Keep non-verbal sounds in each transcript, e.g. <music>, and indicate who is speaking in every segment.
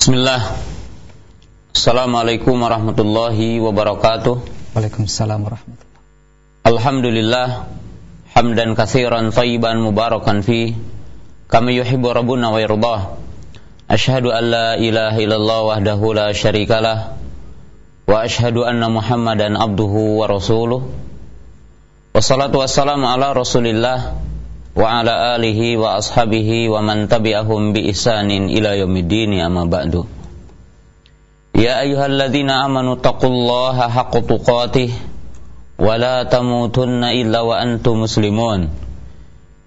Speaker 1: Bismillah. Assalamualaikum warahmatullahi wabarakatuh.
Speaker 2: Waalaikumsalam warahmatullahi
Speaker 1: Alhamdulillah Hamdan kathiran tayyiban mubarakan fi. Kami yuhibu rabbuna wa irdah Ashhadu an la ilaha illallah wahdahu la syarikalah. Wa ashhadu anna muhammadan abduhu wa rasuluh. Wassalatu wassalamu ala rasulillah Wa ala alihi wa ashabihi wa man tabi'ahum bi ihsanin ila yaumiddin amma ba'du. Ya ayyuhalladzina amanu taqullaha haqqa tuqatih wa la tamutunna illa wa antum muslimun.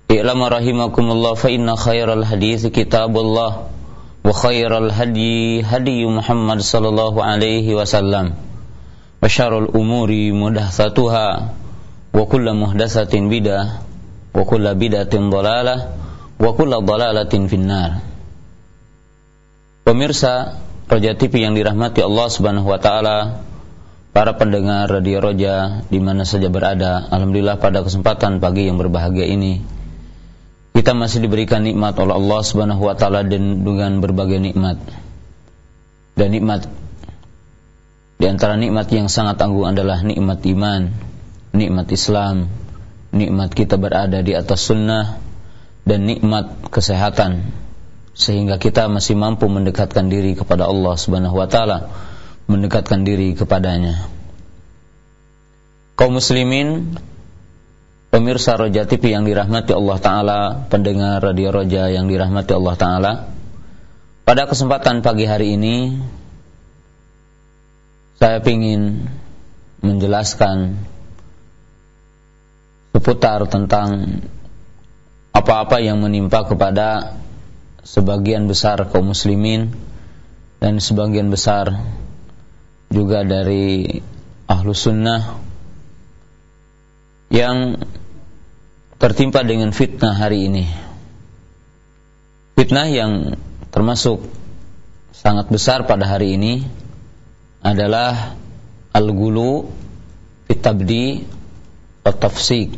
Speaker 1: I'lamu rahimakumullah fa inna khairal hadits kitabullah wa khairal hadi hadi Muhammad sallallahu alaihi wasallam. Wa syarrul umuri bidah wa kullu bidatin dhalalah wa kullu dhalalatin finnar Pemirsa Roja TV yang dirahmati Allah Subhanahu wa taala, para pendengar Radio Roja di mana saja berada, alhamdulillah pada kesempatan pagi yang berbahagia ini kita masih diberikan nikmat oleh Allah Subhanahu wa taala dengan berbagai nikmat. Dan nikmat di antara nikmat yang sangat agung adalah nikmat iman, nikmat Islam, nikmat kita berada di atas sunnah dan nikmat kesehatan sehingga kita masih mampu mendekatkan diri kepada Allah Subhanahu wa taala, mendekatkan diri kepadanya. Kaum muslimin, pemirsa Roja TV yang dirahmati Allah taala, pendengar Radio Roja yang dirahmati Allah taala. Pada kesempatan pagi hari ini saya ingin menjelaskan seputar tentang apa-apa yang menimpa kepada sebagian besar kaum muslimin dan sebagian besar juga dari ahlu sunnah yang tertimpa dengan fitnah hari ini. Fitnah yang termasuk sangat besar pada hari ini adalah al-gulu fitabdi atau tafsik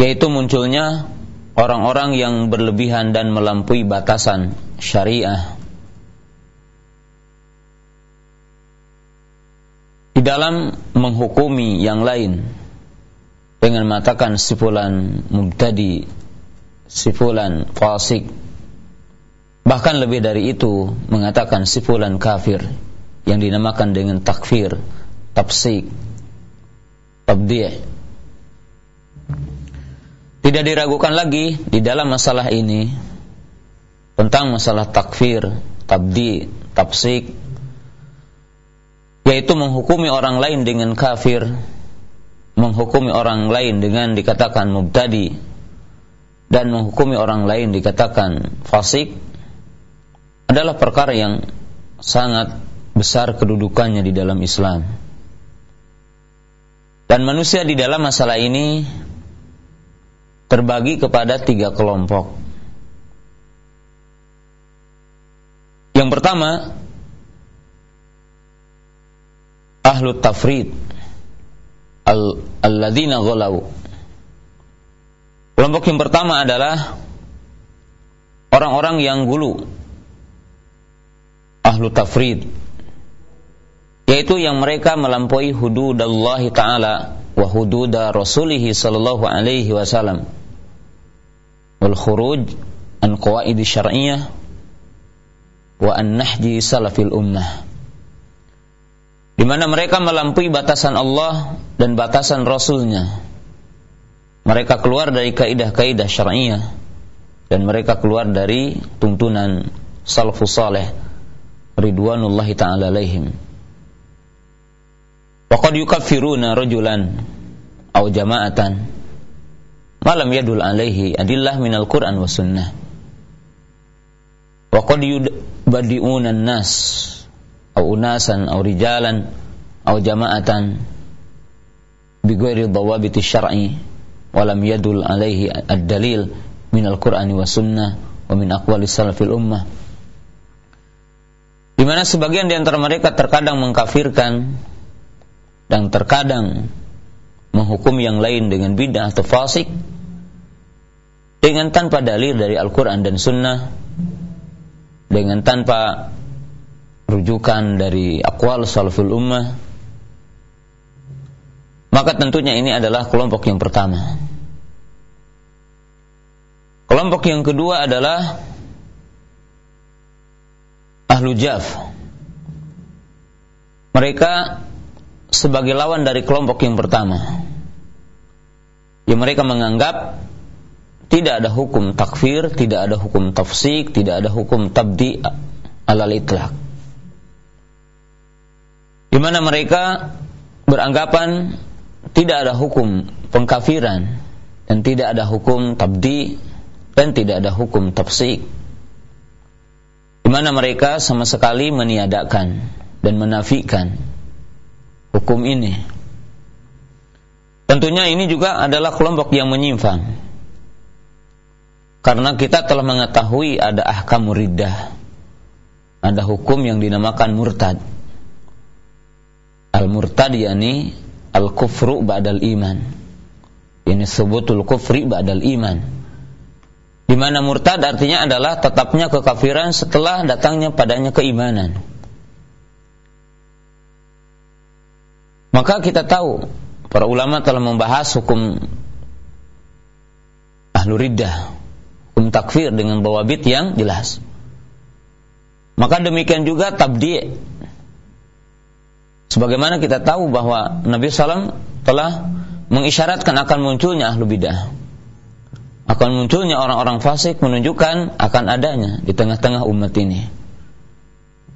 Speaker 1: yaitu munculnya orang-orang yang berlebihan dan melampaui batasan syariah. Di dalam menghukumi yang lain dengan mengatakan sifulan mubtadi sifulan fasik bahkan lebih dari itu mengatakan sifulan kafir yang dinamakan dengan takfir tafsik tabdi' Tidak diragukan lagi di dalam masalah ini tentang masalah takfir, tabdi, tafsik yaitu menghukumi orang lain dengan kafir, menghukumi orang lain dengan dikatakan mubtadi dan menghukumi orang lain dikatakan fasik adalah perkara yang sangat besar kedudukannya di dalam Islam. Dan manusia di dalam masalah ini terbagi kepada tiga kelompok. Yang pertama, ahlu tafrid al-ladzina ghalau. Kelompok yang pertama adalah orang-orang yang gulu. Ahlu tafrid yaitu yang mereka melampaui hudud Allah taala wa hududa rasulih sallallahu alaihi wasallam wal khuruj an qawaid syar'iyyah wa an nahji salafil ummah di mana mereka melampaui batasan Allah dan batasan Rasulnya. Mereka keluar dari kaidah-kaidah syar'iyyah dan mereka keluar dari tuntunan salafus saleh ridwanullahi taala alaihim. Waqad yukaffiruna rajulan aw jama'atan malam yadul alaihi adillah minal Qur'an wa sunnah. Waqad yubadi'una nas aw unasan aw rijalan aw jama'atan bighairi dawabiti syar'i wa lam yadul alaihi ad-dalil minal Qur'ani wa sunnah wa min aqwali salafil ummah di mana sebagian di antara mereka terkadang mengkafirkan dan terkadang menghukum yang lain dengan bidah atau fasik dengan tanpa dalil dari Al-Quran dan Sunnah dengan tanpa rujukan dari akwal salaful ummah maka tentunya ini adalah kelompok yang pertama. Kelompok yang kedua adalah ahlu jaf. Mereka sebagai lawan dari kelompok yang pertama yang mereka menganggap tidak ada hukum takfir, tidak ada hukum tafsik, tidak ada hukum tabdi alal itlaq. Di mana mereka beranggapan tidak ada hukum pengkafiran dan tidak ada hukum tabdi dan tidak ada hukum tafsik. Di mana mereka sama sekali meniadakan dan menafikan hukum ini. Tentunya ini juga adalah kelompok yang menyimpang karena kita telah mengetahui ada ahkam muridah. Ada hukum yang dinamakan murtad. Al-murtad yakni al-kufru ba'dal iman. Ini sebutul kufri ba'dal iman. Di mana murtad artinya adalah tetapnya kekafiran setelah datangnya padanya keimanan. Maka kita tahu para ulama telah membahas hukum ahlu riddah hukum takfir dengan bawabit yang jelas. Maka demikian juga tabdi' Sebagaimana kita tahu bahwa Nabi SAW telah mengisyaratkan akan munculnya ahlu bidah. Akan munculnya orang-orang fasik menunjukkan akan adanya di tengah-tengah umat ini.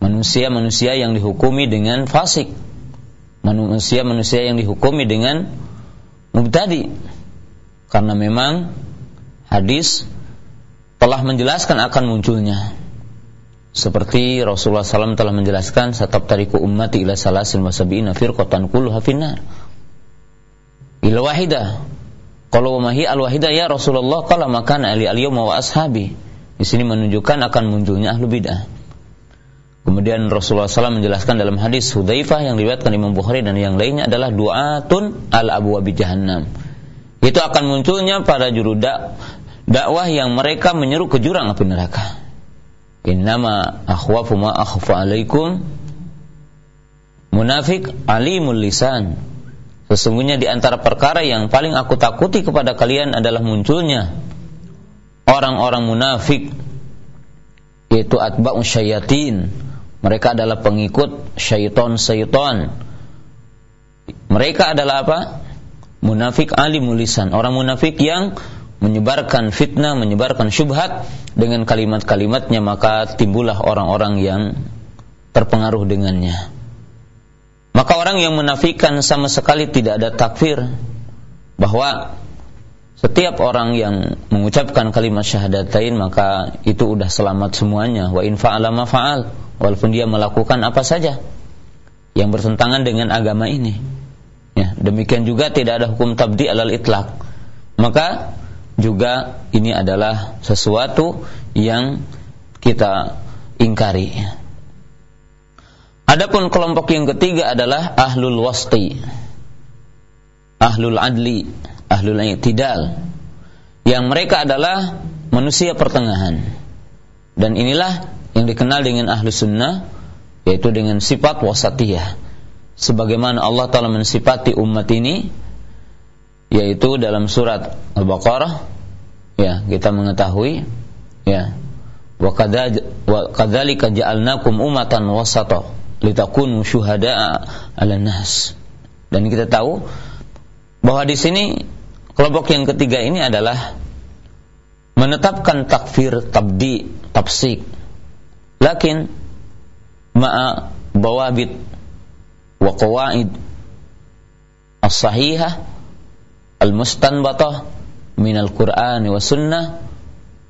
Speaker 1: Manusia-manusia yang dihukumi dengan fasik. Manusia-manusia yang dihukumi dengan mubtadi. Karena memang hadis telah menjelaskan akan munculnya. Seperti Rasulullah SAW telah menjelaskan satab tariku ummati ila salasin wa sab'ina firqatan kulluha finnar. Ila wahidah kalau mahi al wahidah ya Rasulullah qala makan ali al wa ashabi. Di sini menunjukkan akan munculnya ahlu bidah Kemudian Rasulullah SAW menjelaskan dalam hadis Hudzaifah yang diriwayatkan Imam Bukhari dan yang lainnya adalah du'atun al abu jahannam. Itu akan munculnya para juru dakwah yang mereka menyeru ke jurang api neraka. Innama akhwafu ma akhfa alaikum munafik alimul lisan. Sesungguhnya di antara perkara yang paling aku takuti kepada kalian adalah munculnya orang-orang munafik yaitu atba'un syayatin. Mereka adalah pengikut syaiton-syaiton. Mereka adalah apa? Munafik alimul lisan. Orang munafik yang menyebarkan fitnah, menyebarkan syubhat dengan kalimat-kalimatnya maka timbullah orang-orang yang terpengaruh dengannya. Maka orang yang menafikan sama sekali tidak ada takfir bahwa setiap orang yang mengucapkan kalimat syahadatain maka itu udah selamat semuanya wa in fa'ala ma fa'al walaupun dia melakukan apa saja yang bertentangan dengan agama ini. Ya, demikian juga tidak ada hukum tabdi alal itlaq. Maka juga ini adalah sesuatu yang kita ingkari. Adapun kelompok yang ketiga adalah ahlul wasti. Ahlul adli, ahlul i'tidal. Yang mereka adalah manusia pertengahan. Dan inilah yang dikenal dengan ahlu sunnah yaitu dengan sifat wasatiyah. Sebagaimana Allah Ta'ala mensifati umat ini yaitu dalam surat Al-Baqarah ya kita mengetahui ya wa kadzalika ja'alnakum umatan wasata litakunu syuhada'a 'alan nas dan kita tahu bahwa di sini kelompok yang ketiga ini adalah menetapkan takfir tabdi tafsik lakin ma'a bawabit wa qawaid as-sahihah al-mustanbatah minal Qur'an wa sunnah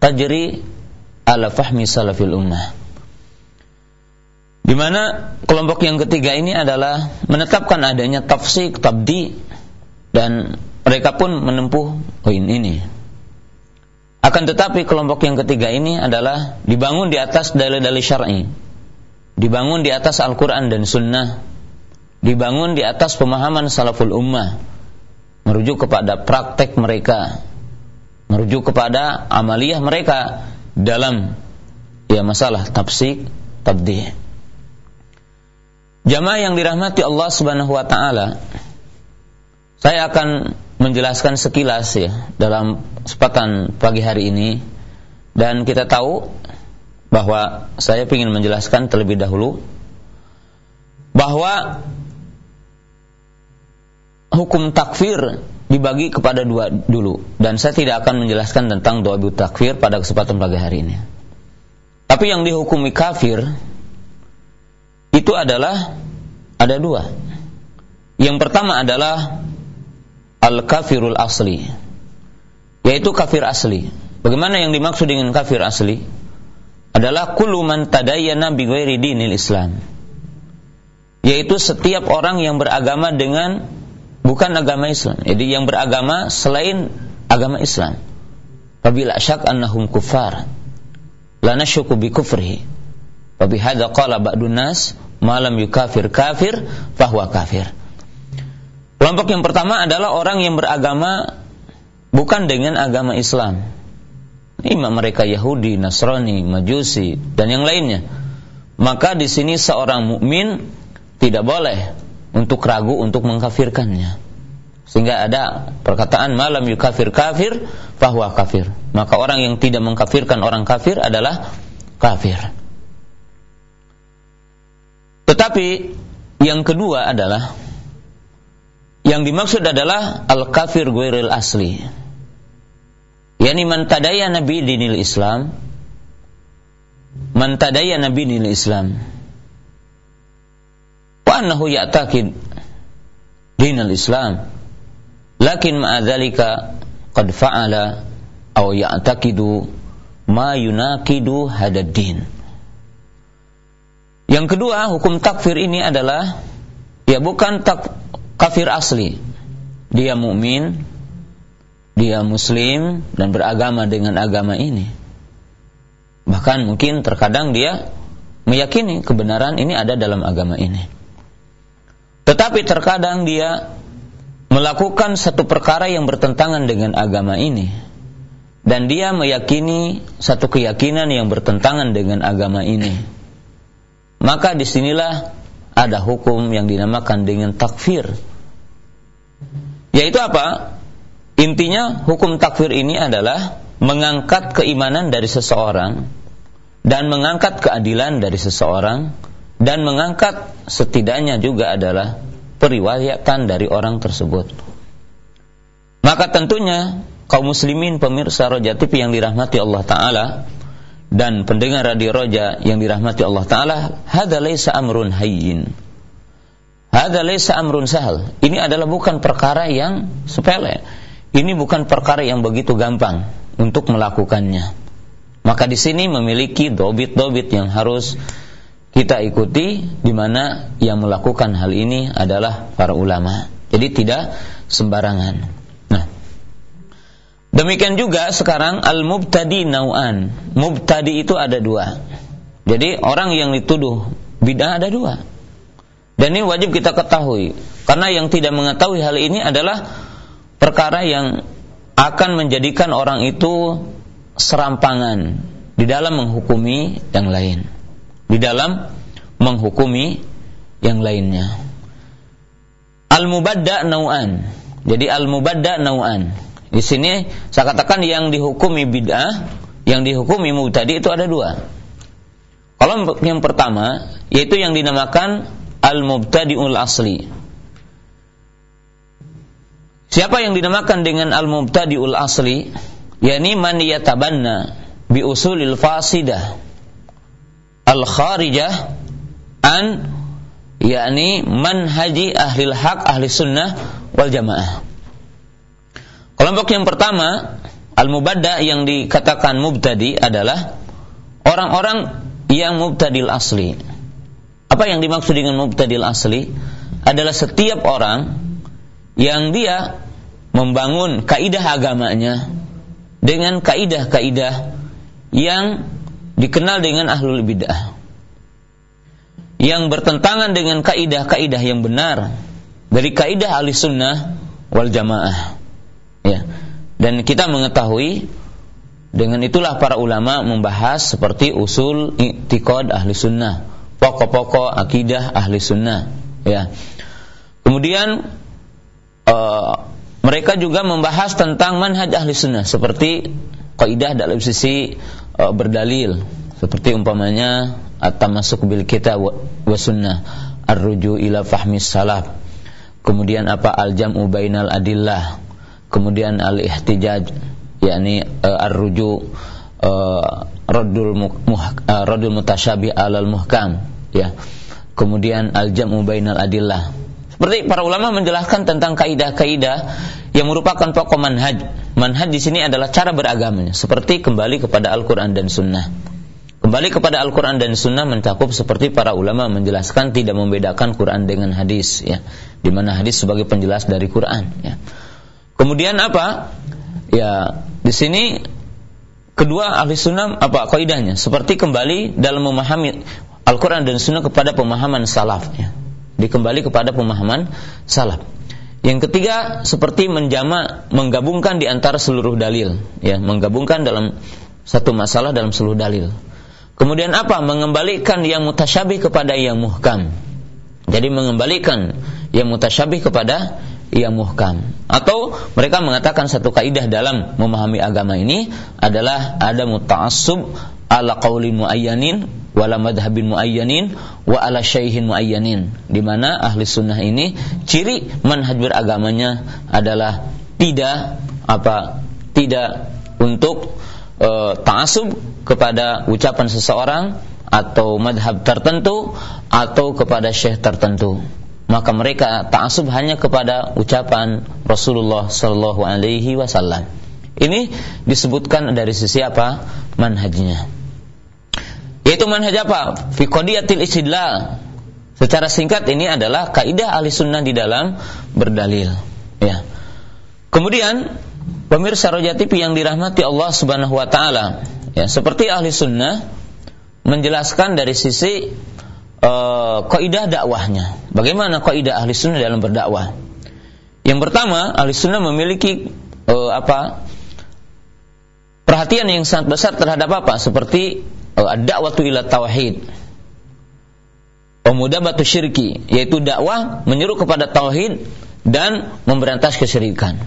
Speaker 1: tajri ala fahmi salafil ummah. Di mana kelompok yang ketiga ini adalah menetapkan adanya tafsik, tabdi dan mereka pun menempuh poin ini. Akan tetapi kelompok yang ketiga ini adalah dibangun di atas dalil-dalil syar'i. Dibangun di atas Al-Qur'an dan sunnah. Dibangun di atas pemahaman salaful ummah merujuk kepada praktek mereka, merujuk kepada amaliyah mereka dalam ya masalah tafsik tabdi. Jamaah yang dirahmati Allah Subhanahu wa taala, saya akan menjelaskan sekilas ya dalam kesempatan pagi hari ini dan kita tahu bahwa saya ingin menjelaskan terlebih dahulu bahwa hukum takfir dibagi kepada dua dulu dan saya tidak akan menjelaskan tentang doa takfir pada kesempatan pagi hari ini. Tapi yang dihukumi kafir itu adalah ada dua. Yang pertama adalah al-kafirul asli, yaitu kafir asli. Bagaimana yang dimaksud dengan kafir asli? Adalah kullu man tadayyana bi dinil Islam. Yaitu setiap orang yang beragama dengan bukan agama Islam. Jadi yang beragama selain agama Islam. Fabila syak annahum kufar. La nasyuku bi kufrihi. Fabi hadza qala ba'dun nas malam yukafir kafir bahwa kafir. Kelompok yang pertama adalah orang yang beragama bukan dengan agama Islam. Imam mereka Yahudi, Nasrani, Majusi dan yang lainnya. Maka di sini seorang mukmin tidak boleh untuk ragu untuk mengkafirkannya. Sehingga ada perkataan malam yukafir kafir bahwa kafir. Maka orang yang tidak mengkafirkan orang kafir adalah kafir. Tetapi yang kedua adalah yang dimaksud adalah al-kafir ghairil asli. Yani man tadaya nabi dinil Islam. Man tadaya nabi dinil Islam. Wa annahu ya'taqid dinil Islam. Lakin ma'adzalika qad fa'ala aw ya'taqidu ma yunaqidu hadad din yang kedua, hukum takfir ini adalah ya bukan tak, kafir asli. Dia mukmin, dia muslim dan beragama dengan agama ini. Bahkan mungkin terkadang dia meyakini kebenaran ini ada dalam agama ini. Tetapi terkadang dia melakukan satu perkara yang bertentangan dengan agama ini dan dia meyakini satu keyakinan yang bertentangan dengan agama ini maka di sinilah ada hukum yang dinamakan dengan takfir. Yaitu apa? Intinya hukum takfir ini adalah mengangkat keimanan dari seseorang dan mengangkat keadilan dari seseorang dan mengangkat setidaknya juga adalah periwayatan dari orang tersebut. Maka tentunya kaum muslimin pemirsa Roja TV yang dirahmati Allah Ta'ala dan pendengar radio Roja yang dirahmati Allah Ta'ala Hada laysa amrun hayyin Hada laysa amrun sahal Ini adalah bukan perkara yang sepele Ini bukan perkara yang begitu gampang Untuk melakukannya Maka di sini memiliki dobit-dobit yang harus kita ikuti di mana yang melakukan hal ini adalah para ulama. Jadi tidak sembarangan. Demikian juga sekarang al-mubtadi nau'an. Mubtadi itu ada dua. Jadi orang yang dituduh bid'ah ada dua. Dan ini wajib kita ketahui. Karena yang tidak mengetahui hal ini adalah perkara yang akan menjadikan orang itu serampangan di dalam menghukumi yang lain. Di dalam menghukumi yang lainnya. Al-mubadda nau'an. Jadi al-mubadda nau'an di sini saya katakan yang dihukumi bid'ah, yang dihukumi mubtadi itu ada dua. Kalau yang pertama yaitu yang dinamakan al-mubtadi'ul asli. Siapa yang dinamakan dengan al-mubtadi'ul asli? yakni man yatabanna bi usulil fasidah al-kharijah an yakni manhaji ahli haq ahli sunnah wal jamaah Kelompok yang pertama, al-mubadda yang dikatakan mubtadi adalah orang-orang yang mubtadil asli. Apa yang dimaksud dengan mubtadil asli? Adalah setiap orang yang dia membangun kaidah agamanya dengan kaidah-kaidah yang dikenal dengan ahlul bidah yang bertentangan dengan kaidah-kaidah yang benar dari kaidah ahli sunnah wal jamaah Ya. Dan kita mengetahui Dengan itulah para ulama membahas seperti usul i'tiqad ahli sunnah, pokok-pokok akidah ahli sunnah. Ya. Kemudian uh, mereka juga membahas tentang manhaj ahli sunnah seperti kaidah dalam sisi uh, berdalil seperti umpamanya at-tamassuk bil kitab wa sunnah ar-ruju ila fahmi salaf kemudian apa al-jam'u bainal adillah kemudian al-ihtijaj yakni uh, ar-ruju radul uh, radul mutasyabih alal muhkam ya kemudian al-jam'u bainal adillah seperti para ulama menjelaskan tentang kaidah-kaidah yang merupakan pokok manhaj. Manhaj di sini adalah cara beragamanya, seperti kembali kepada Al-Qur'an dan Sunnah. Kembali kepada Al-Quran dan Sunnah mencakup seperti para ulama menjelaskan tidak membedakan Quran dengan hadis, ya, di mana hadis sebagai penjelas dari Quran. Ya. Kemudian apa? Ya, di sini kedua ahli sunnah apa kaidahnya? Seperti kembali dalam memahami Al-Quran dan Sunnah kepada pemahaman salaf. Ya dikembali kepada pemahaman salaf. Yang ketiga seperti menjama menggabungkan di antara seluruh dalil, ya, menggabungkan dalam satu masalah dalam seluruh dalil. Kemudian apa? Mengembalikan yang mutasyabih kepada yang muhkam. Jadi mengembalikan yang mutasyabih kepada yang muhkam. Atau mereka mengatakan satu kaidah dalam memahami agama ini adalah ada muta'assub ala qaulin muayyanin wala madhabin muayyanin wa ala syaihin muayyanin di mana ahli sunnah ini ciri manhaj beragamanya adalah tidak apa tidak untuk e, ta'assub kepada ucapan seseorang atau madhab tertentu atau kepada syekh tertentu maka mereka ta'assub hanya kepada ucapan Rasulullah sallallahu alaihi wasallam ini disebutkan dari sisi apa manhajnya yaitu manhaj apa? Fi qadiyatil istidlal. Secara singkat ini adalah kaidah ahli sunnah di dalam berdalil. Ya. Kemudian pemirsa Roja TV yang dirahmati Allah Subhanahu wa taala, ya, seperti ahli sunnah menjelaskan dari sisi uh, kaidah dakwahnya. Bagaimana kaidah ahli sunnah dalam berdakwah? Yang pertama, ahli sunnah memiliki uh, apa? perhatian yang sangat besar terhadap apa? Seperti ad-da'watu ila tauhid. Pemudabatu syirki, yaitu dakwah menyeru kepada tauhid dan memberantas kesyirikan.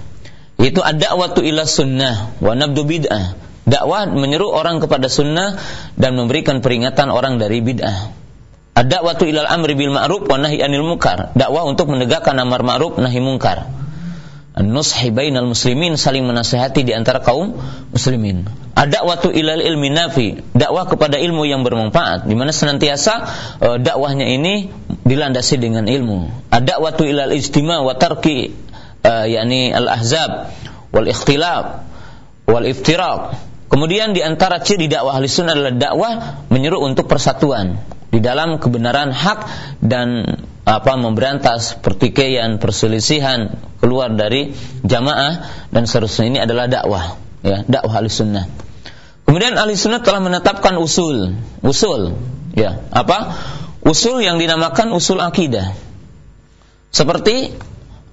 Speaker 1: Yaitu ad-da'watu ila sunnah wa nabdu bid'ah. Dakwah menyeru orang kepada sunnah dan memberikan peringatan orang dari bid'ah. Ad-da'watu ilal amri bil ma'ruf wa nahi anil munkar. Dakwah untuk menegakkan amar ma'ruf nahi munkar nushi bainal muslimin saling menasihati di antara kaum muslimin. Ada waktu ilal ilmi nafi, dakwah kepada ilmu yang bermanfaat di mana senantiasa uh, dakwahnya ini dilandasi dengan ilmu. Ada waktu ilal ijtima wa tarki uh, yakni al ahzab wal ikhtilaf wal iftiraq. Kemudian di antara ciri dakwah ahli sunnah adalah dakwah menyeru untuk persatuan di dalam kebenaran hak dan apa memberantas pertikaian, perselisihan keluar dari jamaah dan seterusnya. Ini adalah dakwah ya dakwah ahli sunnah. Kemudian ahli sunnah telah menetapkan usul usul ya apa usul yang dinamakan usul akidah. Seperti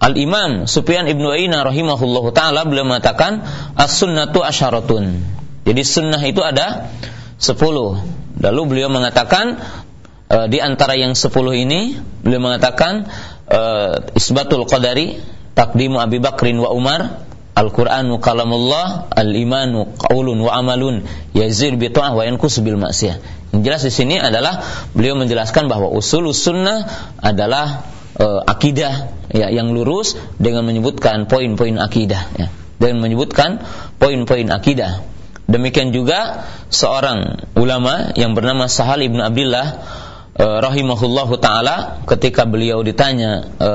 Speaker 1: Al Imam Sufyan ibnu Aina rahimahullah taala beliau mengatakan as sunnatu asyaratun jadi sunnah itu ada sepuluh. Lalu beliau mengatakan e, di antara yang sepuluh ini beliau mengatakan e, isbatul qadari takdimu Abi Bakrin wa Umar Al-Qur'anu kalamullah, al-imanu qaulun wa amalun, yazir bi ta'ah wa yanqus bil ma'siyah. Yang jelas di sini adalah beliau menjelaskan bahwa usul sunnah adalah e, akidah ya yang lurus dengan menyebutkan poin-poin akidah ya. Dengan menyebutkan poin-poin akidah. Demikian juga seorang ulama yang bernama Sahal ibnu Abdullah e, rahimahullahu taala ketika beliau ditanya e,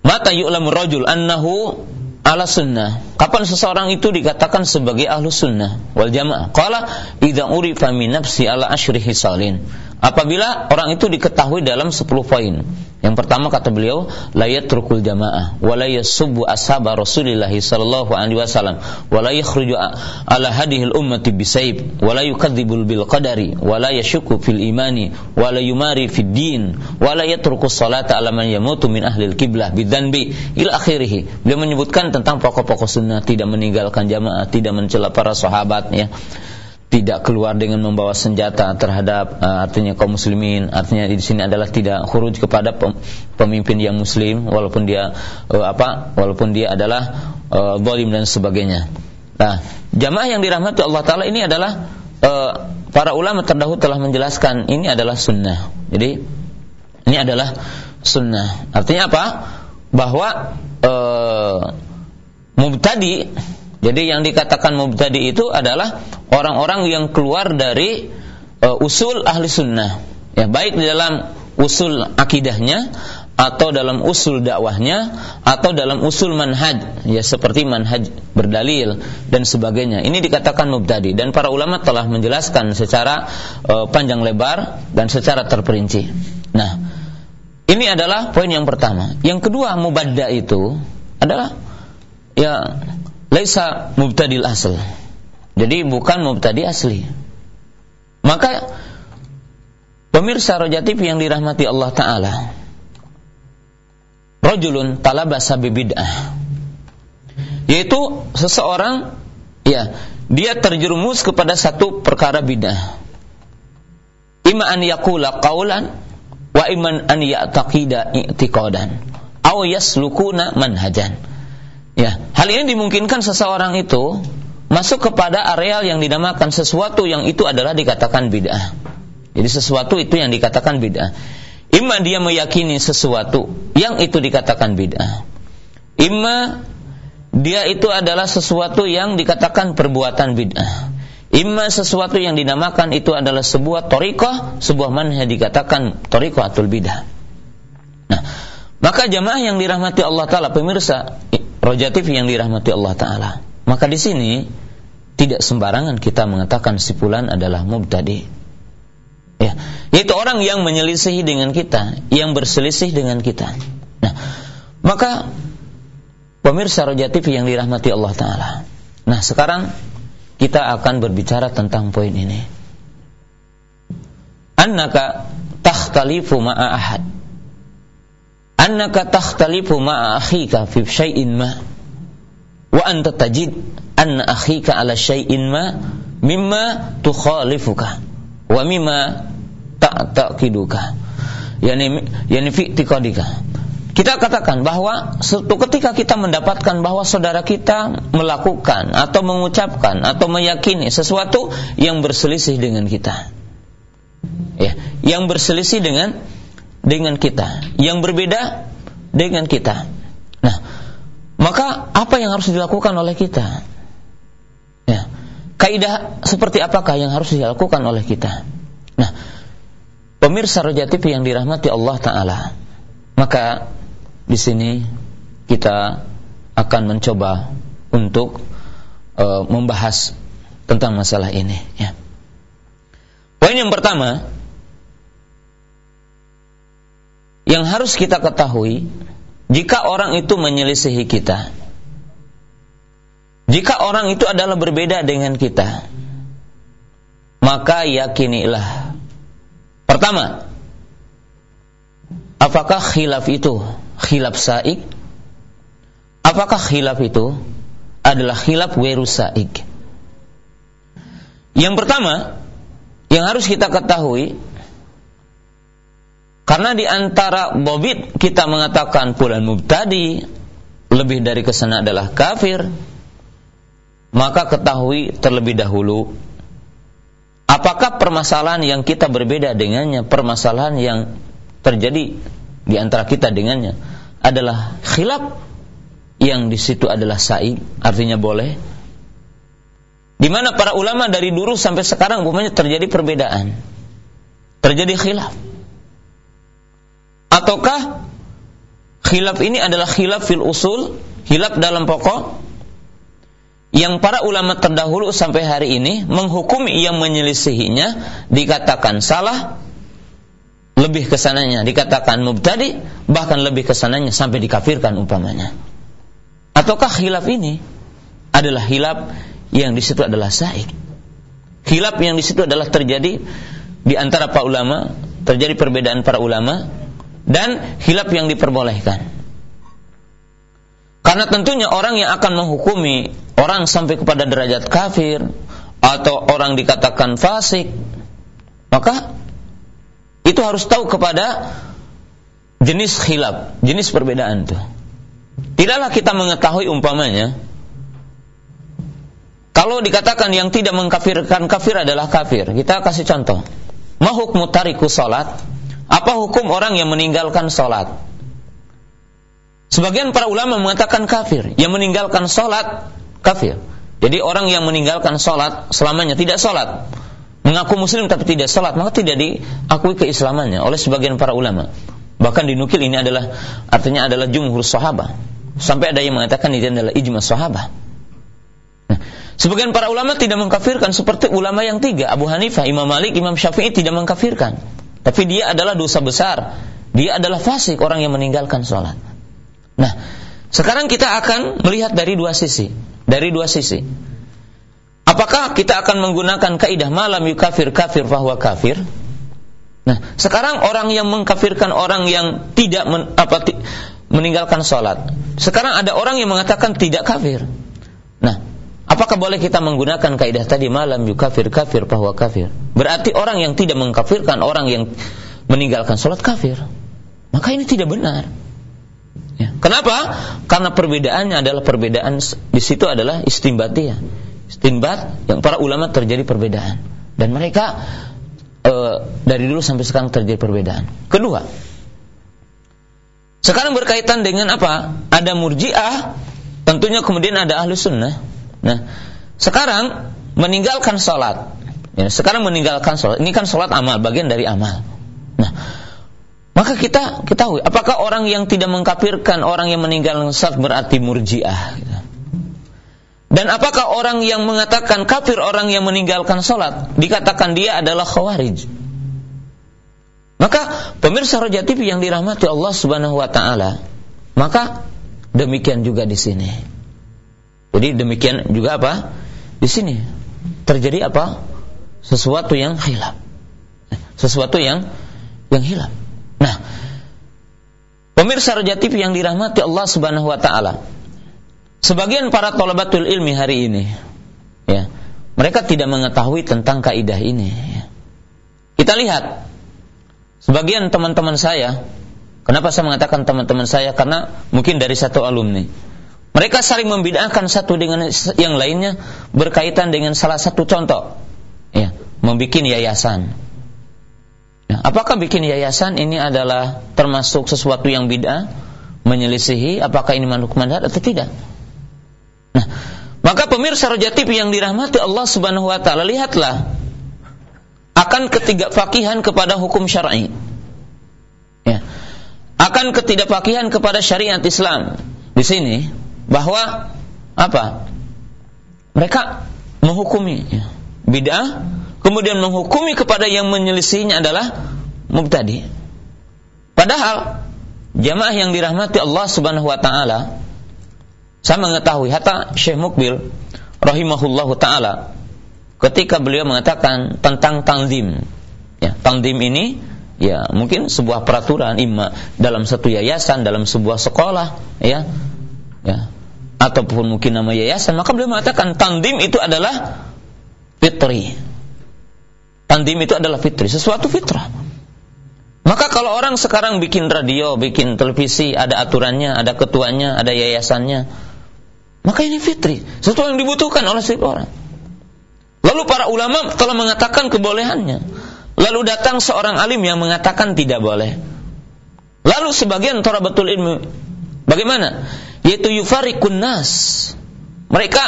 Speaker 1: Mata yu'lamu rajul annahu ala sunnah. Kapan seseorang itu dikatakan sebagai ahlu sunnah wal jamaah? Qala idza urifa min nafsi ala asyri hisalin. Apabila orang itu diketahui dalam 10 poin. Yang pertama kata beliau, la yatrukul jamaah wa la yasubbu ashaba sallallahu alaihi wasallam wa la yakhruju ala hadihil ummati bisayb wa la bil qadari wa la yashukku fil imani wa la yumari fid din wa la yatruku salata ala man yamutu min ahli al-qiblah bidzanbi ila. Beliau menyebutkan tentang pokok-pokok sunnah tidak meninggalkan jamaah, tidak mencela para sahabat ya tidak keluar dengan membawa senjata terhadap uh, artinya kaum muslimin. Artinya di sini adalah tidak khuruj kepada pemimpin yang muslim walaupun dia uh, apa walaupun dia adalah uh, dan sebagainya. Nah jamaah yang dirahmati Allah taala ini adalah uh, para ulama terdahulu telah menjelaskan ini adalah sunnah. Jadi ini adalah sunnah. Artinya apa? Bahwa uh, mubtadi jadi yang dikatakan mubtadi itu adalah orang-orang yang keluar dari uh, usul ahli sunnah. Ya, baik di dalam usul akidahnya atau dalam usul dakwahnya atau dalam usul manhaj. Ya seperti manhaj berdalil dan sebagainya. Ini dikatakan mubtadi. Dan para ulama telah menjelaskan secara uh, panjang lebar dan secara terperinci. Nah ini adalah poin yang pertama. Yang kedua mubadda itu adalah ya laisa mubtadil asal. Jadi bukan mubtadi asli. Maka pemirsa Roja TV yang dirahmati Allah taala. Rajulun talabasa bid'ah. Yaitu seseorang ya, dia terjerumus kepada satu perkara bid'ah. Ima an yaqula qawlan wa iman an ya'taqida i'tiqadan aw yaslukuna manhajan Ya, hal ini dimungkinkan seseorang itu masuk kepada areal yang dinamakan sesuatu yang itu adalah dikatakan bid'ah. Jadi sesuatu itu yang dikatakan bid'ah. Ima dia meyakini sesuatu yang itu dikatakan bid'ah. Ima dia itu adalah sesuatu yang dikatakan perbuatan bid'ah. Ima sesuatu yang dinamakan itu adalah sebuah torikoh, sebuah manhaj dikatakan torikoh atau bid'ah. Nah, maka jamaah yang dirahmati Allah Ta'ala, pemirsa, rojatif yang dirahmati Allah Ta'ala. Maka di sini tidak sembarangan kita mengatakan si fulan adalah mubtadi. Ya, yaitu orang yang menyelisihi dengan kita, yang berselisih dengan kita. Nah, maka pemirsa rojatif yang dirahmati Allah Ta'ala. Nah, sekarang kita akan berbicara tentang poin ini. Annaka takhtalifu ma'a ahad annaka takhtalifu ma'a akhika fi syai'in ma. Wa anta tajid anna akhika ala syai'in ma mimma tukhalifuka wa mimma ta'taqiduka. Yani yani fi tiqadika kita katakan bahwa suatu ketika kita mendapatkan bahwa saudara kita melakukan atau mengucapkan atau meyakini sesuatu yang berselisih dengan kita. Ya yang berselisih dengan dengan kita, yang berbeda dengan kita. Nah, maka apa yang harus dilakukan oleh kita? Ya, kaidah seperti apakah yang harus dilakukan oleh kita? Nah, pemirsa Rojatip yang dirahmati Allah Taala, maka di sini kita akan mencoba untuk uh, membahas tentang masalah ini. Ya. Poin yang pertama, yang harus kita ketahui jika orang itu menyelisihi kita jika orang itu adalah berbeda dengan kita maka yakinilah. Pertama apakah khilaf itu khilaf saik apakah khilaf itu adalah khilaf weru saik yang pertama yang harus kita ketahui karena di antara bobit kita mengatakan pulan mubtadi lebih dari ke sana adalah kafir, maka ketahui terlebih dahulu apakah permasalahan yang kita berbeda dengannya, permasalahan yang terjadi di antara kita dengannya adalah khilaf yang di situ adalah sa'i, artinya boleh. Di mana para ulama dari dulu sampai sekarang umumnya terjadi perbedaan. Terjadi khilaf ataukah khilaf ini adalah khilaf fil usul, khilaf dalam pokok yang para ulama terdahulu sampai hari ini menghukumi yang menyelisihinya dikatakan salah lebih ke sananya dikatakan mubtadi, bahkan lebih ke sananya sampai dikafirkan umpamanya. Ataukah khilaf ini adalah hilaf yang di situ adalah sahih. Hilaf yang di situ adalah terjadi di antara para ulama, terjadi perbedaan para ulama dan hilaf yang diperbolehkan. Karena tentunya orang yang akan menghukumi orang sampai kepada derajat kafir atau orang dikatakan fasik, maka itu harus tahu kepada jenis khilaf, jenis perbedaan itu. Tidaklah kita mengetahui umpamanya kalau dikatakan yang tidak mengkafirkan kafir adalah kafir. Kita kasih contoh. Mahukmu tariku salat? Apa hukum orang yang meninggalkan salat? Sebagian para ulama mengatakan kafir. Yang meninggalkan salat kafir. Jadi orang yang meninggalkan salat selamanya tidak salat, mengaku muslim tapi tidak salat, maka tidak diakui keislamannya oleh sebagian para ulama. Bahkan dinukil ini adalah artinya adalah jumhur sahabat. Sampai ada yang mengatakan ini adalah ijma sahabat. Nah, Sebagian para ulama tidak mengkafirkan seperti ulama yang tiga, Abu Hanifah, Imam Malik, Imam Syafi'i tidak mengkafirkan. Tapi dia adalah dosa besar. Dia adalah fasik orang yang meninggalkan sholat. Nah, sekarang kita akan melihat dari dua sisi. Dari dua sisi. Apakah kita akan menggunakan kaidah malam yukafir kafir bahwa kafir? Nah, sekarang orang yang mengkafirkan orang yang tidak men, apa, meninggalkan sholat. Sekarang ada orang yang mengatakan tidak kafir. Apakah boleh kita menggunakan kaidah tadi malam yukafir kafir bahwa kafir? Berarti orang yang tidak mengkafirkan orang yang meninggalkan sholat kafir. Maka ini tidak benar. Ya. Kenapa? Karena perbedaannya adalah perbedaan di situ adalah istimbatiyah. Istimbat yang para ulama terjadi perbedaan dan mereka e, dari dulu sampai sekarang terjadi perbedaan. Kedua, sekarang berkaitan dengan apa? Ada murjiah, tentunya kemudian ada ahli sunnah Nah, sekarang meninggalkan sholat. Ya, sekarang meninggalkan sholat. Ini kan sholat amal, bagian dari amal. Nah, maka kita ketahui, apakah orang yang tidak mengkafirkan orang yang meninggalkan sholat berarti murjiah? Dan apakah orang yang mengatakan kafir orang yang meninggalkan sholat dikatakan dia adalah khawarij? Maka pemirsa Raja TV yang dirahmati Allah Subhanahu wa taala, maka demikian juga di sini. Jadi demikian juga apa? Di sini terjadi apa? Sesuatu yang hilang. Sesuatu yang yang hilang. Nah, pemirsa Raja TV yang dirahmati Allah Subhanahu wa taala. Sebagian para talabatul ilmi hari ini ya, mereka tidak mengetahui tentang kaidah ini ya. Kita lihat sebagian teman-teman saya, kenapa saya mengatakan teman-teman saya karena mungkin dari satu alumni mereka saling membidahkan satu dengan yang lainnya berkaitan dengan salah satu contoh. Ya, membuat yayasan. Ya, apakah bikin yayasan ini adalah termasuk sesuatu yang bid'ah, menyelisihi apakah ini manuk mandat atau tidak? Nah, maka pemirsa Rojatip yang dirahmati Allah Subhanahu wa taala lihatlah akan ketidakfakihan kepada hukum syar'i. Ya. Akan ketidakfakihan kepada syariat Islam. Di sini bahwa apa? Mereka menghukumi bid'ah, kemudian menghukumi kepada yang menyelisihinya adalah mubtadi. Padahal jamaah yang dirahmati Allah Subhanahu wa taala saya mengetahui hatta Syekh Mukbil rahimahullahu taala ketika beliau mengatakan tentang tanzim. Ya, tanzim ini ya mungkin sebuah peraturan imma dalam satu yayasan, dalam sebuah sekolah, ya. Ya, ataupun mungkin nama yayasan, maka beliau mengatakan tandim itu adalah fitri. Tandim itu adalah fitri, sesuatu fitrah. Maka kalau orang sekarang bikin radio, bikin televisi, ada aturannya, ada ketuanya, ada yayasannya, maka ini fitri, sesuatu yang dibutuhkan oleh setiap orang. Lalu para ulama telah mengatakan kebolehannya. Lalu datang seorang alim yang mengatakan tidak boleh. Lalu sebagian betul ilmu bagaimana? Yaitu yufarikun nas. Mereka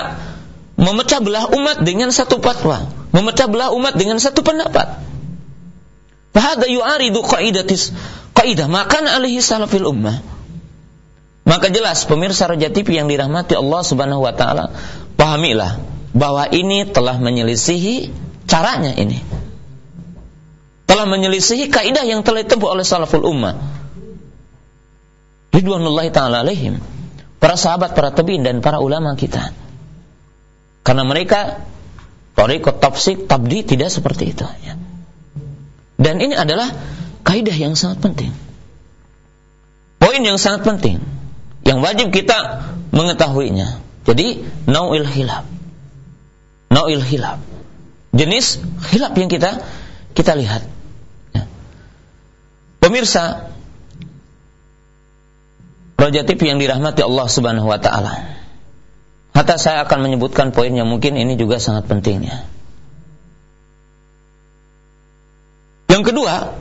Speaker 1: memecah belah umat dengan satu fatwa, memecah belah umat dengan satu pendapat. Fahada yu'aridu qaidatis qaidah makan alaihi salafil ummah. Maka jelas pemirsa Raja TV yang dirahmati Allah Subhanahu wa taala, pahamilah bahwa ini telah menyelisihi caranya ini. telah menyelisihi kaidah yang telah ditempuh oleh salaful ummah. Ridwanullahi taala alaihim. Para sahabat, para tabi'in dan para ulama kita. Karena mereka Torikot tafsik tabdi tidak seperti itu ya. Dan ini adalah kaidah yang sangat penting. Poin yang sangat penting yang wajib kita mengetahuinya. Jadi nau'il hilab. Nau'il hilab. Jenis hilab yang kita kita lihat. Ya. Pemirsa Raja TV yang dirahmati Allah Subhanahu wa taala. Hatta saya akan menyebutkan poin yang mungkin ini juga sangat pentingnya. Yang kedua,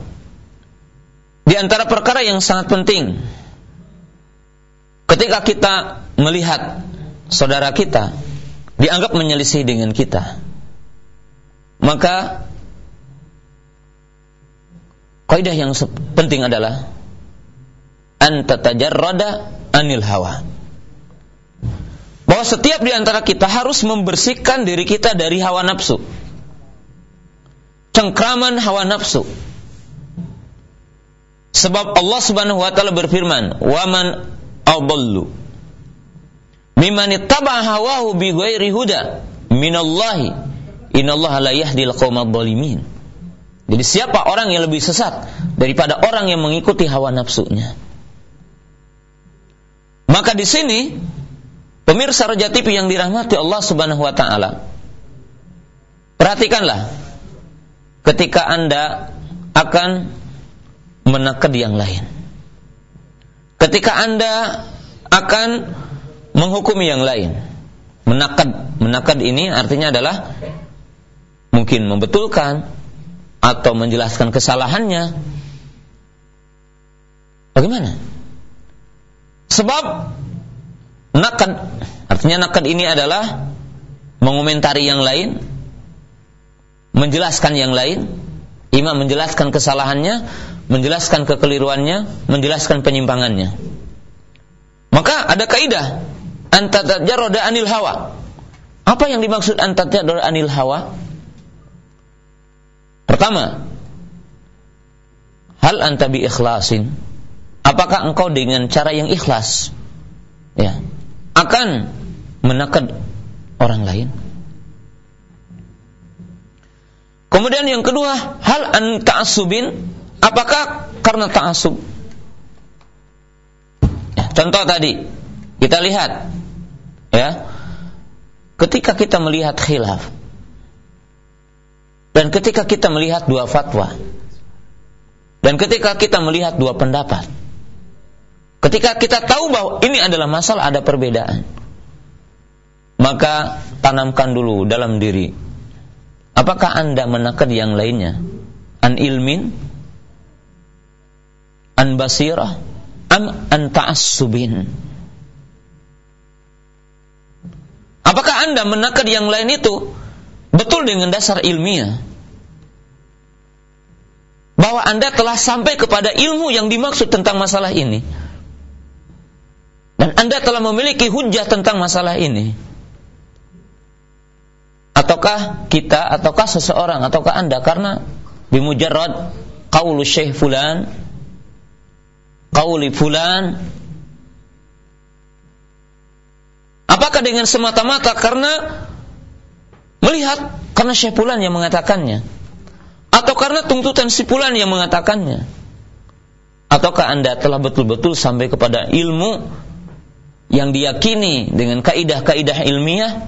Speaker 1: di antara perkara yang sangat penting ketika kita melihat saudara kita dianggap menyelisih dengan kita, maka kaidah yang penting adalah anta tajarrada anil hawa. Bahwa setiap di antara kita harus membersihkan diri kita dari hawa nafsu. Cengkraman hawa nafsu. Sebab Allah Subhanahu wa taala berfirman, "Wa man adallu mimman ittaba hawahu bi ghairi huda minallahi innallaha la yahdil qaumadh dhalimin." Jadi siapa orang yang lebih sesat daripada orang yang mengikuti hawa nafsunya? Maka di sini pemirsa Raja TV yang dirahmati Allah Subhanahu wa taala. Perhatikanlah ketika Anda akan menakad yang lain. Ketika Anda akan menghukumi yang lain. Menakad, menakad ini artinya adalah mungkin membetulkan atau menjelaskan kesalahannya. Bagaimana? Sebab nakad artinya nakad ini adalah mengomentari yang lain, menjelaskan yang lain, imam menjelaskan kesalahannya, menjelaskan kekeliruannya, menjelaskan penyimpangannya. Maka ada kaidah antatajarroda anil hawa. Apa yang dimaksud antatajarroda anil hawa? Pertama, hal anta bi ikhlasin. Apakah engkau dengan cara yang ikhlas? Ya. Akan menakad orang lain? Kemudian yang kedua, hal an ta'assubin, apakah karena ta'assub? Ya, contoh tadi, kita lihat. Ya. Ketika kita melihat khilaf. Dan ketika kita melihat dua fatwa. Dan ketika kita melihat dua pendapat ketika kita tahu bahwa ini adalah masalah ada perbedaan maka tanamkan dulu dalam diri Apakah anda menakad yang lainnya? An ilmin? An basirah? Am an ta'assubin? Apakah anda menakad yang lain itu betul dengan dasar ilmiah? Bahwa anda telah sampai kepada ilmu yang dimaksud tentang masalah ini. Dan anda telah memiliki hujah tentang masalah ini. Ataukah kita ataukah seseorang ataukah anda? Karena bimujarrad qaulu syekh fulan qauli fulan. Apakah dengan semata-mata? Karena melihat karena syekh fulan yang mengatakannya. Atau karena tuntutan si fulan yang mengatakannya. Ataukah anda telah betul-betul sampai kepada ilmu yang diyakini dengan kaidah-kaidah ilmiah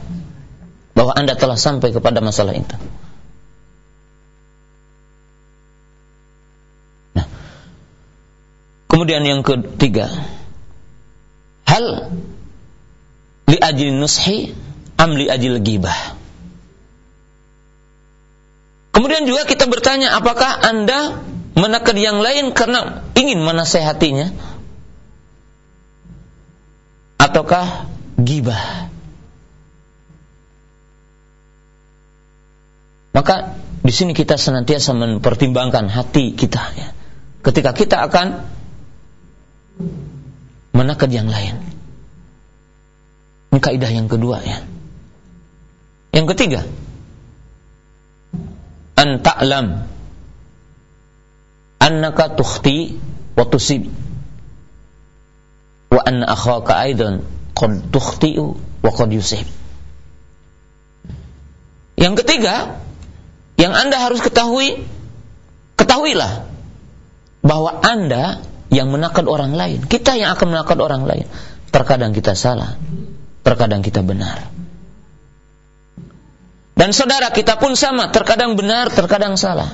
Speaker 1: bahwa Anda telah sampai kepada masalah itu. Nah, kemudian yang ketiga, hal li ajli nushi am li ajli gibah. Kemudian juga kita bertanya apakah Anda menekan yang lain karena ingin menasehatinya ataukah gibah Maka di sini kita senantiasa mempertimbangkan hati kita ya. Ketika kita akan menakad yang lain. Ini kaidah yang kedua ya. Yang ketiga, an ta'lam annaka tukhti wa tusib wa anna akhaka aidan qad tukhti'u wa qad yusib. Yang ketiga, yang Anda harus ketahui, ketahuilah bahwa Anda yang menakan orang lain, kita yang akan menakan orang lain. Terkadang kita salah, terkadang kita benar. Dan saudara kita pun sama, terkadang benar, terkadang salah.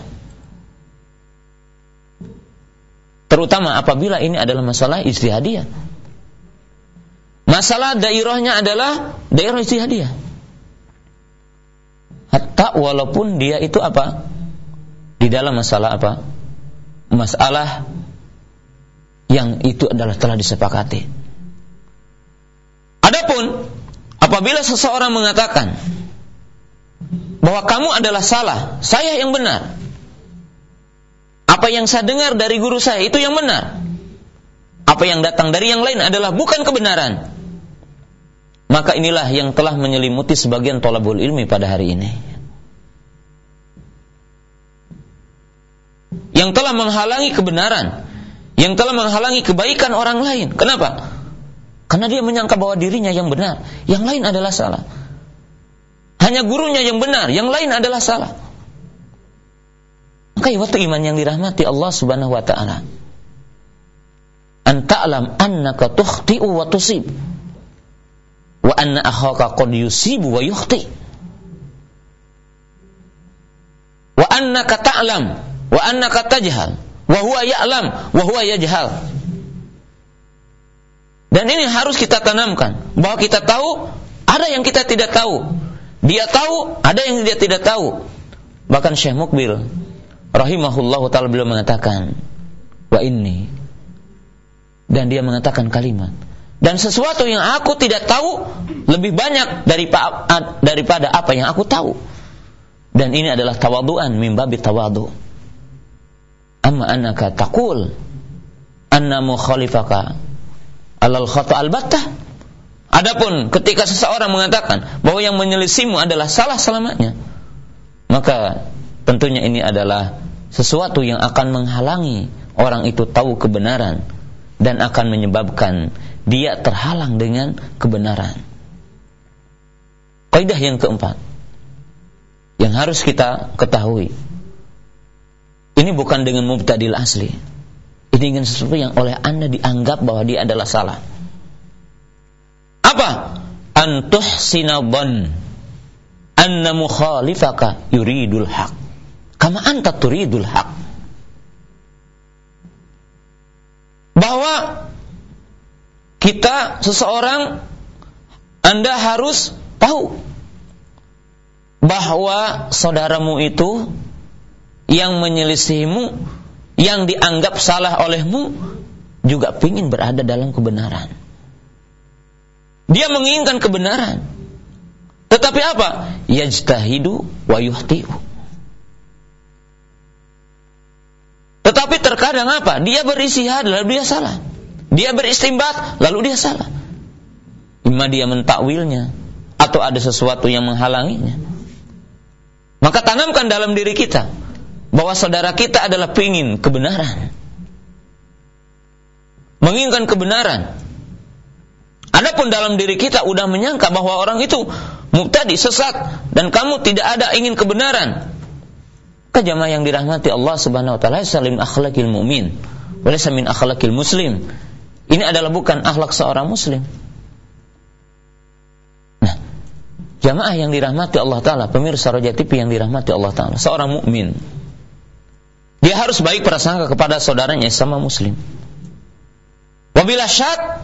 Speaker 1: Terutama apabila ini adalah masalah istihadiyah. Masalah daerahnya adalah daerah istihadiyah. Hatta walaupun dia itu apa? Di dalam masalah apa? Masalah yang itu adalah telah disepakati. Adapun apabila seseorang mengatakan bahwa kamu adalah salah, saya yang benar. Apa yang saya dengar dari guru saya itu yang benar. Apa yang datang dari yang lain adalah bukan kebenaran. Maka inilah yang telah menyelimuti sebagian tolabul ilmi pada hari ini. Yang telah menghalangi kebenaran, yang telah menghalangi kebaikan orang lain. Kenapa? Karena dia menyangka bahwa dirinya yang benar, yang lain adalah salah. Hanya gurunya yang benar, yang lain adalah salah. Maka waktu iman yang dirahmati Allah Subhanahu wa taala. An ta'lam annaka tukhti'u wa tusib. Wa anna akhaka qad yusibu wa yukhti. Wa annaka ta'lam wa annaka tajhal wa huwa ya'lam wa huwa yajhal. Dan ini harus kita tanamkan bahwa kita tahu ada yang kita tidak tahu dia tahu, ada yang dia tidak tahu. Bahkan Syekh Mukbil rahimahullahu taala beliau mengatakan, "Wa inni." Dan dia mengatakan kalimat, dan sesuatu yang aku tidak tahu lebih banyak daripada apa yang aku tahu. Dan ini adalah tawaduan mimbabi tawadu. Amma annaka taqul anna mukhalifaka alal khata albattah Adapun ketika seseorang mengatakan bahwa yang menyelisimu adalah salah selamanya, maka tentunya ini adalah sesuatu yang akan menghalangi orang itu tahu kebenaran dan akan menyebabkan dia terhalang dengan kebenaran. Kaidah yang keempat yang harus kita ketahui ini bukan dengan mubtadil asli. Ini dengan sesuatu yang oleh Anda dianggap bahwa dia adalah salah. Apa? Antuh sinabon anna mukhalifaka yuridul haq. Kama anta turidul haq. Bahwa kita seseorang Anda harus tahu bahwa saudaramu itu yang menyelisihimu, yang dianggap salah olehmu, juga ingin berada dalam kebenaran. Dia menginginkan kebenaran. Tetapi apa? Yajtahidu wa yuhti'u. Tetapi terkadang apa? Dia beristihad lalu dia salah. Dia beristimbat lalu dia salah. Ima dia mentakwilnya atau ada sesuatu yang menghalanginya. Maka tanamkan dalam diri kita bahwa saudara kita adalah pingin kebenaran. Menginginkan kebenaran. Adapun dalam diri kita udah menyangka bahwa orang itu mubtadi sesat dan kamu tidak ada ingin kebenaran. Kejamaah yang dirahmati Allah Subhanahu wa taala salim akhlakil mu'min wa min akhlakil muslim. Ini adalah bukan akhlak seorang muslim. Nah, jamaah yang dirahmati Allah taala, pemirsa Raja TV yang dirahmati Allah taala, seorang mukmin. Dia harus baik prasangka kepada saudaranya sama muslim. Wabila syak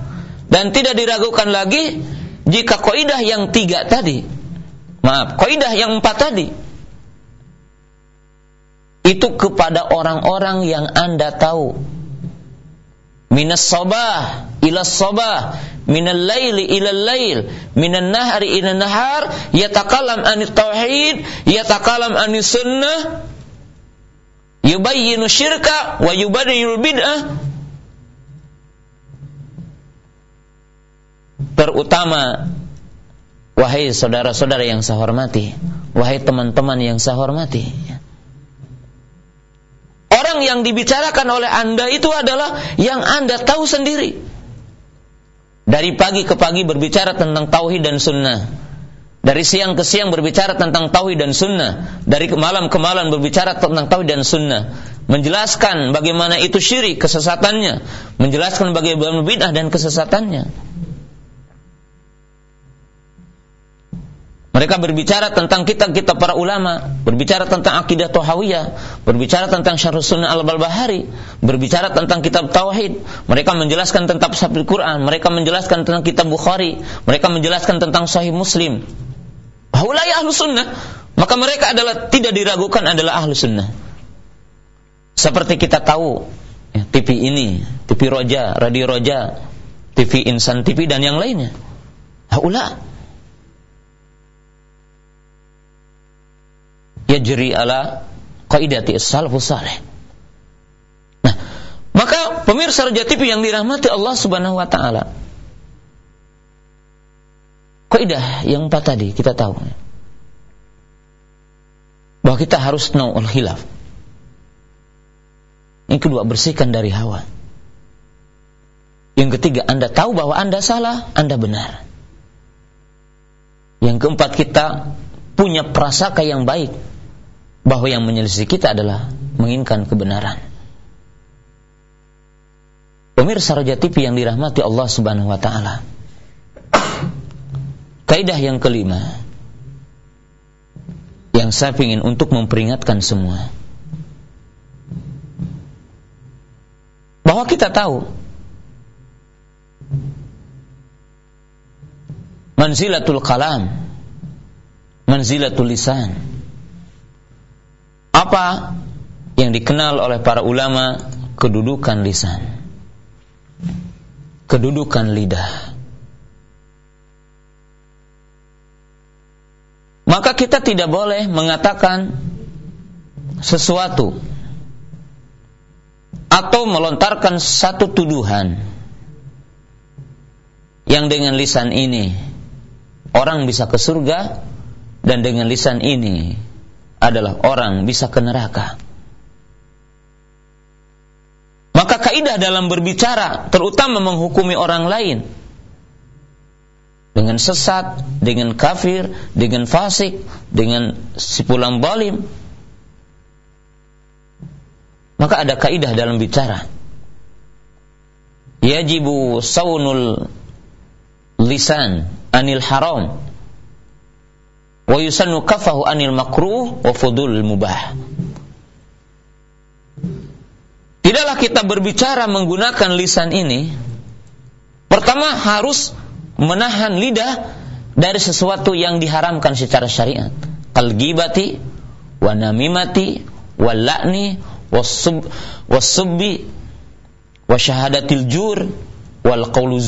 Speaker 1: dan tidak diragukan lagi jika kaidah yang tiga tadi, maaf, kaidah yang empat tadi, itu kepada orang-orang yang anda tahu. Minas sabah ila sabah, minal laili ila lail, minan nahari ila nahar, yatakalam anit tauhid, yatakalam anit sunnah, yubayyinu syirka wa yubayyinu bid'ah. Terutama wahai saudara-saudara yang saya hormati, wahai teman-teman yang saya hormati. Tentang yang dibicarakan oleh Anda itu adalah yang Anda tahu sendiri. Dari pagi ke pagi berbicara tentang tauhid dan sunnah. Dari siang ke siang berbicara tentang tauhid dan sunnah. Dari malam ke malam berbicara tentang tauhid dan sunnah. Menjelaskan bagaimana itu syirik kesesatannya. Menjelaskan bagaimana bid'ah dan kesesatannya. Mereka berbicara tentang kitab-kitab para ulama, berbicara tentang akidah Tohawiyah, berbicara tentang syarh sunnah al-Balbahari, berbicara tentang kitab Tauhid. Mereka menjelaskan tentang sabda Quran, mereka menjelaskan tentang kitab Bukhari, mereka menjelaskan tentang Sahih Muslim. Haulai ahlu sunnah. Maka mereka adalah tidak diragukan adalah ahlu sunnah. Seperti kita tahu ya, TV ini, TV Roja, Radio Roja, TV Insan TV dan yang lainnya. Haula yajri ala qaidati salafus salih. Nah, maka pemirsa Raja TV yang dirahmati Allah Subhanahu wa taala. Kaidah yang empat tadi kita tahu bahwa kita harus nau'ul khilaf. Yang kedua, bersihkan dari hawa. Yang ketiga, Anda tahu bahwa Anda salah, Anda benar. Yang keempat, kita punya prasaka yang baik bahwa yang menyelisih kita adalah menginginkan kebenaran. Pemirsa Raja TV yang dirahmati Allah Subhanahu wa taala. Kaidah yang kelima yang saya ingin untuk memperingatkan semua bahwa kita tahu manzilatul kalam manzilatul lisan apa yang dikenal oleh para ulama? Kedudukan lisan. Kedudukan lidah. Maka kita tidak boleh mengatakan sesuatu atau melontarkan satu tuduhan yang dengan lisan ini orang bisa ke surga dan dengan lisan ini adalah orang bisa ke neraka. Maka kaidah dalam berbicara terutama menghukumi orang lain dengan sesat, dengan kafir, dengan fasik, dengan sipulang balim. Maka ada kaidah dalam bicara. Yajibu saunul lisan anil haram wa yusannu kafahu anil makruh wa fudul mubah. Tidaklah kita berbicara menggunakan lisan ini pertama harus menahan lidah dari sesuatu yang diharamkan secara syariat. Kal gibati wa namimati wa la'ni wasub wasubbi wa syahadatil jur wal qawlu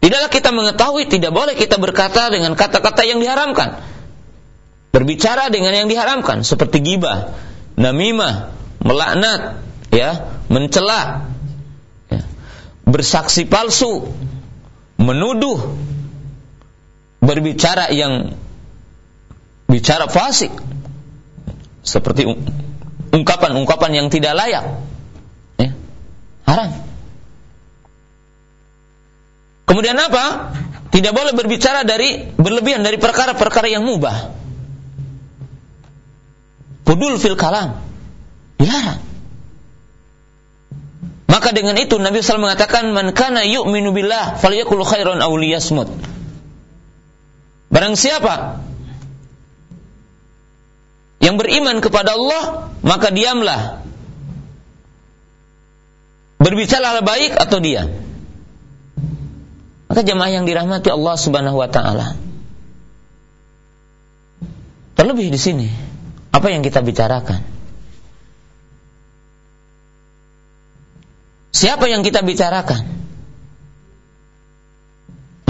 Speaker 1: Tidaklah kita mengetahui, tidak boleh kita berkata dengan kata-kata yang diharamkan. Berbicara dengan yang diharamkan seperti gibah, namimah, melaknat, ya, mencela, ya, bersaksi palsu, menuduh, berbicara yang bicara fasik, seperti ungkapan-ungkapan yang tidak layak, ya, haram. Kemudian apa? Tidak boleh berbicara dari berlebihan dari perkara-perkara yang mubah. Budul fil kalam. Dilarang. Maka dengan itu Nabi SAW mengatakan man kana yu'minu billah falyakul khairan aw liyasmut. Barang siapa yang beriman kepada Allah, maka diamlah. Berbicara baik atau diam. Maka jemaah yang dirahmati Allah Subhanahu wa taala. Terlebih di sini, apa yang kita bicarakan? Siapa yang kita bicarakan?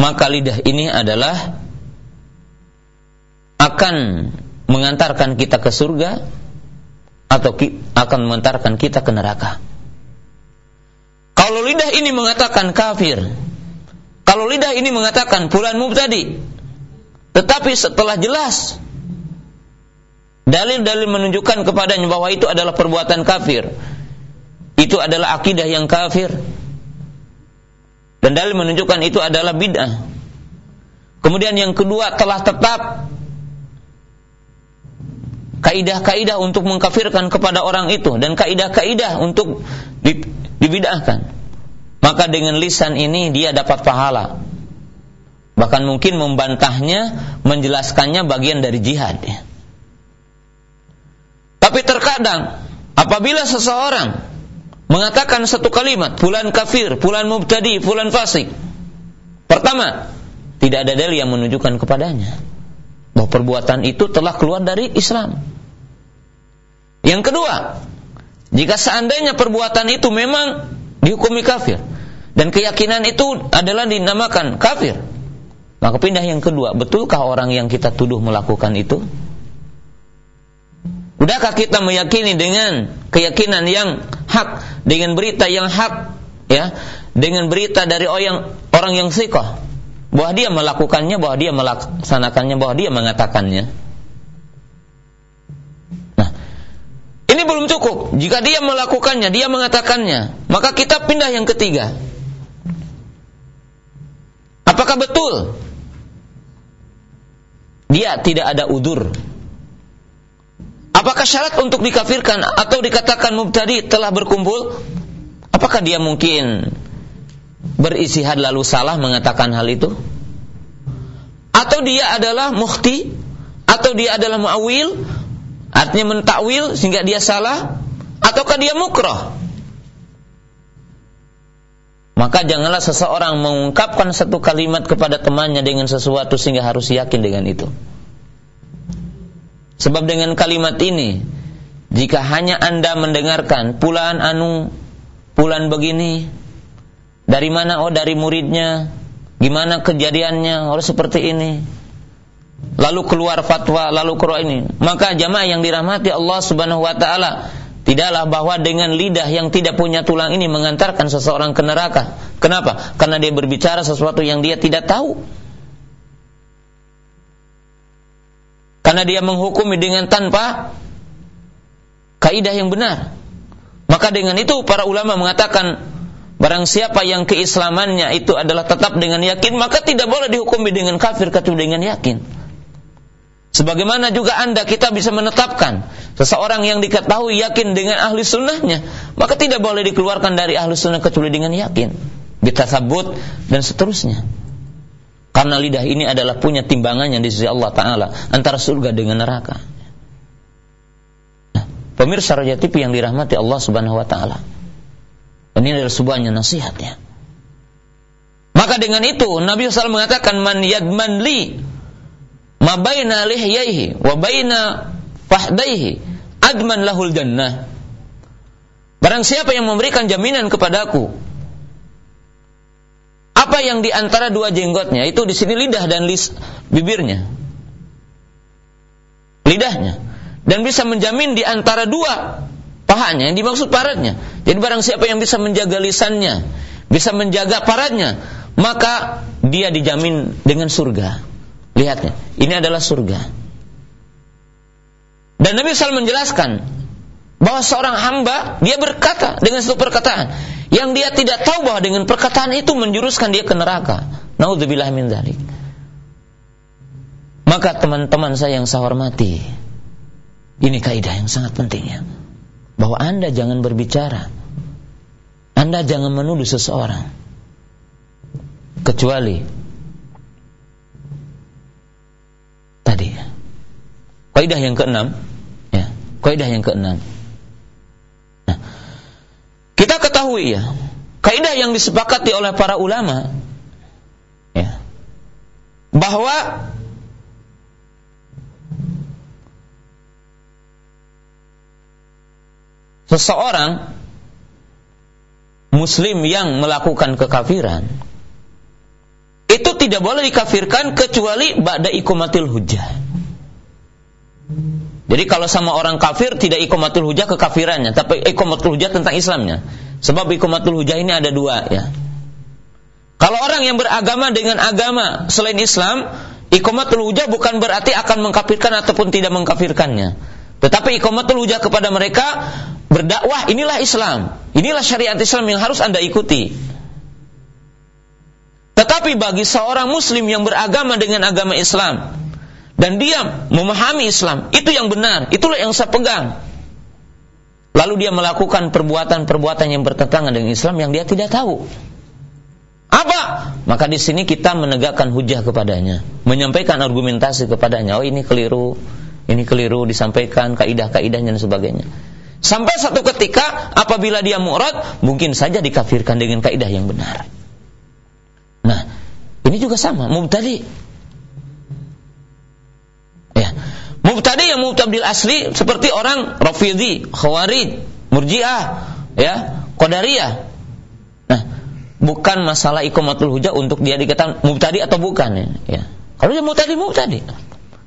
Speaker 1: Maka lidah ini adalah akan mengantarkan kita ke surga atau akan mengantarkan kita ke neraka. Kalau lidah ini mengatakan kafir, kalau lidah ini mengatakan fulan mubtadi, tetapi setelah jelas dalil-dalil menunjukkan kepadanya bahwa itu adalah perbuatan kafir. Itu adalah akidah yang kafir. Dan dalil menunjukkan itu adalah bid'ah. Kemudian yang kedua telah tetap kaidah-kaidah untuk mengkafirkan kepada orang itu dan kaidah-kaidah untuk dibidahkan. Maka dengan lisan ini dia dapat pahala. Bahkan mungkin membantahnya, menjelaskannya bagian dari jihad. Tapi terkadang apabila seseorang mengatakan satu kalimat, fulan kafir, fulan mubtadi, fulan fasik. Pertama, tidak ada dalil yang menunjukkan kepadanya bahwa perbuatan itu telah keluar dari Islam. Yang kedua, jika seandainya perbuatan itu memang dihukumi kafir dan keyakinan itu adalah dinamakan kafir, maka pindah yang kedua, betulkah orang yang kita tuduh melakukan itu? Udahkah kita meyakini dengan keyakinan yang hak, dengan berita yang hak, ya, dengan berita dari orang orang yang sikoh, bahwa dia melakukannya, bahwa dia melaksanakannya, bahwa dia mengatakannya. Nah, ini belum cukup. Jika dia melakukannya, dia mengatakannya, maka kita pindah yang ketiga. Apakah betul dia tidak ada udur. Apakah syarat untuk dikafirkan atau dikatakan mubtadi telah berkumpul? Apakah dia mungkin beristihad lalu salah mengatakan hal itu? Atau dia adalah mukhti? Atau dia adalah muawil? Artinya mentakwil sehingga dia salah? Ataukah dia mukroh? Maka janganlah seseorang mengungkapkan satu kalimat kepada temannya dengan sesuatu sehingga harus yakin dengan itu. Sebab dengan kalimat ini, jika hanya Anda mendengarkan pulaan anu, pulan begini, dari mana? Oh dari muridnya. Gimana kejadiannya? Oh seperti ini. Lalu keluar fatwa, lalu keluar ini. Maka jamaah yang dirahmati Allah Subhanahu wa taala, Tidaklah bahwa dengan lidah yang tidak punya tulang ini mengantarkan seseorang ke neraka. Kenapa? Karena dia berbicara sesuatu yang dia tidak tahu. Karena dia menghukumi dengan tanpa kaidah yang benar. Maka dengan itu para ulama mengatakan barang siapa yang keislamannya itu adalah tetap dengan yakin maka tidak boleh dihukumi dengan kafir kecuali dengan yakin. Sebagaimana juga anda kita bisa menetapkan seseorang yang diketahui yakin dengan ahli sunnahnya, maka tidak boleh dikeluarkan dari ahli sunnah kecuali dengan yakin, sabut dan seterusnya. Karena lidah ini adalah punya timbangannya di sisi Allah Taala antara surga dengan neraka. Nah, pemirsa Raja TV yang dirahmati Allah Subhanahu Wa Taala, ini adalah sebuahnya nasihatnya. Maka dengan itu Nabi SAW mengatakan man yadman li ma baina lihyaihi wa baina fahdaihi adman lahul jannah. Barang siapa yang memberikan jaminan kepadaku apa yang di antara dua jenggotnya itu di sini lidah dan lis, bibirnya. Lidahnya dan bisa menjamin di antara dua pahanya yang dimaksud paratnya. Jadi barang siapa yang bisa menjaga lisannya, bisa menjaga paratnya, maka dia dijamin dengan surga. Lihatnya, ini adalah surga. Dan Nabi SAW menjelaskan bahwa seorang hamba dia berkata dengan satu perkataan yang dia tidak tahu bahwa dengan perkataan itu menjuruskan dia ke neraka. Naudzubillah min dzalik. Maka teman-teman saya yang saya hormati, ini kaidah yang sangat penting ya. Bahwa Anda jangan berbicara. Anda jangan menuduh seseorang kecuali tadi. Kaidah yang keenam, ya, kaidah yang keenam. Nah, kita ketahui ya, kaidah yang disepakati oleh para ulama ya, bahwa seseorang muslim yang melakukan kekafiran itu tidak boleh dikafirkan kecuali ba'da ikumatil hujah. Jadi kalau sama orang kafir tidak ikumatul hujah kekafirannya, tapi ikumatul hujah tentang Islamnya. Sebab ikumatul hujah ini ada dua ya. Kalau orang yang beragama dengan agama selain Islam, ikumatul hujah bukan berarti akan mengkafirkan ataupun tidak mengkafirkannya. Tetapi ikomatul hujah kepada mereka berdakwah inilah Islam. Inilah syariat Islam yang harus Anda ikuti. Tetapi bagi seorang muslim yang beragama dengan agama Islam dan dia memahami Islam, itu yang benar, itulah yang saya pegang. Lalu dia melakukan perbuatan-perbuatan yang bertentangan dengan Islam yang dia tidak tahu. Apa? Maka di sini kita menegakkan hujah kepadanya, menyampaikan argumentasi kepadanya. Oh ini keliru, ini keliru disampaikan kaidah-kaidah dan sebagainya. Sampai satu ketika apabila dia murad, mungkin saja dikafirkan dengan kaidah yang benar. Ini juga sama, mubtadi. Ya. Mubtadi yang mubtadil asli seperti orang Rafidhi, Khawarij, Murji'ah, ya, Qadariyah. Nah, bukan masalah ikomatul hujah untuk dia dikatakan mubtadi atau bukan ya. Kalau dia mubtadi mubtadi.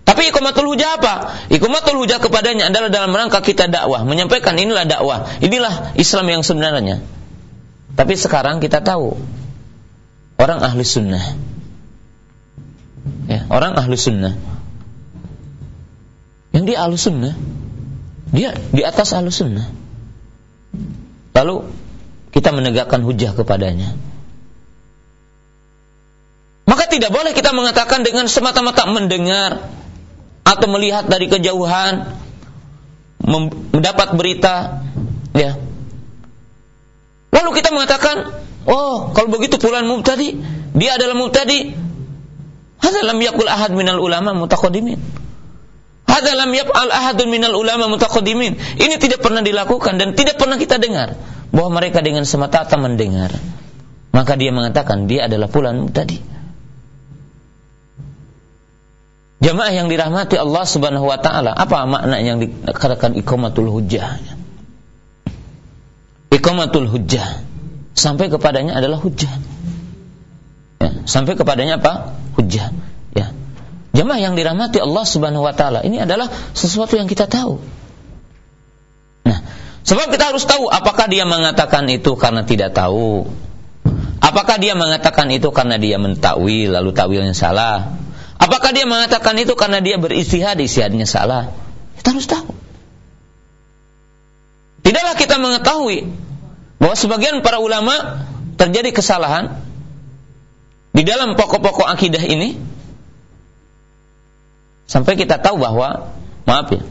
Speaker 1: Tapi ikomatul hujah apa? Ikomatul hujah kepadanya adalah dalam rangka kita dakwah, menyampaikan inilah dakwah, inilah Islam yang sebenarnya. Tapi sekarang kita tahu orang ahli sunnah, ya, orang ahli sunnah, yang dia ahli sunnah, dia di atas ahli sunnah. Lalu kita menegakkan hujah kepadanya. Maka tidak boleh kita mengatakan dengan semata-mata mendengar atau melihat dari kejauhan mendapat berita ya lalu kita mengatakan oh kalau begitu fulan mubtadi dia adalah mubtadi hadza lam yaqul ahad minal ulama mutaqaddimin hadza lam yaf'al ahadun minal ulama mutaqaddimin ini tidak pernah dilakukan dan tidak pernah kita dengar bahwa mereka dengan semata-mata mendengar maka dia mengatakan dia adalah fulan mubtadi Jamaah yang dirahmati Allah Subhanahu wa taala, apa makna yang dikatakan iqamatul hujjah? Iqamatul hujjah. Sampai kepadanya adalah hujjah. Ya, sampai kepadanya apa? Hujjah. Ya. Jamaah yang dirahmati Allah Subhanahu wa taala, ini adalah sesuatu yang kita tahu. Nah, sebab kita harus tahu apakah dia mengatakan itu karena tidak tahu. Apakah dia mengatakan itu karena dia mentakwil lalu takwilnya salah? Apakah dia mengatakan itu karena dia beristihad, istihadnya salah? Kita harus tahu. Tidaklah kita mengetahui bahwa sebagian para ulama terjadi kesalahan di dalam pokok-pokok akidah ini sampai kita tahu bahwa maaf ya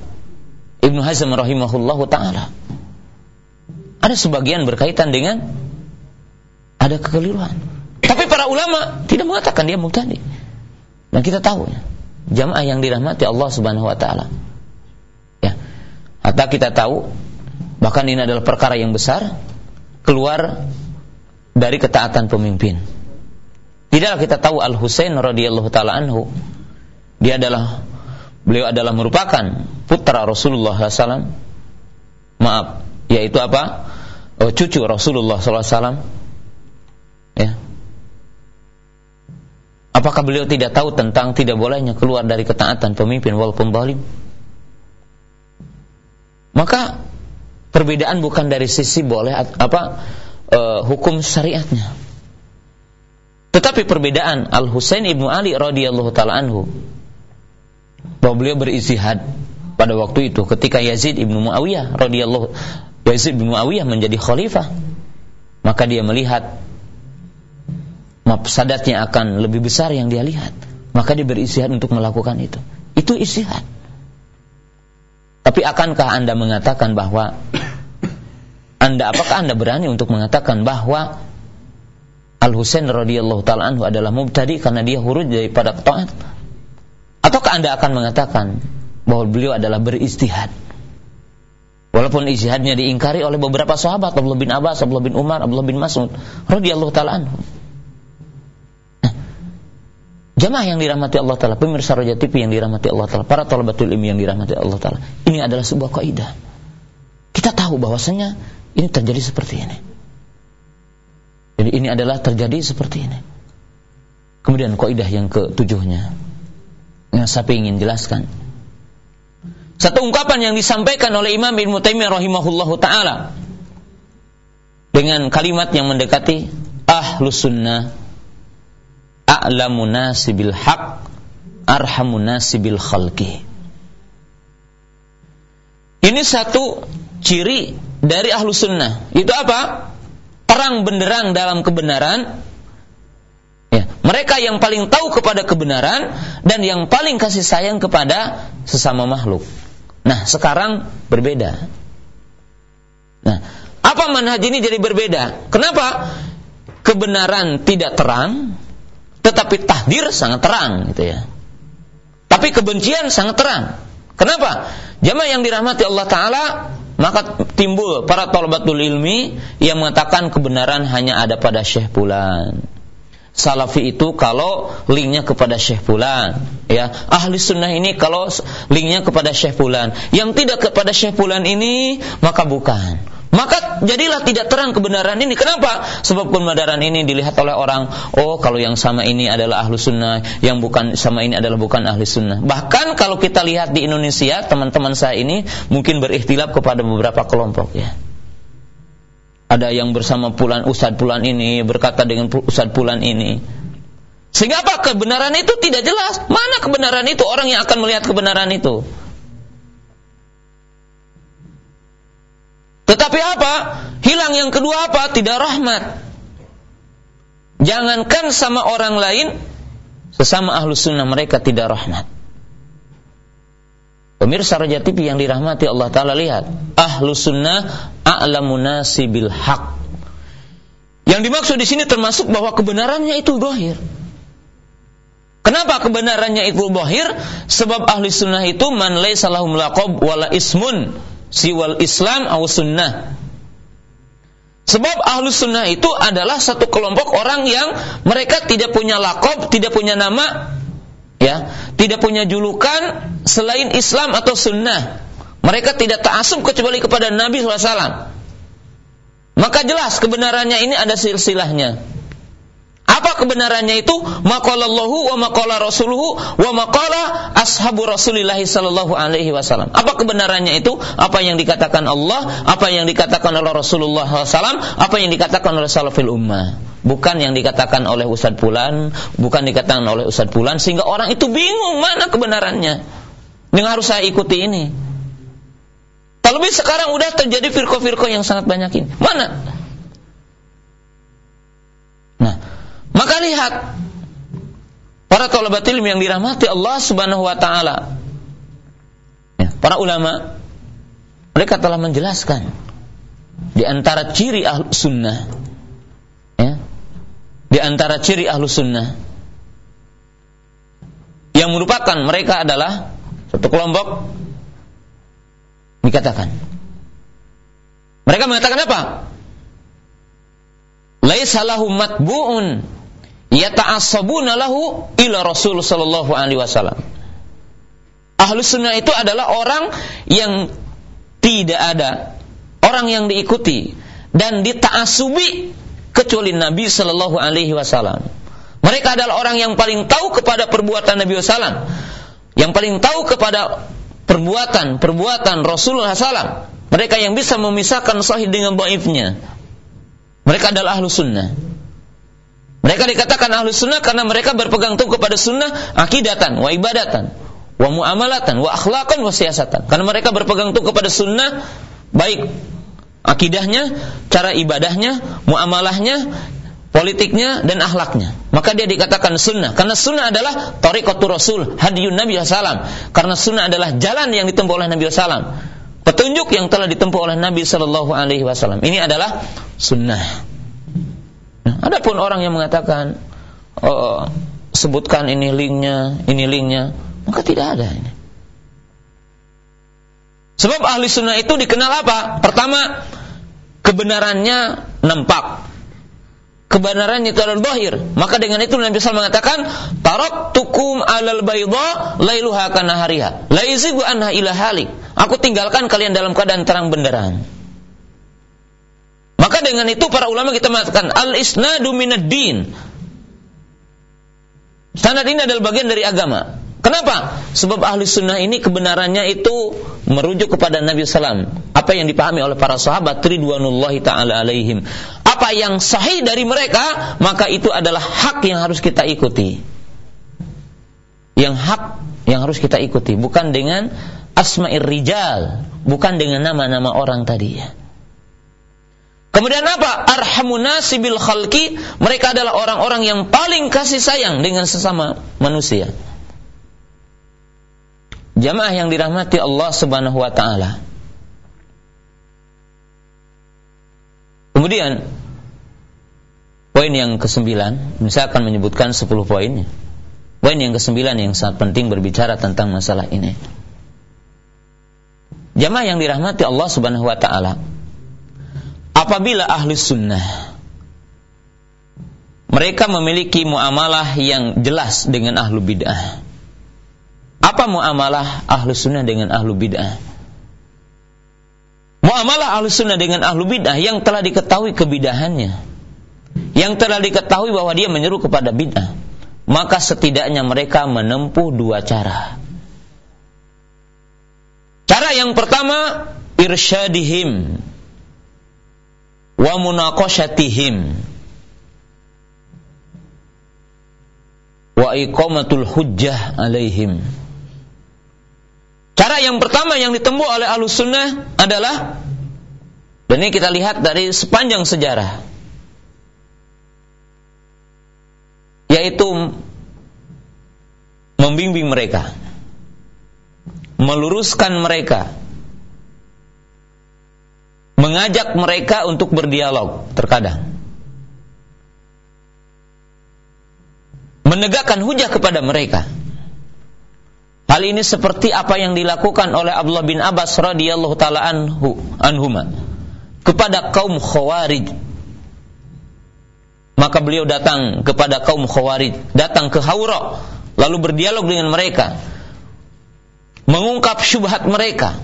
Speaker 1: Ibnu Hazm rahimahullah taala ada sebagian berkaitan dengan ada kekeliruan. Tapi para ulama tidak mengatakan dia mubtadi. Dan kita tahu ya, jamaah yang dirahmati Allah Subhanahu wa taala. Ya. Atau kita tahu bahkan ini adalah perkara yang besar keluar dari ketaatan pemimpin. Tidaklah kita tahu Al Husain radhiyallahu taala anhu dia adalah beliau adalah merupakan putra Rasulullah SAW. Maaf, yaitu apa? Oh, cucu Rasulullah SAW. Ya, Apakah beliau tidak tahu tentang tidak bolehnya keluar dari ketaatan pemimpin walaupun zalim? Maka perbedaan bukan dari sisi boleh apa e, hukum syariatnya. Tetapi perbedaan Al Husain ibnu Ali radhiyallahu taala anhu. Bahwa beliau berizihad pada waktu itu ketika Yazid ibnu Muawiyah radhiyallahu Yazid ibnu Muawiyah menjadi khalifah. Maka dia melihat mafsadatnya akan lebih besar yang dia lihat. Maka dia beristihad untuk melakukan itu. Itu istihad tapi akankah anda mengatakan bahwa anda apakah anda berani untuk mengatakan bahwa Al Husain radhiyallahu taala anhu adalah mubtadi karena dia huruf daripada taat ataukah anda akan mengatakan bahwa beliau adalah beristihad Walaupun istihadnya diingkari oleh beberapa sahabat Abdullah bin Abbas, Abdullah bin Umar, Abdullah bin Mas'ud radhiyallahu taala anhu. Jamaah yang dirahmati Allah Ta'ala, pemirsa Raja TV yang dirahmati Allah Ta'ala, para talabatul ilmi yang dirahmati Allah Ta'ala. Ini adalah sebuah kaidah. Kita tahu bahwasanya ini terjadi seperti ini. Ini adalah terjadi seperti ini. Kemudian kaidah yang ketujuhnya yang saya ingin jelaskan. Satu ungkapan yang disampaikan oleh Imam Ibnu Taimiyah rahimahullahu taala dengan kalimat yang mendekati ahlus sunnah a'lamu nasi bil haq arhamu nasi bil khalqi Ini satu ciri dari ahlu sunnah. Itu apa? Terang benderang dalam kebenaran. Ya, mereka yang paling tahu kepada kebenaran dan yang paling kasih sayang kepada sesama makhluk. Nah, sekarang berbeda. Nah, apa manhaj ini jadi berbeda? Kenapa? Kebenaran tidak terang, tetapi tahdir sangat terang gitu ya. Tapi kebencian sangat terang. Kenapa? Jamaah yang dirahmati Allah Ta'ala maka timbul para tolabatul ilmi yang mengatakan kebenaran hanya ada pada Syekh Fulan. Salafi itu kalau linknya kepada Syekh Fulan, ya. Ahli sunnah ini kalau linknya kepada Syekh Fulan. Yang tidak kepada Syekh Fulan ini maka bukan. Maka jadilah tidak terang kebenaran ini. Kenapa? Sebab kebenaran ini dilihat oleh orang, oh kalau yang sama ini adalah ahlu sunnah, yang bukan sama ini adalah bukan ahli sunnah. Bahkan kalau kita lihat di Indonesia, teman-teman saya ini mungkin berikhtilaf kepada beberapa kelompok ya. Ada yang bersama pulan Ustadz pulan ini, berkata dengan Ustadz pulan ini. Sehingga apa? Kebenaran itu tidak jelas. Mana kebenaran itu? Orang yang akan melihat kebenaran itu. Tetapi apa? Hilang yang kedua apa? Tidak rahmat. Jangankan sama orang lain, sesama ahlu sunnah mereka tidak rahmat. Pemirsa Raja TV yang dirahmati Allah Ta'ala lihat. Ahlu sunnah a'lamu nasi bil. Yang dimaksud di sini termasuk bahwa kebenarannya itu dohir. Kenapa kebenarannya itu dohir? Sebab ahli sunnah itu man laysa lahum laqab wala ismun siwal Islam atau sunnah. Sebab ahlu sunnah itu adalah satu kelompok orang yang mereka tidak punya lakob, tidak punya nama, ya, tidak punya julukan selain Islam atau sunnah. Mereka tidak ta'asub kecuali kepada Nabi SAW. Maka jelas kebenarannya ini ada silsilahnya. Apa kebenarannya itu? Maqalallahu wa maqala rasuluhu wa maqala ashabu Rasulillah sallallahu alaihi wasallam. Apa kebenarannya itu? Apa yang dikatakan Allah, apa yang dikatakan oleh Rasulullah SAW, apa yang dikatakan oleh salafil ummah. Bukan yang dikatakan oleh Ustadz Pulan, bukan dikatakan oleh Ustadz Pulan sehingga orang itu bingung mana kebenarannya. Yang harus saya ikuti ini. Terlebih sekarang udah terjadi firqa-firqa yang sangat banyak ini. Mana? Maka lihat para talabat ilmu yang dirahmati Allah Subhanahu wa taala. Ya, para ulama mereka telah menjelaskan di antara ciri ahlu sunnah ya, di antara ciri ahlu sunnah yang merupakan mereka adalah satu kelompok dikatakan mereka mengatakan apa? Laisa lahum matbu'un yata'assabuna lahu ila Rasul sallallahu alaihi wasallam. Ahlu sunnah itu adalah orang yang tidak ada orang yang diikuti dan ditaasubi kecuali Nabi sallallahu alaihi wasallam. Mereka adalah orang yang paling tahu kepada perbuatan Nabi wasallam, yang paling tahu kepada perbuatan-perbuatan Rasulullah SAW. Mereka yang bisa memisahkan sahih dengan baifnya. Mereka adalah ahlu sunnah. Mereka dikatakan ahlu sunnah karena mereka berpegang teguh kepada sunnah akidatan, wa ibadatan, wa muamalatan, wa akhlaqan, wa siasatan. Karena mereka berpegang teguh kepada sunnah baik akidahnya, cara ibadahnya, muamalahnya, politiknya dan akhlaknya. Maka dia dikatakan sunnah. Karena sunnah adalah tariqatul rasul, hadiyun Nabi SAW. Karena sunnah adalah jalan yang ditempuh oleh Nabi SAW. Petunjuk yang telah ditempuh oleh Nabi Sallallahu Alaihi Wasallam. Ini adalah sunnah. Nah, adapun orang yang mengatakan oh, sebutkan ini linknya, ini linknya, maka tidak ada ini. Sebab ahli sunnah itu dikenal apa? Pertama, kebenarannya nampak. Kebenarannya itu adalah bahir. Maka dengan itu Nabi SAW mengatakan, Tarok tukum alal bayda lailuha kana hariha. Laizigu anha ila halik. Aku tinggalkan kalian dalam keadaan terang benderang. Maka dengan itu para ulama kita mengatakan al-isnadu minad din. Sanad ini adalah bagian dari agama. Kenapa? Sebab ahli sunnah ini kebenarannya itu merujuk kepada Nabi Sallam. Apa yang dipahami oleh para sahabat ridwanullahi taala alaihim. Apa yang sahih dari mereka, maka itu adalah hak yang harus kita ikuti. Yang hak yang harus kita ikuti, bukan dengan asma'ir rijal, bukan dengan nama-nama orang tadi. Kemudian apa? Arhamunasi bil khalqi, mereka adalah orang-orang yang paling kasih sayang dengan sesama manusia. Jamaah yang dirahmati Allah Subhanahu wa taala. Kemudian poin yang kesembilan, saya akan menyebutkan sepuluh poinnya. Poin yang kesembilan yang sangat penting berbicara tentang masalah ini. Jamaah yang dirahmati Allah Subhanahu wa taala, apabila ahli sunnah mereka memiliki muamalah yang jelas dengan ahlu bid'ah. Apa muamalah ahlu sunnah dengan ahlu bid'ah? Muamalah ahlu sunnah dengan ahlu bid'ah yang telah diketahui kebidahannya. Yang telah diketahui bahwa dia menyeru kepada bid'ah. Maka setidaknya mereka menempuh dua cara. Cara yang pertama, irsyadihim wa munaqashatihim wa iqamatul hujjah alaihim. Cara yang pertama yang ditempuh oleh Ahlus Sunnah adalah dan ini kita lihat dari sepanjang sejarah yaitu membimbing mereka meluruskan mereka mengajak mereka untuk berdialog terkadang. Menegakkan hujah kepada mereka. Hal ini seperti apa yang dilakukan oleh Abdullah bin Abbas radhiyallahu taala anhu anhuma kepada kaum Khawarij. Maka beliau datang kepada kaum Khawarij, datang ke Haura, lalu berdialog dengan mereka, mengungkap syubhat mereka,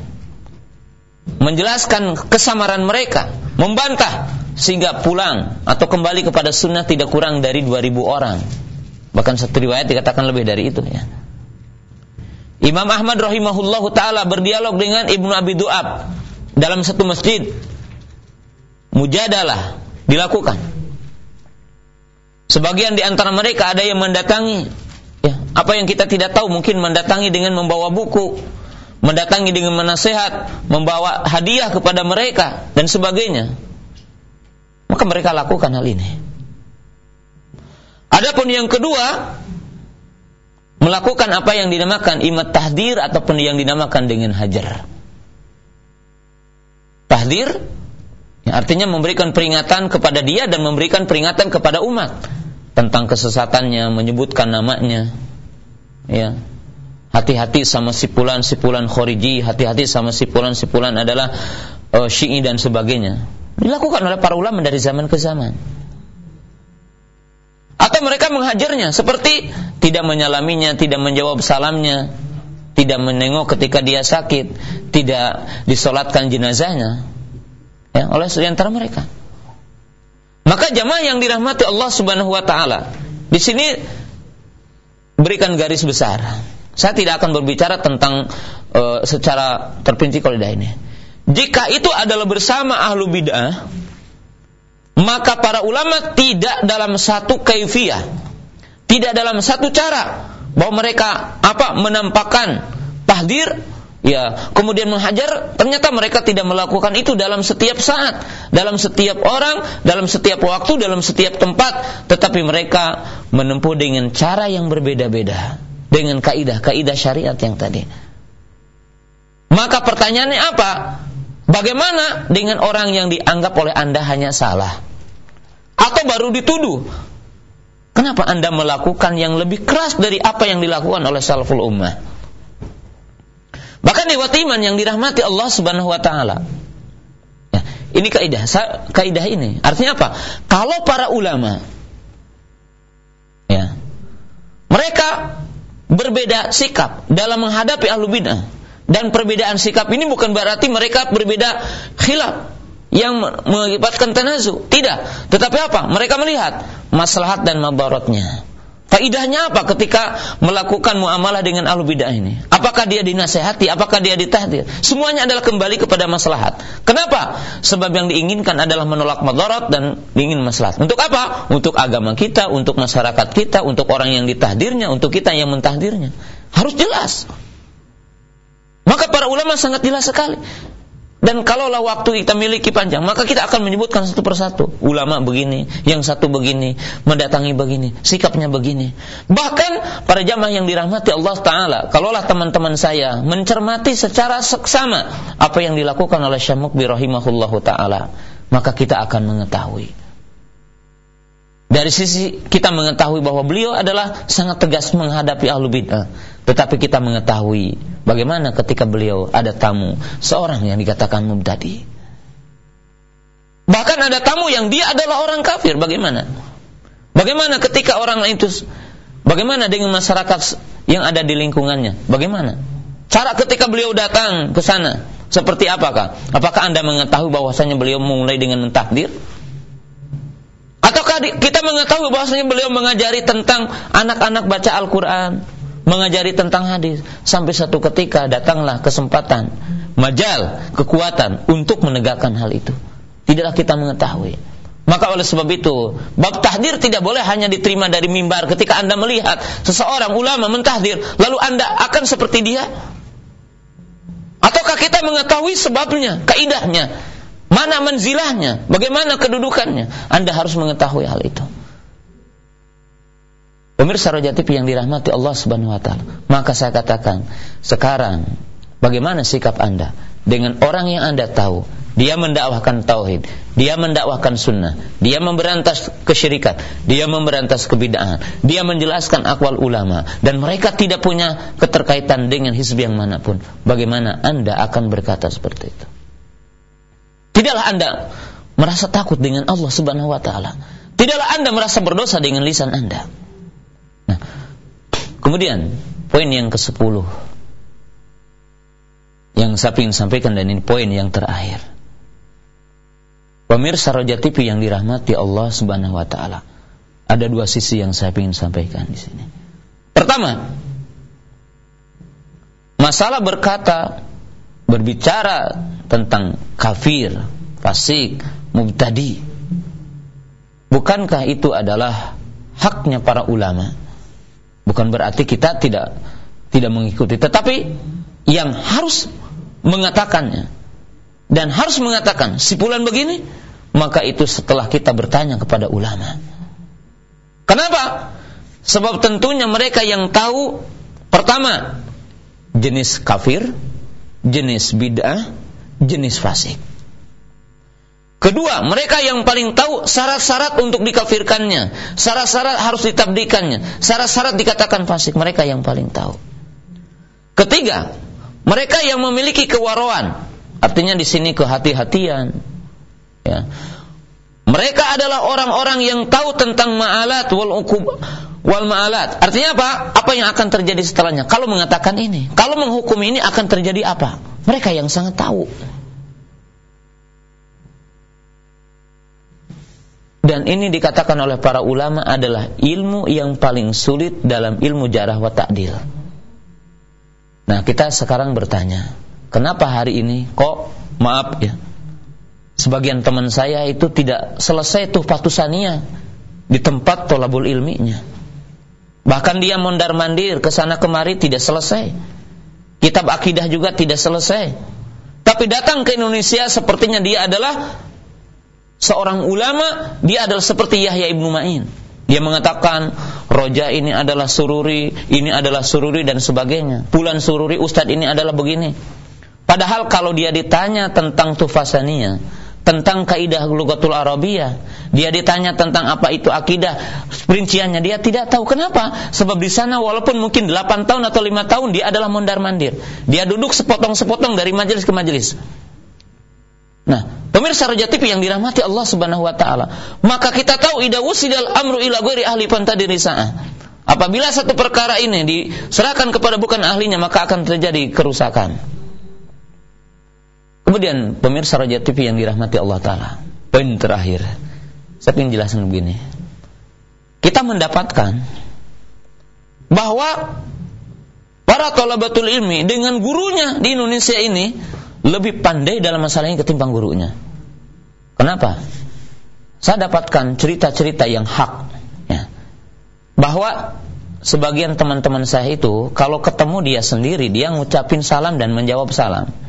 Speaker 1: menjelaskan kesamaran mereka, membantah sehingga pulang atau kembali kepada sunnah tidak kurang dari 2000 orang. Bahkan satu riwayat dikatakan lebih dari itu ya. Imam Ahmad rahimahullah taala berdialog dengan Ibnu Abi Du'ab dalam satu masjid. Mujadalah dilakukan. Sebagian di antara mereka ada yang mendatangi ya, apa yang kita tidak tahu mungkin mendatangi dengan membawa buku mendatangi dengan menasehat, membawa hadiah kepada mereka dan sebagainya. Maka mereka lakukan hal ini. Adapun yang kedua, melakukan apa yang dinamakan imat tahdir ataupun yang dinamakan dengan hajar. Tahdir yang artinya memberikan peringatan kepada dia dan memberikan peringatan kepada umat tentang kesesatannya, menyebutkan namanya. Ya, hati-hati sama sipulan-sipulan khoriji, hati-hati sama sipulan-sipulan adalah uh, syi'i dan sebagainya. Dilakukan oleh para ulama dari zaman ke zaman. Atau mereka menghajarnya seperti tidak menyalaminya, tidak menjawab salamnya, tidak menengok ketika dia sakit, tidak disolatkan jenazahnya ya, oleh antara mereka. Maka jamaah yang dirahmati Allah Subhanahu wa taala, di sini berikan garis besar saya tidak akan berbicara tentang uh, secara terperinci kaidah ini. Jika itu adalah bersama ahlu bid'ah, maka para ulama tidak dalam satu kaifiyah, tidak dalam satu cara bahwa mereka apa menampakkan tahdir ya kemudian menghajar ternyata mereka tidak melakukan itu dalam setiap saat dalam setiap orang dalam setiap waktu dalam setiap tempat tetapi mereka menempuh dengan cara yang berbeda-beda dengan kaidah-kaidah syariat yang tadi. Maka pertanyaannya apa? Bagaimana dengan orang yang dianggap oleh Anda hanya salah? Atau baru dituduh? Kenapa Anda melakukan yang lebih keras dari apa yang dilakukan oleh salaful ummah? Bahkan lewat iman yang dirahmati Allah Subhanahu wa taala. Ya, ini kaidah, kaidah ini. Artinya apa? Kalau para ulama ya, mereka berbeda sikap dalam menghadapi ahlu bid'ah. Dan perbedaan sikap ini bukan berarti mereka berbeda khilaf yang mengakibatkan tanazu. Tidak. Tetapi apa? Mereka melihat maslahat dan mabaratnya. Faidahnya apa ketika melakukan muamalah dengan ahlu bidah ini? Apakah dia dinasehati? Apakah dia ditahdir? Semuanya adalah kembali kepada maslahat. Kenapa? Sebab yang diinginkan adalah menolak madarat dan ingin maslahat. Untuk apa? Untuk agama kita, untuk masyarakat kita, untuk orang yang ditahdirnya, untuk kita yang mentahdirnya. Harus jelas. Maka para ulama sangat jelas sekali. Dan kalaulah waktu kita miliki panjang, maka kita akan menyebutkan satu persatu. Ulama begini, yang satu begini, mendatangi begini, sikapnya begini. Bahkan para jamaah yang dirahmati Allah Ta'ala, kalaulah teman-teman saya mencermati secara seksama apa yang dilakukan oleh Syamuk birahimahullahu Ta'ala, maka kita akan mengetahui. Dari sisi kita mengetahui bahwa beliau adalah sangat tegas menghadapi ahlu bid'ah. Tetapi kita mengetahui bagaimana ketika beliau ada tamu seorang yang dikatakan mubtadi. Bahkan ada tamu yang dia adalah orang kafir. Bagaimana? Bagaimana ketika orang itu bagaimana dengan masyarakat yang ada di lingkungannya? Bagaimana? Cara ketika beliau datang ke sana seperti apakah? Apakah Anda mengetahui bahwasanya beliau mulai dengan mentahdir? Ataukah kita mengetahui bahwasanya beliau mengajari tentang anak-anak baca Al-Qur'an, mengajari tentang hadis. Sampai satu ketika datanglah kesempatan majal kekuatan untuk menegakkan hal itu. Tidaklah kita mengetahui. Maka oleh sebab itu bab tahdir tidak boleh hanya diterima dari mimbar. Ketika anda melihat seseorang ulama mentahdir lalu anda akan seperti dia? Ataukah kita mengetahui sebabnya kaidahnya mana manzilahnya bagaimana kedudukannya anda harus mengetahui hal itu Pemirsa Roja TV yang dirahmati Allah Subhanahu wa taala. Maka saya katakan, sekarang bagaimana sikap Anda dengan orang yang Anda tahu dia mendakwahkan tauhid, dia mendakwahkan sunnah, dia memberantas kesyirikan, dia memberantas kebidaan, dia menjelaskan akwal ulama dan mereka tidak punya keterkaitan dengan hizb yang mana pun. Bagaimana Anda akan berkata seperti itu? Tidaklah Anda merasa takut dengan Allah Subhanahu wa taala. Tidaklah Anda merasa berdosa dengan lisan Anda. Nah, kemudian poin yang ke-10 yang saya ingin sampaikan dan ini poin yang terakhir. Pemirsa Roja TV yang dirahmati Allah Subhanahu wa taala. Ada dua sisi yang saya ingin sampaikan di sini. Pertama, masalah berkata berbicara tentang kafir, fasik, mubtadi. Bukankah itu adalah haknya para ulama? Bukan berarti kita tidak tidak mengikuti, tetapi yang harus mengatakannya dan harus mengatakan sipulan begini, maka itu setelah kita bertanya kepada ulama. Kenapa? Sebab tentunya mereka yang tahu pertama jenis kafir, jenis bid'ah, jenis fasik. Kedua, mereka yang paling tahu syarat-syarat untuk dikafirkannya, syarat-syarat harus ditabdikannya, syarat-syarat dikatakan fasik, mereka yang paling tahu. Ketiga, mereka yang memiliki kewarauan, artinya di sini kehati-hatian. Ya. Mereka adalah orang-orang yang tahu tentang ma'alat wal ukub wal ma'alat. Artinya apa? Apa yang akan terjadi setelahnya? Kalau mengatakan ini, kalau menghukum ini akan terjadi apa? Mereka yang sangat tahu. Dan ini dikatakan oleh para ulama adalah ilmu yang paling sulit dalam ilmu jarah wa ta'dil. Nah, kita sekarang bertanya, kenapa hari ini kok maaf ya? Sebagian teman saya itu tidak selesai tuh patusannya di tempat tolabul ilminya. Bahkan dia mondar mandir ke sana kemari tidak selesai. Kitab akidah juga tidak selesai. Tapi datang ke Indonesia sepertinya dia adalah seorang ulama dia adalah seperti Yahya ibnu Ma'in. Dia mengatakan roja ini adalah sururi, ini adalah sururi dan sebagainya. Pulan sururi ustadz ini adalah begini. Padahal kalau dia ditanya tentang tufasaniyah, tentang kaidah lugatul arabiyah, dia ditanya tentang apa itu akidah, perinciannya dia tidak tahu kenapa. Sebab di sana walaupun mungkin 8 tahun atau 5 tahun dia adalah mondar mandir. Dia duduk sepotong-sepotong dari majelis ke majelis. Nah, pemirsa Raja TV yang dirahmati Allah Subhanahu wa taala, maka kita tahu idza usidal amru ila ahli fantadiri Apabila satu perkara ini diserahkan kepada bukan ahlinya, maka akan terjadi kerusakan. Kemudian pemirsa Raja TV yang dirahmati Allah taala, poin terakhir. Saya ingin jelaskan begini. Kita mendapatkan bahwa para talabatul ilmi dengan gurunya di Indonesia ini lebih pandai dalam masalah ini ketimbang gurunya. Kenapa? Saya dapatkan cerita-cerita yang hak, ya, bahwa sebagian teman-teman saya itu kalau ketemu dia sendiri dia ngucapin salam dan menjawab salam.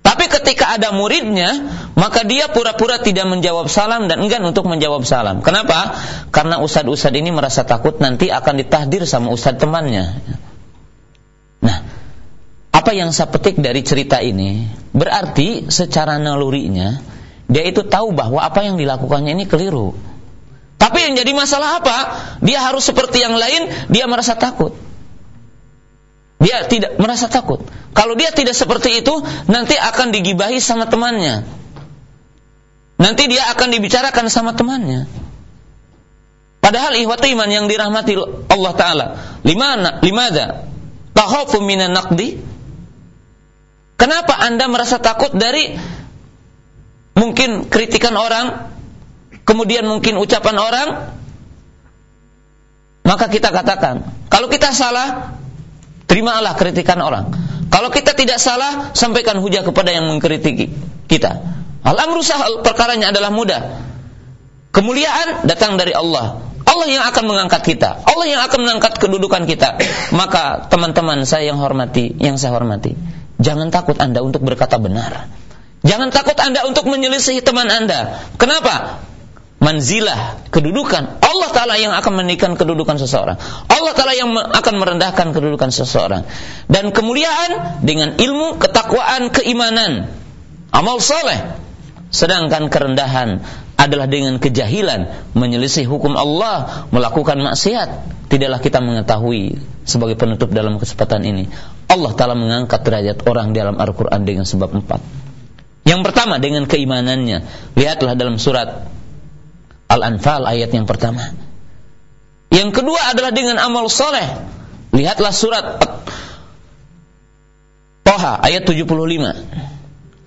Speaker 1: Tapi ketika ada muridnya, maka dia pura-pura tidak menjawab salam dan enggan untuk menjawab salam. Kenapa? Karena ustad-ustad ini merasa takut nanti akan ditahdir sama ustad temannya. Nah, apa yang saya petik dari cerita ini? Berarti secara nalurinya, dia itu tahu bahwa apa yang dilakukannya ini keliru. Tapi yang jadi masalah apa? Dia harus seperti yang lain, dia merasa takut. Dia tidak merasa takut. Kalau dia tidak seperti itu, nanti akan digibahi sama temannya. Nanti dia akan dibicarakan sama temannya. Padahal ihwatu iman yang dirahmati Allah Ta'ala. Limana, limada? Tahofu minan naqdi? Kenapa anda merasa takut dari mungkin kritikan orang, kemudian mungkin ucapan orang? Maka kita katakan, kalau kita salah, Terimalah kritikan orang. Kalau kita tidak salah, sampaikan hujah kepada yang mengkritiki kita. Al-amru sahal, perkaranya adalah mudah. Kemuliaan datang dari Allah. Allah yang akan mengangkat kita. Allah yang akan mengangkat kedudukan kita. <coughs> Maka teman-teman saya yang hormati, yang saya hormati, jangan takut Anda untuk berkata benar. Jangan takut Anda untuk menyelisihi teman Anda. Kenapa? Manzilah, kedudukan. Allah Ta'ala yang akan menaikkan kedudukan seseorang. Allah Ta'ala yang akan merendahkan kedudukan seseorang. Dan kemuliaan dengan ilmu, ketakwaan, keimanan. Amal soleh. Sedangkan kerendahan adalah dengan kejahilan, menyelisih hukum Allah, melakukan maksiat. Tidaklah kita mengetahui sebagai penutup dalam kesempatan ini. Allah Ta'ala mengangkat derajat orang dalam Al-Quran dengan sebab empat. Yang pertama dengan keimanannya. Lihatlah dalam surat Al-Anfal ayat yang pertama. Yang kedua adalah dengan amal soleh. Lihatlah surat Toha ayat 75.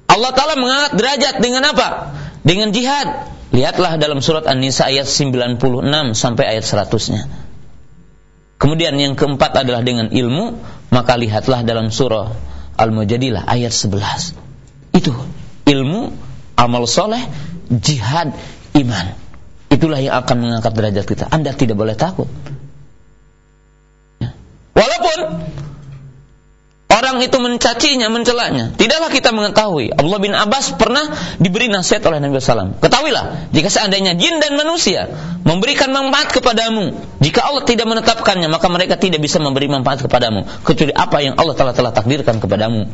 Speaker 1: Allah Ta'ala mengangkat derajat dengan apa? Dengan jihad. Lihatlah dalam surat An-Nisa ayat 96 sampai ayat 100-nya. Kemudian yang keempat adalah dengan ilmu, maka lihatlah dalam surah Al-Mujadilah ayat 11. Itu ilmu, amal soleh, jihad, iman. Itulah yang akan mengangkat derajat kita. Anda tidak boleh takut. Ya. Walaupun orang itu mencacinya, mencelanya, tidaklah kita mengetahui. Abdullah bin Abbas pernah diberi nasihat oleh Nabi SAW. Ketahuilah, jika seandainya jin dan manusia memberikan manfaat kepadamu, jika Allah tidak menetapkannya, maka mereka tidak bisa memberi manfaat kepadamu, kecuali apa yang Allah telah telah takdirkan kepadamu.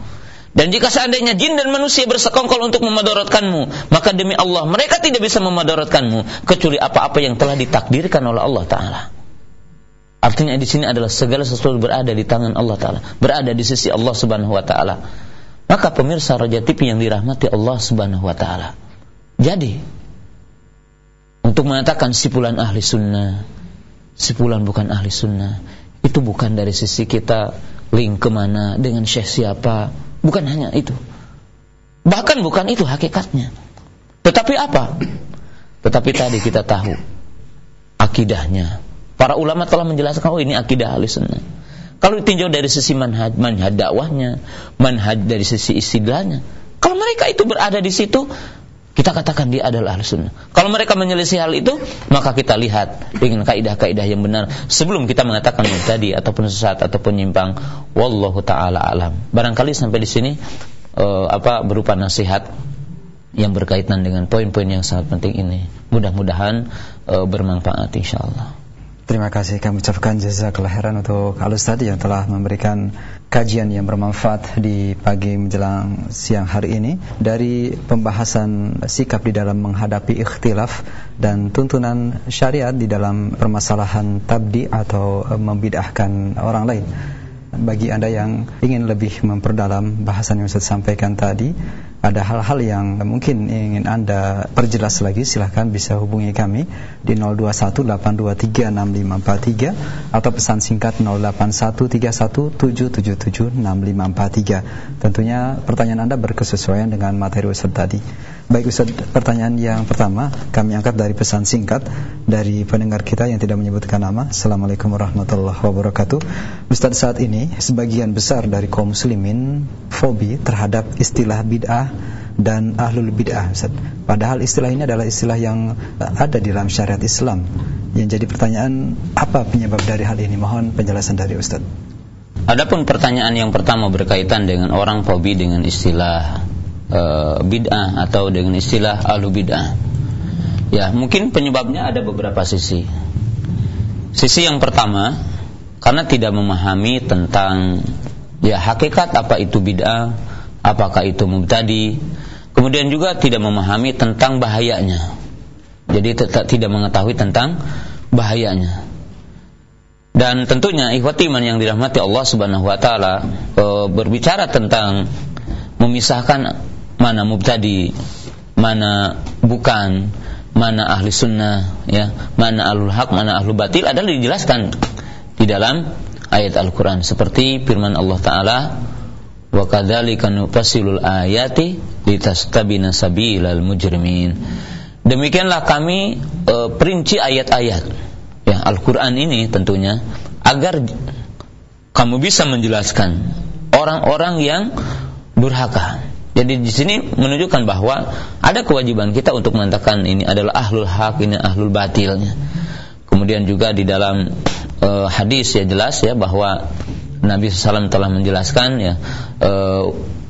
Speaker 1: Dan jika seandainya jin dan manusia bersekongkol untuk memadorotkanmu, maka demi Allah mereka tidak bisa memadorotkanmu kecuali apa-apa yang telah ditakdirkan oleh Allah Taala. Artinya di sini adalah segala sesuatu berada di tangan Allah Taala, berada di sisi Allah Subhanahu Wa Taala. Maka pemirsa Raja TV yang dirahmati Allah Subhanahu Wa Taala. Jadi untuk mengatakan sipulan ahli sunnah, sipulan bukan ahli sunnah, itu bukan dari sisi kita link ke mana dengan syekh siapa, Bukan hanya itu. Bahkan bukan itu hakikatnya. Tetapi apa? Tetapi tadi kita tahu akidahnya. Para ulama telah menjelaskan oh ini akidah ahli sunnah. Kalau ditinjau dari sisi manhaj, manhaj dakwahnya, manhaj dari sisi istilahnya. Kalau mereka itu berada di situ, kita katakan dia adalah ahli sunnah. Kalau mereka menyelisih hal itu, maka kita lihat dengan kaidah-kaidah yang benar sebelum kita mengatakan yang tadi ataupun sesat ataupun nyimpang. Wallahu taala alam. Barangkali sampai di sini uh, apa berupa nasihat yang berkaitan dengan poin-poin yang sangat penting ini. Mudah-mudahan uh, bermanfaat insyaallah.
Speaker 2: Terima kasih. Kami ucapkan jazakallah khairan untuk Al yang telah memberikan kajian yang bermanfaat di pagi menjelang siang hari ini. Dari pembahasan sikap di dalam menghadapi ikhtilaf dan tuntunan syariat di dalam permasalahan tabdi atau membidahkan orang lain bagi Anda yang ingin lebih memperdalam bahasan yang saya sampaikan tadi, ada hal-hal yang mungkin ingin Anda perjelas lagi, silahkan bisa hubungi kami di 0218236543 atau pesan singkat 081317776543. Tentunya pertanyaan Anda berkesesuaian dengan materi Ustaz tadi. Baik Ustaz, pertanyaan yang pertama kami angkat dari pesan singkat dari pendengar kita yang tidak menyebutkan nama. Assalamualaikum warahmatullahi wabarakatuh. Ustaz saat ini sebagian besar dari kaum muslimin fobi terhadap istilah bid'ah dan ahlul bid'ah Ustaz. Padahal istilah ini adalah istilah yang ada di dalam syariat Islam yang jadi pertanyaan apa penyebab dari hal ini? Mohon penjelasan dari Ustaz.
Speaker 1: Adapun pertanyaan yang pertama berkaitan dengan orang fobi dengan istilah e, bid'ah atau dengan istilah alu bid'ah. Ya, mungkin penyebabnya ada beberapa sisi. Sisi yang pertama karena tidak memahami tentang ya hakikat apa itu bid'ah, apakah itu mubtadi. Kemudian juga tidak memahami tentang bahayanya. Jadi tetap tidak mengetahui tentang bahayanya. Dan tentunya ikhwati iman yang dirahmati Allah Subhanahu wa taala e, berbicara tentang memisahkan mana mubtadi, mana bukan, mana ahli sunnah, ya, mana ahlul hak, mana ahlul batil adalah dijelaskan di dalam ayat Al-Qur'an seperti firman Allah taala wa kadzalika nufasilul ayati litastabina sabilal mujrimin Demikianlah kami e, perinci ayat-ayat ya Al-Qur'an ini tentunya agar kamu bisa menjelaskan orang-orang yang durhaka. Jadi di sini menunjukkan bahwa ada kewajiban kita untuk mengatakan ini adalah ahlul hak, ini ahlul batilnya. Kemudian juga di dalam e, hadis ya jelas ya bahwa Nabi SAW telah menjelaskan ya e,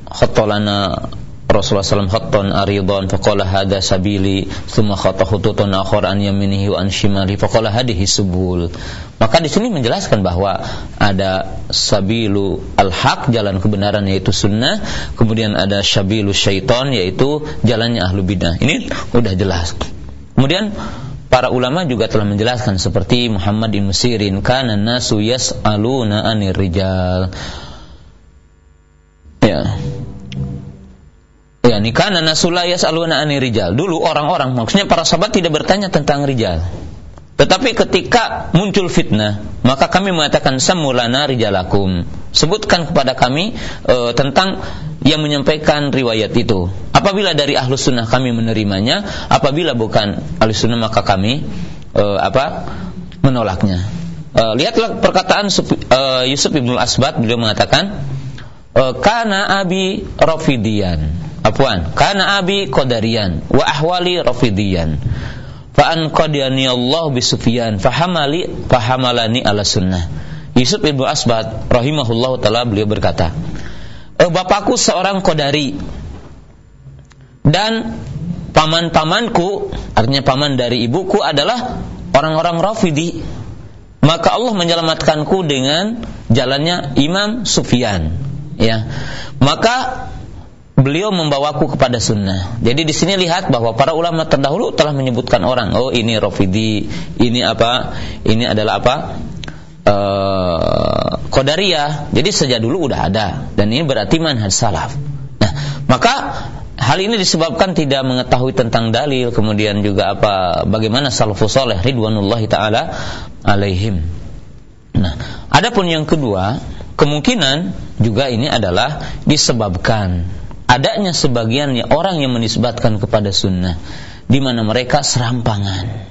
Speaker 1: khatolana Rasulullah SAW khattan aridan faqala hada sabili thumma khata khututun akhar an yaminihi wa an shimali faqala hadihi subul. Maka di sini menjelaskan bahwa ada sabilu al-haq jalan kebenaran yaitu sunnah kemudian ada sabilu syaitan yaitu jalannya ahlu bidah. Ini udah jelas. Kemudian para ulama juga telah menjelaskan seperti Muhammad bin Musirin kana nasu yas'aluna anir rijal. Ya Ya, nikana nasulayas aluna ani rijal. Dulu orang-orang, maksudnya para sahabat tidak bertanya tentang rijal. Tetapi ketika muncul fitnah, maka kami mengatakan samulana rijalakum. Sebutkan kepada kami e, tentang yang menyampaikan riwayat itu. Apabila dari ahlus sunnah kami menerimanya, apabila bukan ahlus sunnah maka kami e, apa menolaknya. E, lihatlah perkataan e, Yusuf ibn Asbat beliau mengatakan, e, kana abi rafidian Afwan, kana abi qadarian wa ahwali rafidian. Fa an qadiyani Allah bi Sufyan. Fahamali fahamalani ala sunnah. Yusuf ibnu Asbad rahimahullah taala beliau berkata, e, bapakku seorang qadari dan paman-pamanku artinya paman dari ibuku adalah orang-orang Rafidi. Maka Allah menyelamatkanku dengan jalannya Imam Sufyan. Ya. Maka beliau membawaku kepada sunnah. Jadi di sini lihat bahwa para ulama terdahulu telah menyebutkan orang, oh ini Rafidi, ini apa? Ini adalah apa? Uh, Qadariyah. Jadi sejak dulu udah ada dan ini berarti manhaj salaf. Nah, maka hal ini disebabkan tidak mengetahui tentang dalil, kemudian juga apa bagaimana salafus saleh ridwanullahi taala alaihim. Nah, adapun yang kedua, kemungkinan juga ini adalah disebabkan adanya sebagian orang yang menisbatkan kepada sunnah di mana mereka serampangan.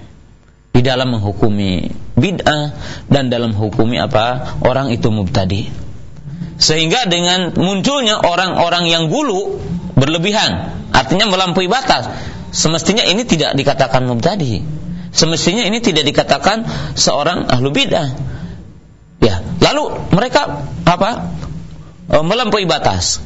Speaker 1: Di dalam menghukumi bid'ah dan dalam menghukumi apa? Orang itu mubtadi. Sehingga dengan munculnya orang-orang yang gulu berlebihan artinya melampaui batas semestinya ini tidak dikatakan mubtadi. Semestinya ini tidak dikatakan seorang ahlu bid'ah. Ya lalu mereka apa? E, melampaui batas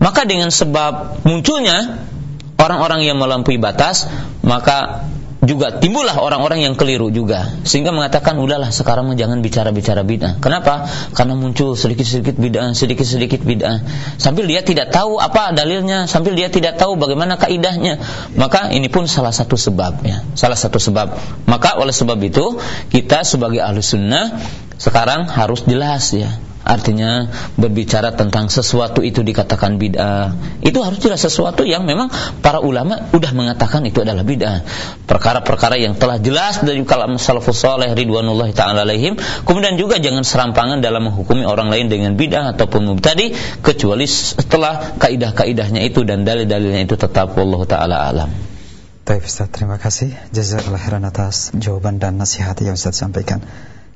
Speaker 1: maka dengan sebab munculnya orang-orang yang melampaui batas, maka juga timbullah orang-orang yang keliru juga sehingga mengatakan udahlah sekarang jangan bicara-bicara bid'ah. Kenapa? Karena muncul sedikit-sedikit bid'ah, sedikit-sedikit bid'ah. Sambil dia tidak tahu apa dalilnya, sambil dia tidak tahu bagaimana kaidahnya. Maka ini pun salah satu sebab ya, salah satu sebab. Maka oleh sebab itu kita sebagai ahli sunnah sekarang harus jelas ya artinya berbicara tentang sesuatu itu dikatakan bid'ah. Itu harus jelas sesuatu yang memang para ulama udah mengatakan itu adalah bid'ah. Perkara-perkara yang telah jelas dari kalam salafus saleh ridwanullah taala alaihim. Kemudian juga jangan serampangan dalam menghukumi orang lain dengan bid'ah ataupun mubtadi kecuali setelah kaidah-kaidahnya itu dan dalil-dalilnya itu tetap Allah taala alam.
Speaker 2: Baik Ustaz, terima kasih. Jazakallah khairan atas jawaban dan nasihat yang Ustaz sampaikan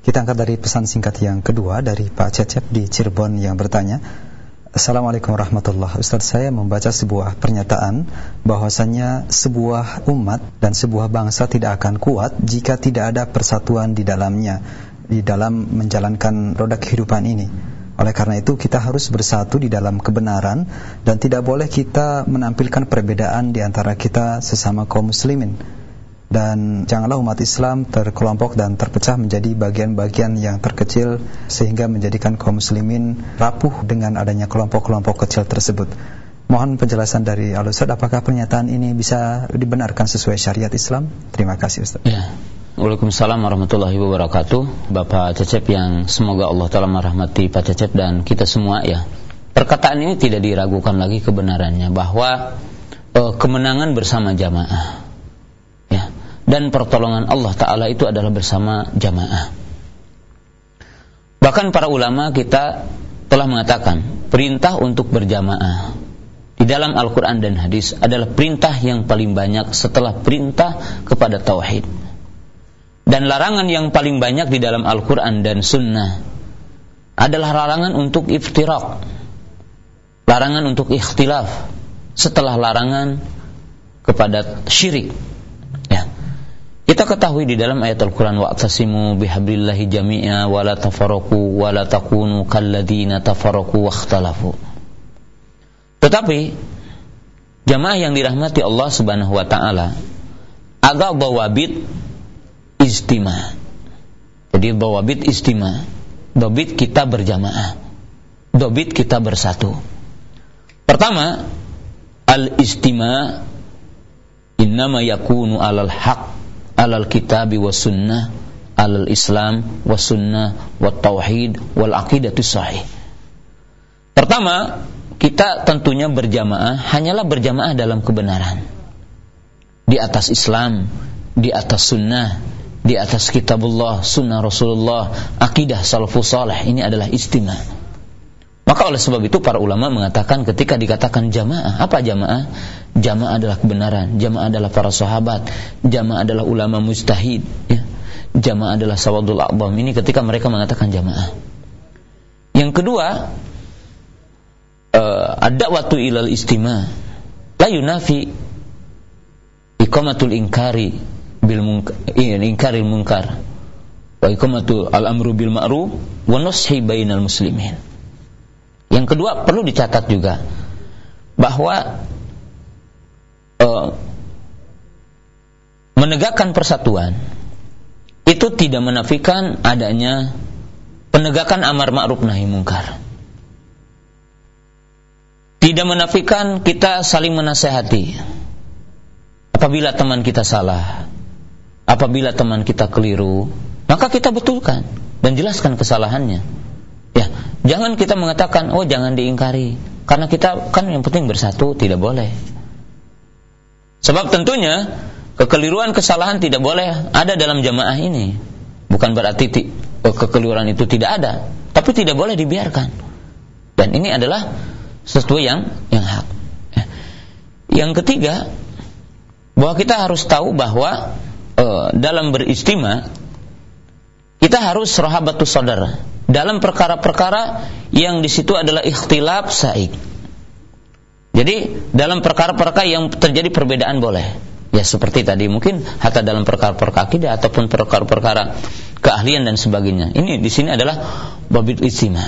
Speaker 2: Kita angkat dari pesan singkat yang kedua dari Pak Cecep di Cirebon yang bertanya, Assalamualaikum warahmatullahi Ustaz saya membaca sebuah pernyataan bahwasannya sebuah umat dan sebuah bangsa tidak akan kuat jika tidak ada persatuan di dalamnya di dalam menjalankan roda kehidupan ini. Oleh karena itu kita harus bersatu di dalam kebenaran dan tidak boleh kita menampilkan perbedaan di antara kita sesama kaum muslimin dan janganlah umat Islam terkelompok dan terpecah menjadi bagian-bagian yang terkecil sehingga menjadikan kaum muslimin rapuh dengan adanya kelompok-kelompok kecil tersebut. Mohon penjelasan dari Al apakah pernyataan ini bisa dibenarkan sesuai syariat Islam? Terima kasih Ustaz.
Speaker 1: Ya. Waalaikumsalam warahmatullahi wabarakatuh. Bapak Cecep yang semoga Allah taala merahmati Pak Cecep dan kita semua ya. Perkataan ini tidak diragukan lagi kebenarannya bahwa uh, kemenangan bersama jamaah dan pertolongan Allah Ta'ala itu adalah bersama jamaah. Bahkan para ulama kita telah mengatakan perintah untuk berjamaah di dalam Al-Quran dan hadis adalah perintah yang paling banyak setelah perintah kepada tauhid. Dan larangan yang paling banyak di dalam Al-Quran dan Sunnah adalah larangan untuk iftirak, larangan untuk ikhtilaf, setelah larangan kepada syirik ketahui di dalam ayat Al-Quran wa'tasimu bihablillahi jami'a wa la tafarraku wa la takunu kalladina tafarraku wa ikhtalafu. Tetapi jamaah yang dirahmati Allah Subhanahu wa taala ada bawabit istima. Jadi bawabit istima. Dobit kita berjamaah. Dobit kita bersatu. Pertama, al-istima innama yakunu alal haq alal kitabi was sunnah alal islam was sunnah wat tauhid wal aqidatu sahih. Pertama kita tentunya berjamaah hanyalah berjamaah dalam kebenaran. Di atas Islam di atas sunnah di atas kitabullah sunnah Rasulullah akidah salafus salih ini adalah istimewa maka oleh sebab itu para ulama mengatakan ketika dikatakan jamaah, apa jamaah? Jamaah adalah kebenaran, jamaah adalah para sahabat, jamaah adalah ulama mustahid, ya. Jamaah adalah sawadul a'bam. Ini ketika mereka mengatakan jamaah. Yang kedua, uh, ada waktu ilal istima. La yunafi iqamatul inkari bil munkar, inkaril munkar wa iqamatul al amru bil ma'ruf wa nushi bainal muslimin yang kedua perlu dicatat juga bahwa uh, menegakkan persatuan itu tidak menafikan adanya penegakan amar ma'ruf nahi mungkar. Tidak menafikan kita saling menasehati. Apabila teman kita salah, apabila teman kita keliru, maka kita betulkan dan jelaskan kesalahannya. Jangan kita mengatakan oh jangan diingkari karena kita kan yang penting bersatu tidak boleh. Sebab tentunya kekeliruan kesalahan tidak boleh ada dalam jamaah ini. Bukan berarti oh, kekeliruan itu tidak ada, tapi tidak boleh dibiarkan. Dan ini adalah sesuatu yang yang hak. Ya. Yang ketiga, bahwa kita harus tahu bahwa uh, dalam beristima kita harus sahabatus saudara dalam perkara-perkara yang di situ adalah ikhtilaf saik. Jadi dalam perkara-perkara yang terjadi perbedaan boleh. Ya seperti tadi mungkin hatta dalam perkara-perkara akidah ataupun perkara-perkara keahlian dan sebagainya. Ini di sini adalah babit istima.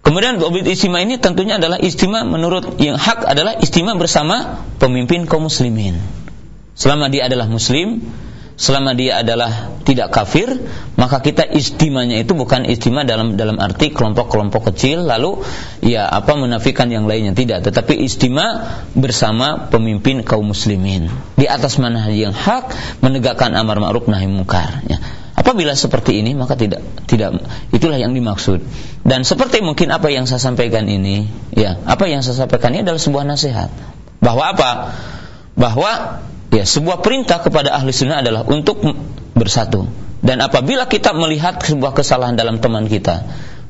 Speaker 1: Kemudian babit istima ini tentunya adalah istima menurut yang hak adalah istima bersama pemimpin kaum muslimin. Selama dia adalah muslim, selama dia adalah tidak kafir maka kita istimanya itu bukan istima dalam dalam arti kelompok-kelompok kecil lalu ya apa menafikan yang lainnya. Tidak tetapi istima bersama pemimpin kaum muslimin. Di atas mana yang hak menegakkan amar ma'ruf nahi munkar ya. Apabila seperti ini maka tidak tidak itulah yang dimaksud. Dan seperti mungkin apa yang saya sampaikan ini ya apa yang saya sampaikan ini adalah sebuah nasihat. Bahwa apa? Bahwa Ya, sebuah perintah kepada ahli sunnah adalah untuk bersatu. Dan apabila kita melihat sebuah kesalahan dalam teman kita,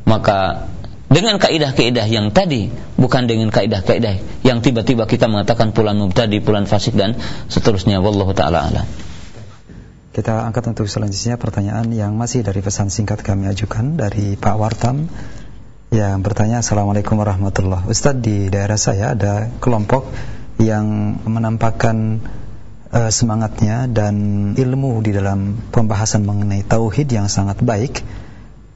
Speaker 1: maka dengan kaidah-kaidah yang tadi, bukan dengan kaidah-kaidah yang tiba-tiba kita mengatakan pulan mubtadi, pulan fasik dan seterusnya. Wallahu taala alam.
Speaker 2: Kita angkat untuk selanjutnya pertanyaan yang masih dari pesan singkat kami ajukan dari Pak Wartam yang bertanya Assalamualaikum warahmatullahi Ustadz di daerah saya ada kelompok yang menampakkan uh, semangatnya dan ilmu di dalam pembahasan mengenai tauhid yang sangat baik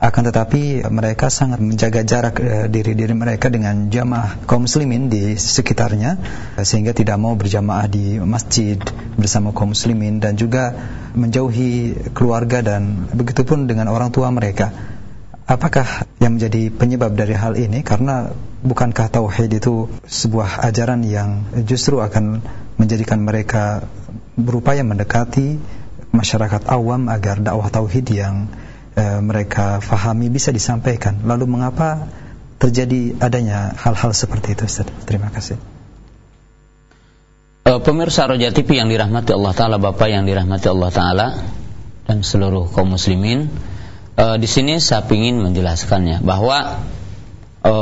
Speaker 2: akan tetapi mereka sangat menjaga jarak diri-diri mereka dengan jamaah kaum muslimin di sekitarnya uh, sehingga tidak mau berjamaah di masjid bersama kaum muslimin dan juga menjauhi keluarga dan begitupun dengan orang tua mereka Apakah yang menjadi penyebab dari hal ini? Karena bukankah tauhid itu sebuah ajaran yang justru akan menjadikan mereka berupaya mendekati masyarakat awam agar dakwah tauhid yang e, mereka fahami bisa disampaikan. Lalu mengapa terjadi adanya hal-hal seperti itu Ustaz? Terima kasih.
Speaker 1: E, pemirsa Roja TV yang dirahmati Allah Ta'ala Bapak yang dirahmati Allah Ta'ala Dan seluruh kaum muslimin e, di sini saya ingin menjelaskannya bahwa e,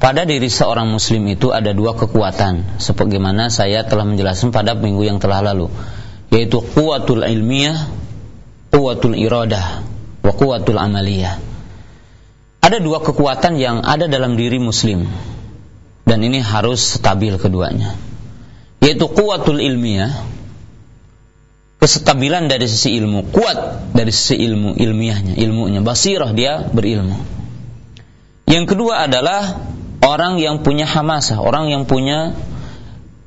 Speaker 1: pada diri seorang muslim itu ada dua kekuatan sebagaimana saya telah menjelaskan pada minggu yang telah lalu yaitu kuatul ilmiah kuatul iradah wa kuatul amaliyah ada dua kekuatan yang ada dalam diri muslim dan ini harus stabil keduanya yaitu kuatul ilmiah kestabilan dari sisi ilmu, kuat dari sisi ilmu, ilmiahnya, ilmunya, basirah dia berilmu. Yang kedua adalah orang yang punya hamasa, orang yang punya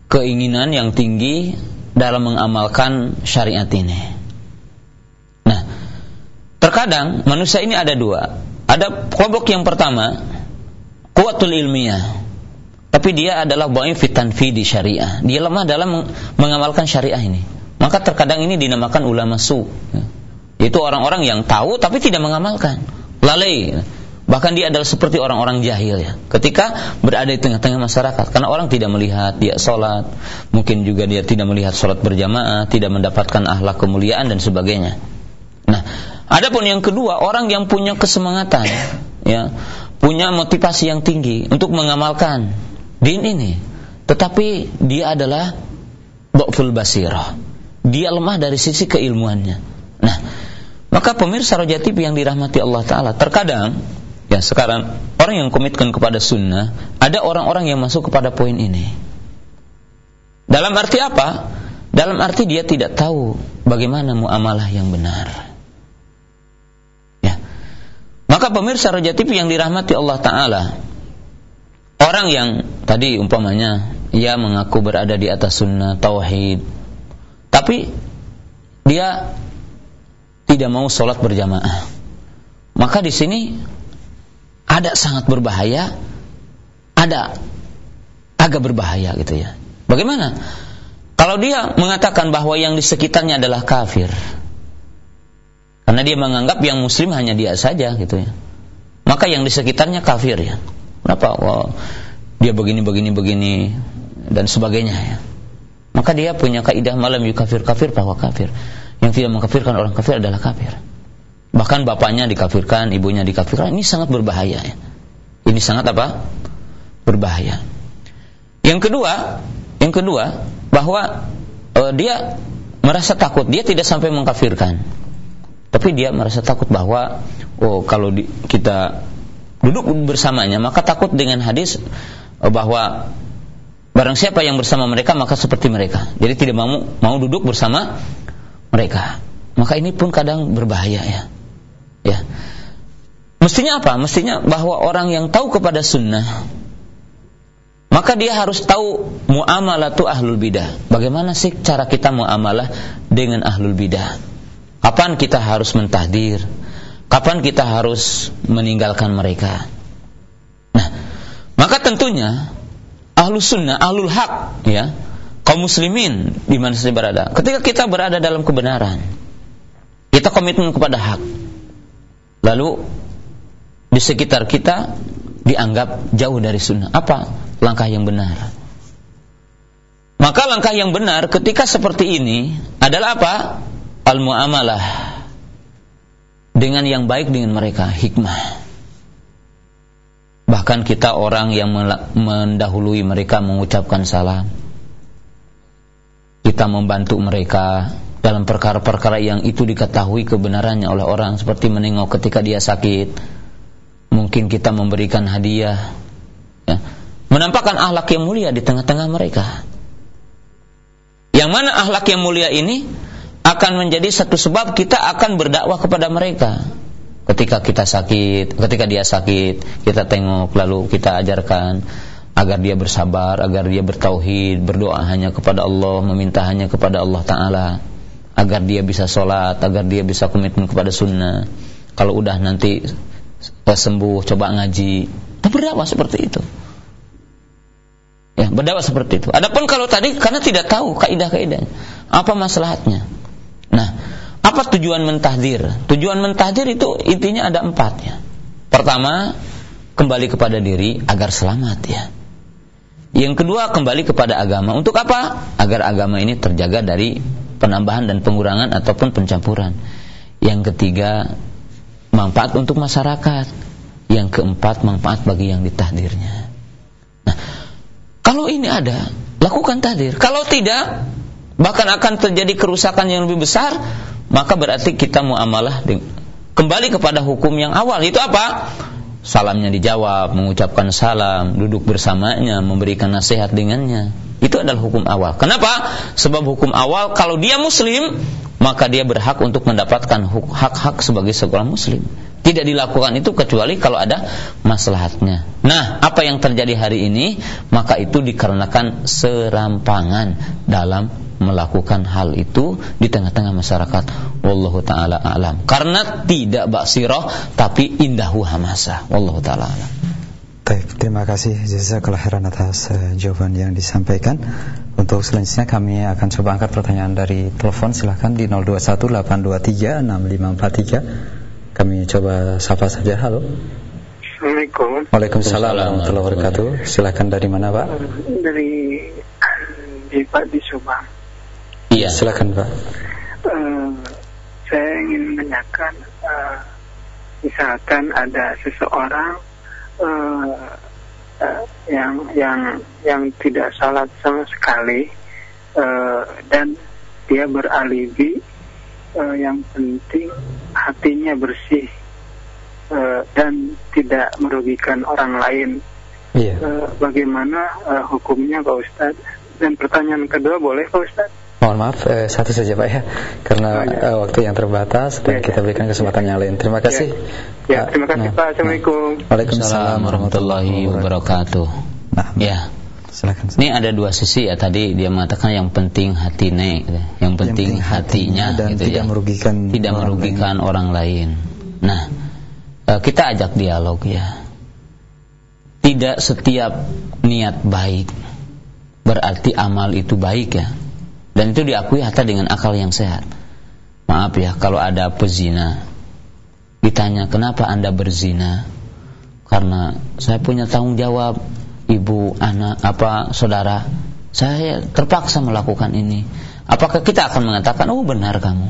Speaker 1: keinginan yang tinggi dalam mengamalkan syariat ini. Nah, terkadang manusia ini ada dua. Ada kelompok yang pertama, kuatul ilmiah. Tapi dia adalah fitan fi di syariah. Dia lemah dalam mengamalkan syariah ini maka terkadang ini dinamakan ulama su. Itu orang-orang yang tahu tapi tidak mengamalkan. Lalai. Bahkan dia adalah seperti orang-orang jahil ya. Ketika berada di tengah-tengah masyarakat. Karena orang tidak melihat dia sholat. Mungkin juga dia tidak melihat sholat berjamaah. Tidak mendapatkan ahlak kemuliaan dan sebagainya. Nah, adapun yang kedua. Orang yang punya kesemangatan. ya Punya motivasi yang tinggi. Untuk mengamalkan din ini. Tetapi dia adalah Bokful basirah dia lemah dari sisi keilmuannya. Nah, maka pemirsa Roja TV yang dirahmati Allah Ta'ala, terkadang, ya sekarang, orang yang komitmen kepada sunnah, ada orang-orang yang masuk kepada poin ini. Dalam arti apa? Dalam arti dia tidak tahu bagaimana muamalah yang benar. Ya. Maka pemirsa Roja TV yang dirahmati Allah Ta'ala, orang yang tadi umpamanya, ia mengaku berada di atas sunnah, tauhid, tapi dia tidak mau sholat berjamaah. Maka di sini ada sangat berbahaya, ada agak berbahaya gitu ya. Bagaimana? Kalau dia mengatakan bahwa yang di sekitarnya adalah kafir, karena dia menganggap yang muslim hanya dia saja gitu ya. Maka yang di sekitarnya kafir ya. Kenapa? Wah, dia begini begini begini dan sebagainya ya maka dia punya kaidah malam yukafir kafir bahwa kafir. Yang tidak mengkafirkan orang kafir adalah kafir. Bahkan bapaknya dikafirkan, ibunya dikafirkan, ini sangat berbahaya ya. Ini sangat apa? Berbahaya. Yang kedua, yang kedua bahwa uh, dia merasa takut, dia tidak sampai mengkafirkan. Tapi dia merasa takut bahwa oh kalau di, kita duduk bersamanya maka takut dengan hadis uh, bahwa Barang siapa yang bersama mereka maka seperti mereka. Jadi tidak mau mau duduk bersama mereka. Maka ini pun kadang berbahaya ya. Ya. Mestinya apa? Mestinya bahwa orang yang tahu kepada sunnah maka dia harus tahu muamalatu ahlul bidah. Bagaimana sih cara kita muamalah dengan ahlul bidah? Kapan kita harus mentahdir? Kapan kita harus meninggalkan mereka? Nah, maka tentunya ahlu sunnah, ahlul hak, ya, kaum muslimin di mana saja berada. Ketika kita berada dalam kebenaran, kita komitmen kepada hak. Lalu di sekitar kita dianggap jauh dari sunnah. Apa langkah yang benar? Maka langkah yang benar ketika seperti ini adalah apa? Al-muamalah dengan yang baik dengan mereka, hikmah. Bahkan kita orang yang mendahului mereka mengucapkan salam. Kita membantu mereka dalam perkara-perkara yang itu diketahui kebenarannya oleh orang seperti menengok ketika dia sakit, mungkin kita memberikan hadiah, ya, menampakkan akhlak yang mulia di tengah-tengah mereka. Yang mana akhlak yang mulia ini akan menjadi satu sebab kita akan berdakwah kepada mereka. Ketika kita sakit, ketika dia sakit, kita tengok lalu kita ajarkan agar dia bersabar, agar dia bertauhid, berdoa hanya kepada Allah, meminta hanya kepada Allah Taala, agar dia bisa sholat, agar dia bisa komitmen kepada sunnah. Kalau udah nanti sembuh, coba ngaji, berdakwah seperti itu. Ya, berdakwah seperti itu. Adapun kalau tadi karena tidak tahu kaidah-kaidahnya, apa maslahatnya? Nah, apa tujuan mentahdir? Tujuan mentahdir itu intinya ada empat ya. Pertama, kembali kepada diri agar selamat ya. Yang kedua, kembali kepada agama. Untuk apa? Agar agama ini terjaga dari penambahan dan pengurangan ataupun pencampuran. Yang ketiga, manfaat untuk masyarakat. Yang keempat, manfaat bagi yang ditahdirnya. Nah, kalau ini ada, lakukan tahdir. Kalau tidak, bahkan akan terjadi kerusakan yang lebih besar, maka berarti kita muamalah kembali kepada hukum yang awal. Itu apa? Salamnya dijawab, mengucapkan salam, duduk bersamanya, memberikan nasihat dengannya. Itu adalah hukum awal. Kenapa? Sebab hukum awal kalau dia muslim, maka dia berhak untuk mendapatkan hak-hak sebagai seorang muslim. Tidak dilakukan itu kecuali kalau ada maslahatnya. Nah, apa yang terjadi hari ini, maka itu dikarenakan serampangan dalam melakukan hal itu di tengah-tengah masyarakat. Wallahu taala alam. Karena tidak basirah tapi indahu hamasa. Wallahu taala alam.
Speaker 2: Baik, terima kasih jazakallah khairan atas uh, jawaban yang disampaikan. Untuk selanjutnya kami akan coba angkat pertanyaan dari telepon silahkan di 0218236543. Kami coba sapa saja. Halo.
Speaker 3: Assalamualaikum.
Speaker 2: Waalaikumsalam warahmatullahi wabarakatuh. Silakan dari mana, Pak?
Speaker 3: Dari di Pak di Subang.
Speaker 2: Iya. Silakan Pak.
Speaker 3: Uh, saya ingin menanyakan, uh, misalkan ada seseorang uh, uh, yang yang yang tidak salat sama sekali uh, dan dia beralibi, uh, yang penting hatinya bersih uh, dan tidak merugikan orang lain. Iya. Uh, bagaimana uh, hukumnya Pak Ustadz? Dan pertanyaan kedua boleh Pak Ustadz?
Speaker 2: Mohon maaf, eh, satu saja Pak ya, karena oh, ya. eh, waktu yang terbatas dan ya, kita berikan kesempatan yang lain. Terima kasih.
Speaker 3: Ya, ya terima kasih nah, Pak. Assalamualaikum.
Speaker 1: Waalaikumsalam warahmatullahi wabarakatuh. Nah, ya. Silakan. Ini ada dua sisi ya tadi dia mengatakan yang penting hati nek, gitu. yang penting, yang hatinya,
Speaker 2: hatinya dan gitu tidak ya. merugikan
Speaker 1: tidak orang merugikan lain. orang lain. Nah, eh, kita ajak dialog ya. Tidak setiap niat baik berarti amal itu baik ya dan itu diakui hatta dengan akal yang sehat. Maaf ya, kalau ada pezina, ditanya kenapa anda berzina? Karena saya punya tanggung jawab, ibu, anak, apa, saudara. Saya terpaksa melakukan ini. Apakah kita akan mengatakan, oh benar kamu?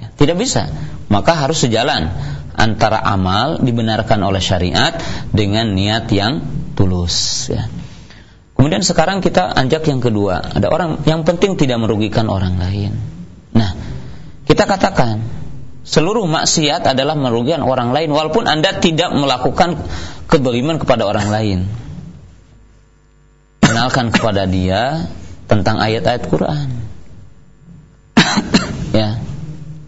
Speaker 1: Ya, tidak bisa. Maka harus sejalan antara amal dibenarkan oleh syariat dengan niat yang tulus. Ya. Kemudian sekarang kita anjak yang kedua. Ada orang yang penting tidak merugikan orang lain. Nah, kita katakan seluruh maksiat adalah merugikan orang lain walaupun Anda tidak melakukan kedoliman kepada orang lain. Kenalkan kepada dia tentang ayat-ayat Quran. <coughs> ya,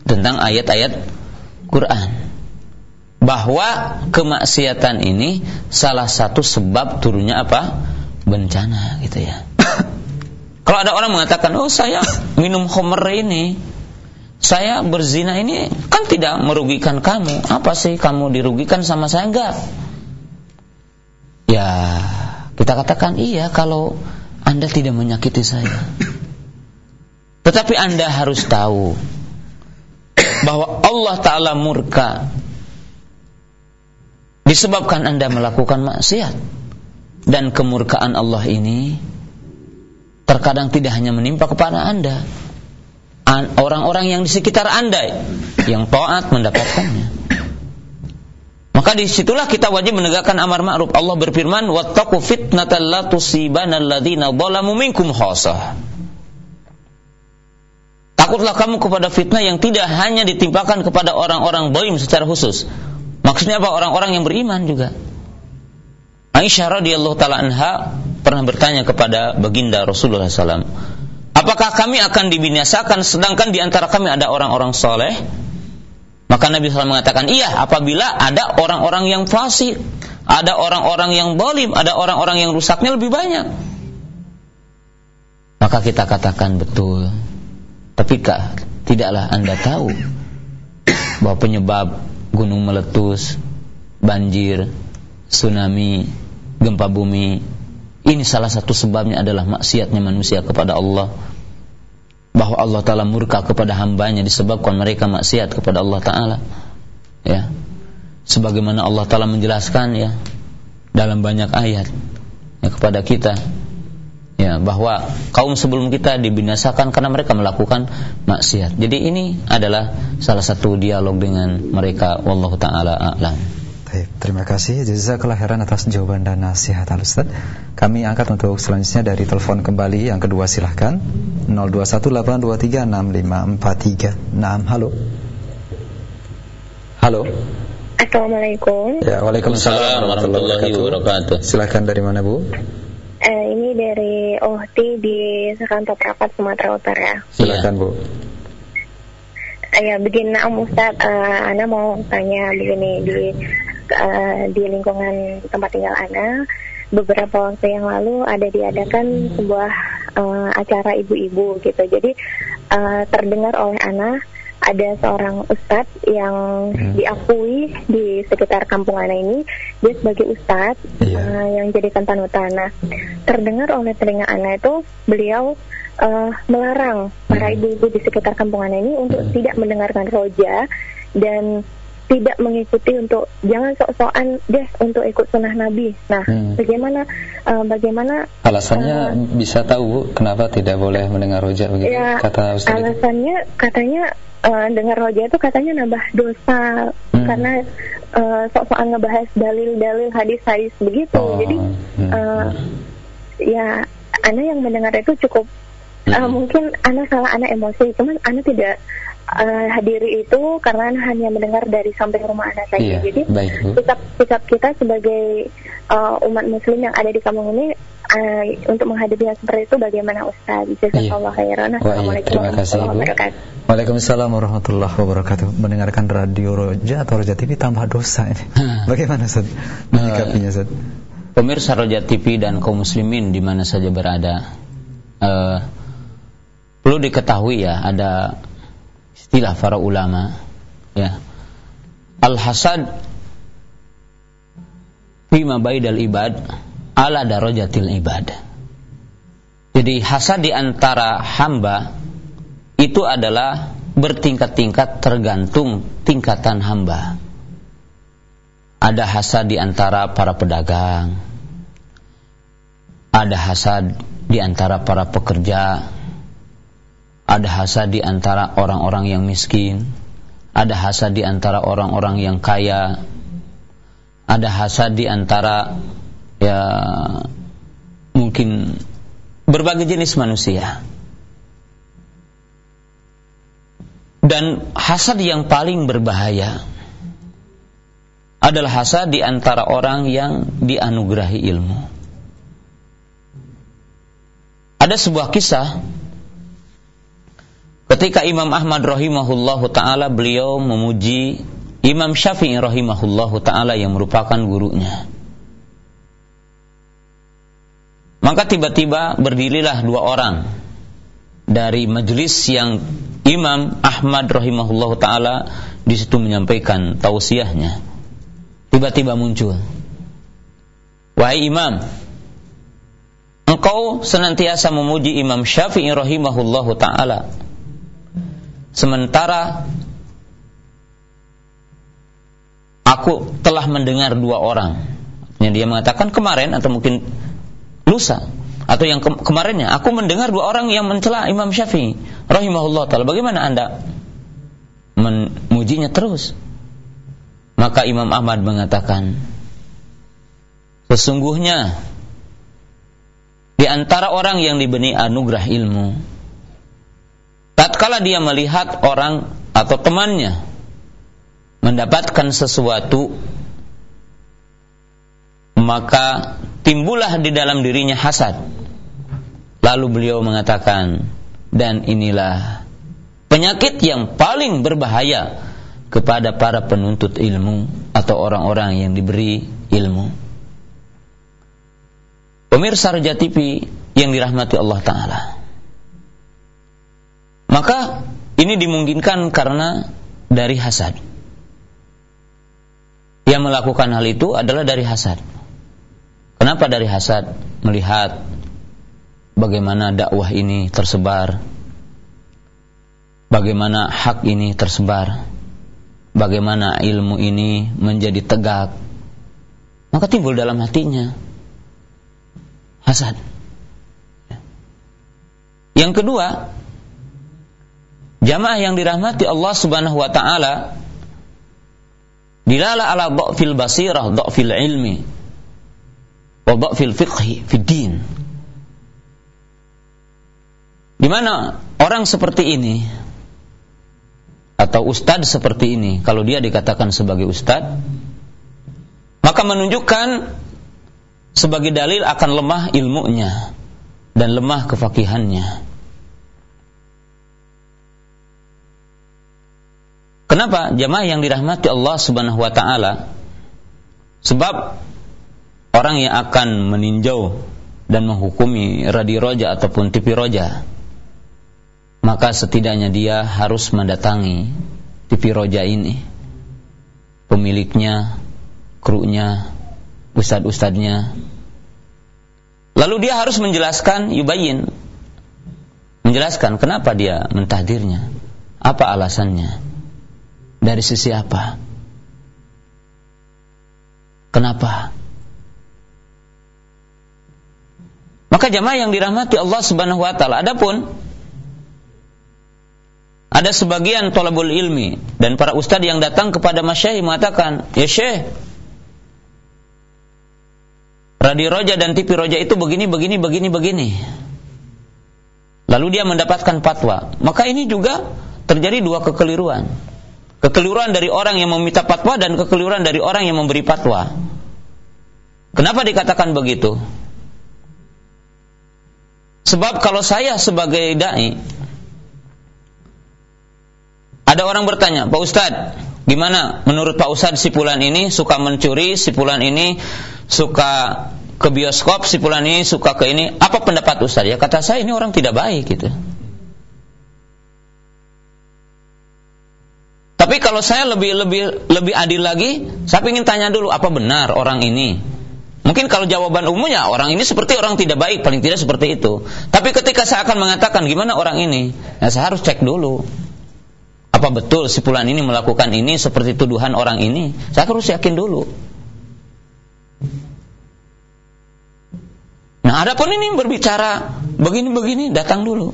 Speaker 1: tentang ayat-ayat Quran. Bahwa kemaksiatan ini salah satu sebab turunnya apa? Bencana gitu ya. <coughs> Kalau ada orang mengatakan, "Oh, saya minum homer ini, saya berzina ini kan tidak merugikan kamu. Apa sih kamu dirugikan sama saya enggak?" Ya, kita katakan iya kalau Anda tidak menyakiti saya. <coughs> Tetapi Anda harus tahu bahwa Allah taala murka disebabkan Anda melakukan maksiat dan kemurkaan Allah ini terkadang tidak hanya menimpa kepada Anda, orang-orang yang di sekitar Anda yang taat mendapatkannya. Maka di situlah kita wajib menegakkan amar ma'ruf. Allah berfirman, "Wattaqu fitnatal la tusibana alladziina dhalamu minkum khassah." Takutlah kamu kepada fitnah yang tidak hanya ditimpakan kepada orang-orang zalim secara khusus. Maksudnya apa? Orang-orang yang beriman juga. Aisyah radhiyallahu taala anha pernah bertanya kepada baginda Rasulullah SAW, apakah kami akan dibinasakan sedangkan di antara kami ada orang-orang soleh? Maka Nabi SAW mengatakan, iya apabila ada orang-orang yang fasik, ada orang-orang yang bolim, ada orang-orang yang rusaknya lebih banyak. Maka kita katakan betul. Tapi kak, tidaklah anda tahu bahwa penyebab gunung meletus, banjir, tsunami, gempa bumi. Ini salah satu sebabnya adalah maksiatnya manusia kepada Allah. Bahwa Allah Ta'ala murka kepada hambanya disebabkan mereka maksiat kepada Allah Ta'ala. Ya. Sebagaimana Allah Ta'ala menjelaskan ya dalam banyak ayat ya, kepada kita ya bahwa kaum sebelum kita dibinasakan karena mereka melakukan maksiat. Jadi ini adalah salah satu dialog dengan mereka wallahu taala a'lam.
Speaker 2: Baik, terima kasih Jazakallah khairan atas jawaban dan nasihat Al Ustaz. Kami angkat untuk selanjutnya dari telepon kembali yang kedua silahkan 0218236543. Naam, halo. Halo.
Speaker 4: Assalamualaikum.
Speaker 2: Ya, Waalaikumsalam warahmatullahi wabarakatuh. Silahkan dari mana Bu?
Speaker 4: Eh, ini dari Ohti di Sekantop Rapat Sumatera Utara.
Speaker 2: Silahkan Bu.
Speaker 4: Ya, begini Om Ustaz, uh, Anda mau tanya begini di uh, di lingkungan tempat tinggal Ana beberapa waktu yang lalu ada diadakan sebuah uh, acara ibu-ibu gitu. Jadi uh, terdengar oleh Ana ada seorang ustadz yang hmm. diakui di sekitar kampung Ana ini dia sebagai ustadz yeah. uh, yang jadikan panutan. Nah, terdengar oleh telinga Ana itu beliau uh, melarang para hmm. ibu-ibu di sekitar kampung Ana ini untuk hmm. tidak mendengarkan roja dan tidak mengikuti untuk jangan sok-sokan deh untuk ikut sunnah Nabi. Nah, hmm. bagaimana uh, bagaimana
Speaker 2: alasannya uh, bisa tahu Bu kenapa tidak boleh mendengar roja begitu
Speaker 4: ya, kata Ustaz Alasannya katanya uh, dengar roja itu katanya nambah dosa hmm. karena uh, sok-sokan ngebahas dalil-dalil hadis-hadis begitu. Oh, Jadi hmm. uh, ya anak yang mendengar itu cukup uh, mungkin anak salah anak emosi, cuman anak tidak uh, hadiri itu karena hanya mendengar dari samping rumah anak saja. Iya, Jadi sikap sikap kita sebagai uh, umat muslim yang ada di kampung ini uh, untuk menghadapi yang seperti itu bagaimana Ustaz? Jazakallah iya. khairan.
Speaker 2: Assalamualaikum warahmatullahi wabarakatuh. Waalaikumsalam warahmatullahi wabarakatuh. Mendengarkan radio Roja atau Roja TV tambah dosa ini. Bagaimana Ustaz? Menyikapinya Ustaz?
Speaker 1: Pemirsa Roja TV dan kaum muslimin di mana saja berada. Uh, perlu diketahui ya ada istilah para ulama ya. Al hasad fima baidal ibad ala darajatil ibad. Jadi hasad di antara hamba itu adalah bertingkat-tingkat tergantung tingkatan hamba. Ada hasad di antara para pedagang ada hasad di antara para pekerja ada hasad di antara orang-orang yang miskin, ada hasad di antara orang-orang yang kaya, ada hasad di antara ya mungkin berbagai jenis manusia. Dan hasad yang paling berbahaya adalah hasad di antara orang yang dianugerahi ilmu. Ada sebuah kisah Ketika Imam Ahmad rahimahullahu taala beliau memuji Imam Syafi'i rahimahullahu taala yang merupakan gurunya. Maka tiba-tiba berdirilah dua orang dari majelis yang Imam Ahmad rahimahullahu taala di situ menyampaikan tausiahnya. Tiba-tiba muncul. Wahai Imam, engkau senantiasa memuji Imam Syafi'i rahimahullahu taala Sementara aku telah mendengar dua orang. Yang dia mengatakan kemarin atau mungkin lusa atau yang ke kemarinnya aku mendengar dua orang yang mencela Imam Syafi'i rahimahullah taala. Bagaimana Anda memujinya terus? Maka Imam Ahmad mengatakan sesungguhnya di antara orang yang diberi anugerah ilmu tatkala dia melihat orang atau temannya mendapatkan sesuatu maka timbullah di dalam dirinya hasad. Lalu beliau mengatakan, dan inilah penyakit yang paling berbahaya kepada para penuntut ilmu atau orang-orang yang diberi ilmu. Pemirsa Raja TV yang dirahmati Allah Ta'ala. Maka ini dimungkinkan karena dari hasad. Yang melakukan hal itu adalah dari hasad. Kenapa dari hasad? Melihat bagaimana dakwah ini tersebar, bagaimana hak ini tersebar, bagaimana ilmu ini menjadi tegak, maka timbul dalam hatinya hasad. Yang kedua, jamaah yang dirahmati Allah Subhanahu wa taala dilala ala dhafil basirah, dhafil ilmi, wa fil fiqhi fid din. Di mana orang seperti ini atau ustad seperti ini kalau dia dikatakan sebagai ustad maka menunjukkan sebagai dalil akan lemah ilmunya dan lemah kefakihannya. Kenapa? Jamaah yang dirahmati Allah Subhanahu wa taala? Sebab orang yang akan meninjau dan menghukumi radi roja ataupun tipi roja maka setidaknya dia harus mendatangi tipi roja ini. Pemiliknya krunya ustad-ustadnya. Lalu dia harus menjelaskan yubayin menjelaskan kenapa dia mentahdirnya. Apa alasannya dari sisi apa kenapa Maka jamaah yang dirahmati Allah Subhanahu wa taala. Adapun ada sebagian tolabul ilmi dan para ustadz yang datang kepada masyayikh mengatakan, "Ya Syekh, radio roja dan TV roja itu begini begini begini begini." Lalu dia mendapatkan fatwa. Maka ini juga terjadi dua kekeliruan. Kekeliruan dari orang yang meminta fatwa dan kekeliruan dari orang yang memberi fatwa. Kenapa dikatakan begitu? Sebab kalau saya sebagai dai ada orang bertanya, Pak Ustadz, gimana menurut Pak Ustadz si pulan ini suka mencuri, si pulan ini suka ke bioskop, si pulan ini suka ke ini, apa pendapat Ustadz? Ya kata saya ini orang tidak baik gitu. Tapi kalau saya lebih lebih lebih adil lagi, saya ingin tanya dulu apa benar orang ini Mungkin kalau jawaban umumnya orang ini seperti orang tidak baik, paling tidak seperti itu. Tapi ketika saya akan mengatakan gimana orang ini, ya saya harus cek dulu. Apa betul si pulan ini melakukan ini seperti tuduhan orang ini? Saya harus yakin dulu. Nah, adapun ini berbicara begini-begini, datang dulu.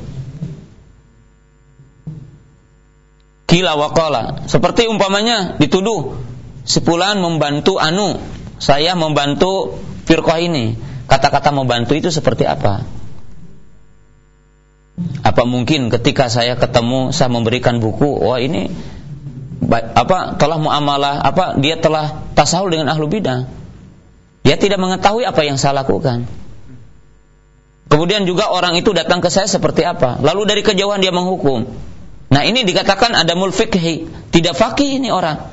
Speaker 1: Kila wakala. Seperti umpamanya dituduh si pulan membantu anu saya membantu firqah ini. Kata-kata membantu itu seperti apa? Apa mungkin ketika saya ketemu saya memberikan buku, wah ini apa telah muamalah, apa dia telah tasawul dengan ahlu bidah. Dia tidak mengetahui apa yang saya lakukan. Kemudian juga orang itu datang ke saya seperti apa? Lalu dari kejauhan dia menghukum. Nah ini dikatakan ada mulfikhi, tidak fakih ini orang.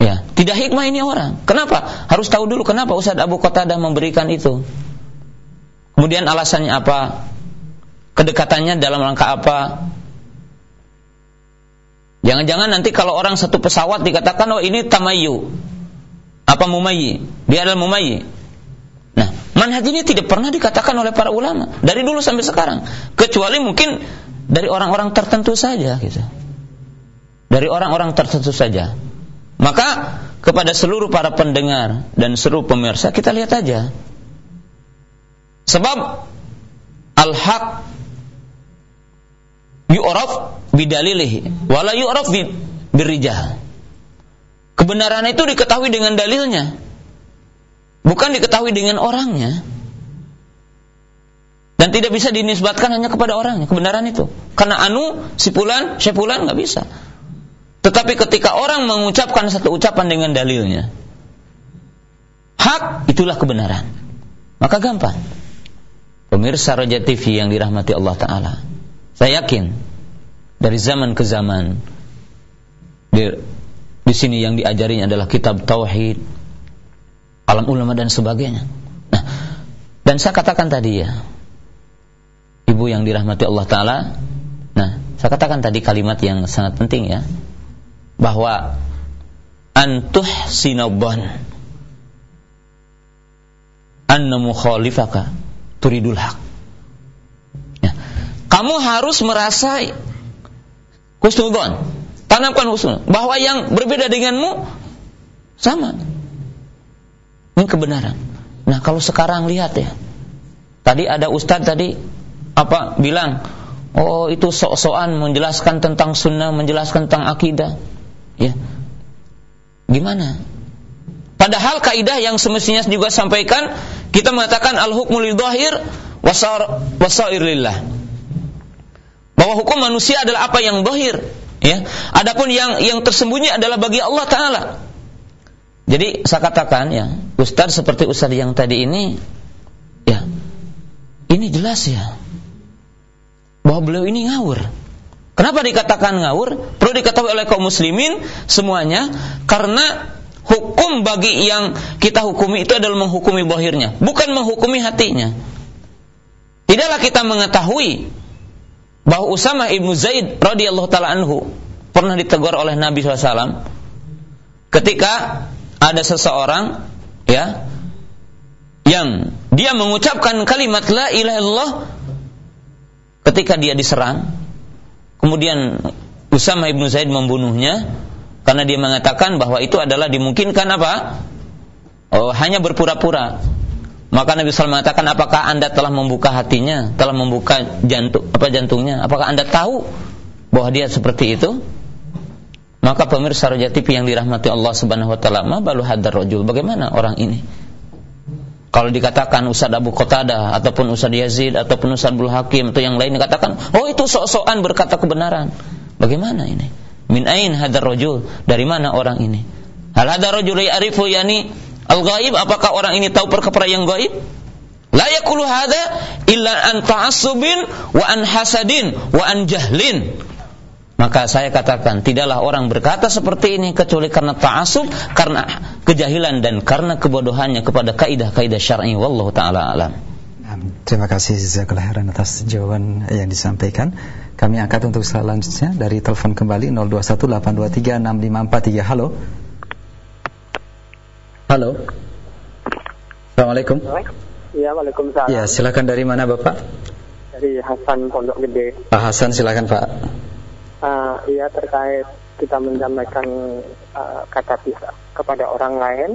Speaker 1: Ya, tidak hikmah ini orang. Kenapa? Harus tahu dulu kenapa Ustaz Abu Qatadah memberikan itu. Kemudian alasannya apa? Kedekatannya dalam rangka apa? Jangan-jangan nanti kalau orang satu pesawat dikatakan oh ini tamayu. Apa mumayyi? Dia adalah mumayyi. Nah, manhaj ini tidak pernah dikatakan oleh para ulama dari dulu sampai sekarang, kecuali mungkin dari orang-orang tertentu saja gitu. Dari orang-orang tertentu saja. Maka kepada seluruh para pendengar dan seluruh pemirsa kita lihat aja. Sebab al-haq yu'raf bidalilihi wala yu'raf birijal. Kebenaran itu diketahui dengan dalilnya. Bukan diketahui dengan orangnya. Dan tidak bisa dinisbatkan hanya kepada orangnya kebenaran itu. Karena anu, si pulan, si pulan nggak bisa. Tetapi ketika orang mengucapkan satu ucapan dengan dalilnya, hak itulah kebenaran. Maka gampang. Pemirsa Raja TV yang dirahmati Allah Ta'ala. Saya yakin dari zaman ke zaman di, di sini yang diajarinya adalah kitab tauhid, alam ulama dan sebagainya. Nah, dan saya katakan tadi ya, ibu yang dirahmati Allah Taala, nah, saya katakan tadi kalimat yang sangat penting ya, bahwa antuh sinabban anna mukhalifaka turidul haq. Ya. Kamu harus merasa husnudzon, tanamkan husnul bahwa yang berbeda denganmu sama. Ini kebenaran. Nah, kalau sekarang lihat ya. Tadi ada ustadz tadi apa bilang, "Oh, itu sok-sokan menjelaskan tentang sunnah, menjelaskan tentang akidah." Ya. Gimana? Padahal kaidah yang semestinya juga sampaikan kita mengatakan al-hukmu lil dhahir wasair lillah. Bahwa hukum manusia adalah apa yang dhahir, ya. Adapun yang yang tersembunyi adalah bagi Allah taala. Jadi saya katakan ya, ustaz seperti ustaz yang tadi ini ya. Ini jelas ya. Bahwa beliau ini ngawur. Kenapa dikatakan ngawur? Perlu diketahui oleh kaum muslimin semuanya karena hukum bagi yang kita hukumi itu adalah menghukumi bahirnya, bukan menghukumi hatinya. Tidaklah kita mengetahui bahwa Usama ibnu Zaid radhiyallahu taala anhu pernah ditegur oleh Nabi SAW ketika ada seseorang ya yang dia mengucapkan kalimat la ilaha illallah ketika dia diserang Kemudian Usama ibnu Zaid membunuhnya karena dia mengatakan bahwa itu adalah dimungkinkan apa? Oh, hanya berpura-pura. Maka Nabi SAW mengatakan, apakah anda telah membuka hatinya, telah membuka jantung, apa jantungnya? Apakah anda tahu bahwa dia seperti itu? Maka pemirsa Raja TV yang dirahmati Allah Subhanahu Wa Taala, ma balu hadar rojul. Bagaimana orang ini? Kalau dikatakan Ustaz Abu Qatada ataupun Ustaz Yazid ataupun Ustaz Abdul Hakim atau yang lain dikatakan, oh itu sok-sokan berkata kebenaran. Bagaimana ini? Min ain hadar rojul? Dari mana orang ini? Hal hadar rojul ya'rifu yani al-ghaib? Apakah orang ini tahu perkara yang gaib? La yakulu hadha illa an ta'assubin wa an hasadin wa an jahlin. Maka saya katakan tidaklah orang berkata seperti ini kecuali karena ta'asub, karena kejahilan dan karena kebodohannya kepada kaidah-kaidah syar'i wallahu taala alam.
Speaker 2: Terima kasih Jazakallah khairan atas jawaban yang disampaikan. Kami angkat untuk selanjutnya dari telepon kembali 0218236543. Halo. Halo. Assalamualaikum.
Speaker 3: Ya, Waalaikumsalam.
Speaker 2: Ya, silakan dari mana Bapak?
Speaker 3: Dari Hasan Pondok Gede.
Speaker 2: Pak Hasan silakan Pak.
Speaker 3: Uh, iya terkait kita menyampaikan uh, kata pisah kepada orang lain.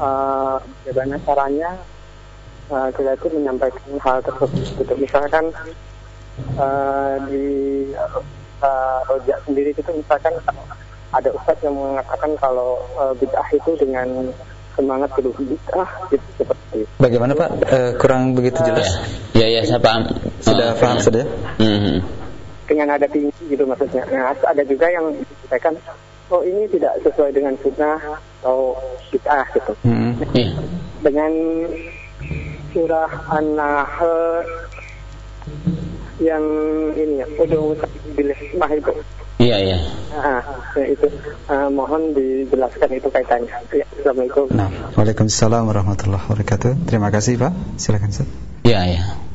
Speaker 3: Uh, bagaimana caranya uh, kita itu menyampaikan hal tersebut. Gitu. Misalkan uh, di uh, rojak sendiri itu misalkan ada ustadz yang mengatakan kalau uh, bid'ah itu dengan semangat kedua bid'ah gitu seperti itu.
Speaker 2: Bagaimana Pak? Uh, kurang begitu jelas.
Speaker 1: Ya, ya, saya paham.
Speaker 2: Sudah
Speaker 1: Oh,
Speaker 2: paham sudah?
Speaker 1: Mhm.
Speaker 3: Dengan ada tinggi gitu maksudnya. Nah, ada juga yang disampaikan, oh ini tidak sesuai dengan sunnah atau bid'ah gitu.
Speaker 2: Hmm.
Speaker 1: Iya.
Speaker 3: Dengan surah An-Nahl yang ini ya, udah bil hikmah itu.
Speaker 1: Iya, iya.
Speaker 3: Nah, itu Ah, mohon dijelaskan itu kaitannya. Ya, Assalamualaikum.
Speaker 2: Nah, Waalaikumsalam warahmatullahi wabarakatuh. Terima kasih Pak. Silakan Ustaz.
Speaker 1: Iya, iya.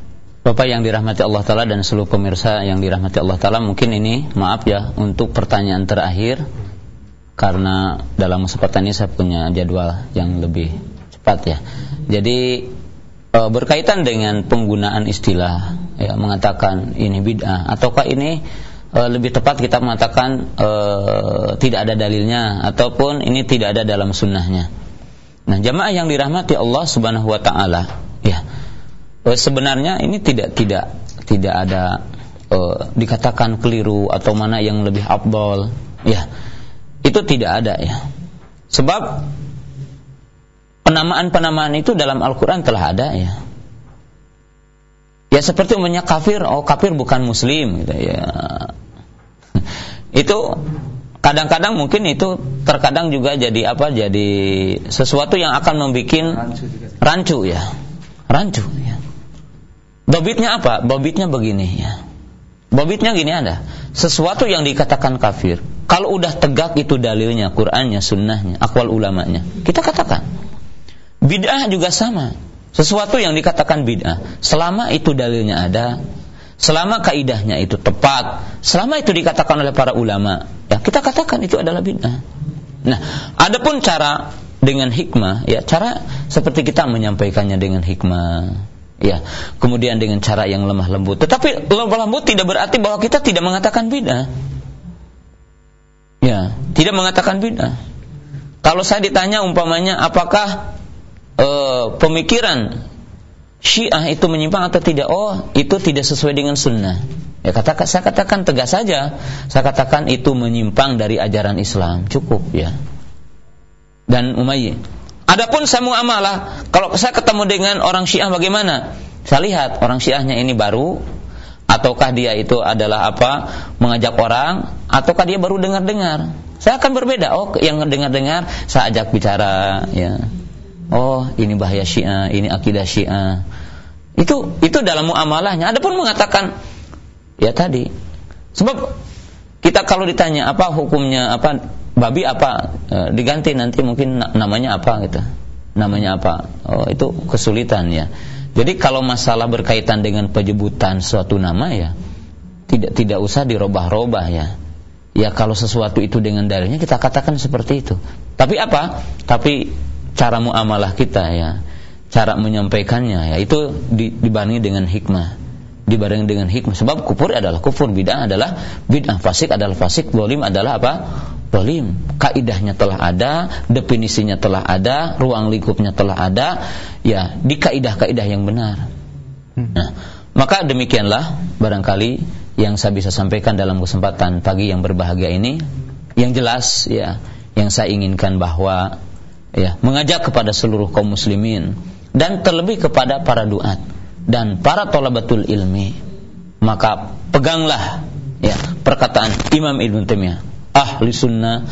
Speaker 1: Bapak yang dirahmati Allah Ta'ala dan seluruh pemirsa yang dirahmati Allah Ta'ala Mungkin ini, maaf ya, untuk pertanyaan terakhir. Karena dalam kesempatan ini saya punya jadwal yang lebih cepat ya. Jadi e, berkaitan dengan penggunaan istilah ya, Mengatakan ini bid'ah Ataukah ini e, lebih tepat kita mengatakan e, tidak ada dalilnya Ataupun ini tidak ada dalam sunnahnya. Nah jamaah yang dirahmati Allah Subhanahu Wa Ta'ala Ya Eh, sebenarnya ini tidak tidak tidak ada uh, dikatakan keliru atau mana yang lebih abdol ya itu tidak ada ya. Sebab penamaan-penamaan itu dalam Al-Quran telah ada ya. Ya seperti umumnya kafir oh kafir bukan muslim gitu ya. Itu kadang-kadang mungkin itu terkadang juga jadi apa jadi sesuatu yang akan membuat rancu, ya. Rancu ya Dobitnya apa? Dobitnya begini ya. Dobitnya gini ada. Sesuatu yang dikatakan kafir, kalau udah tegak itu dalilnya, Qur'annya, sunnahnya, akwal ulamanya, kita katakan. Bid'ah juga sama. Sesuatu yang dikatakan bid'ah, selama itu dalilnya ada, selama kaidahnya itu tepat, selama itu dikatakan oleh para ulama, ya kita katakan itu adalah bid'ah. Nah, adapun cara dengan hikmah, ya cara seperti kita menyampaikannya dengan hikmah, ya kemudian dengan cara yang lemah lembut. Tetapi lemah lembut tidak berarti bahwa kita tidak mengatakan bid'ah. Ya, tidak mengatakan bid'ah. Kalau saya ditanya umpamanya apakah e, pemikiran Syiah itu menyimpang atau tidak? Oh, itu tidak sesuai dengan sunnah. Ya katakan saya katakan tegas saja. Saya katakan itu menyimpang dari ajaran Islam. Cukup ya. Dan Umayyah. Adapun saya muamalah, kalau saya ketemu dengan orang Syiah bagaimana? Saya lihat orang Syiahnya ini baru ataukah dia itu adalah apa? mengajak orang ataukah dia baru dengar-dengar. Saya akan berbeda. Oh, yang dengar-dengar saya ajak bicara ya oh ini bahaya Syiah, ini akidah Syiah. Itu itu dalam muamalahnya. Adapun mengatakan ya tadi sebab kita kalau ditanya apa hukumnya apa babi apa e, diganti nanti mungkin namanya apa gitu. Namanya apa? Oh itu kesulitan ya. Jadi kalau masalah berkaitan dengan penyebutan suatu nama ya tidak tidak usah dirubah-rubah ya. Ya kalau sesuatu itu dengan dalilnya kita katakan seperti itu. Tapi apa? Tapi cara muamalah kita ya, cara menyampaikannya ya itu dibarengi dengan hikmah. Dibarengi dengan hikmah. Sebab kufur adalah kufur, bid'ah adalah bid'ah, fasik adalah fasik, zalim adalah apa? Zalim. Kaidahnya telah ada, definisinya telah ada, ruang lingkupnya telah ada, ya di kaidah-kaidah yang benar. Hmm. Nah, maka demikianlah barangkali yang saya bisa sampaikan dalam kesempatan pagi yang berbahagia ini. Yang jelas ya, yang saya inginkan bahwa ya mengajak kepada seluruh kaum muslimin dan terlebih kepada para duat dan para tolabatul ilmi maka peganglah ya perkataan Imam Ibn Taimiyah ahli sunnah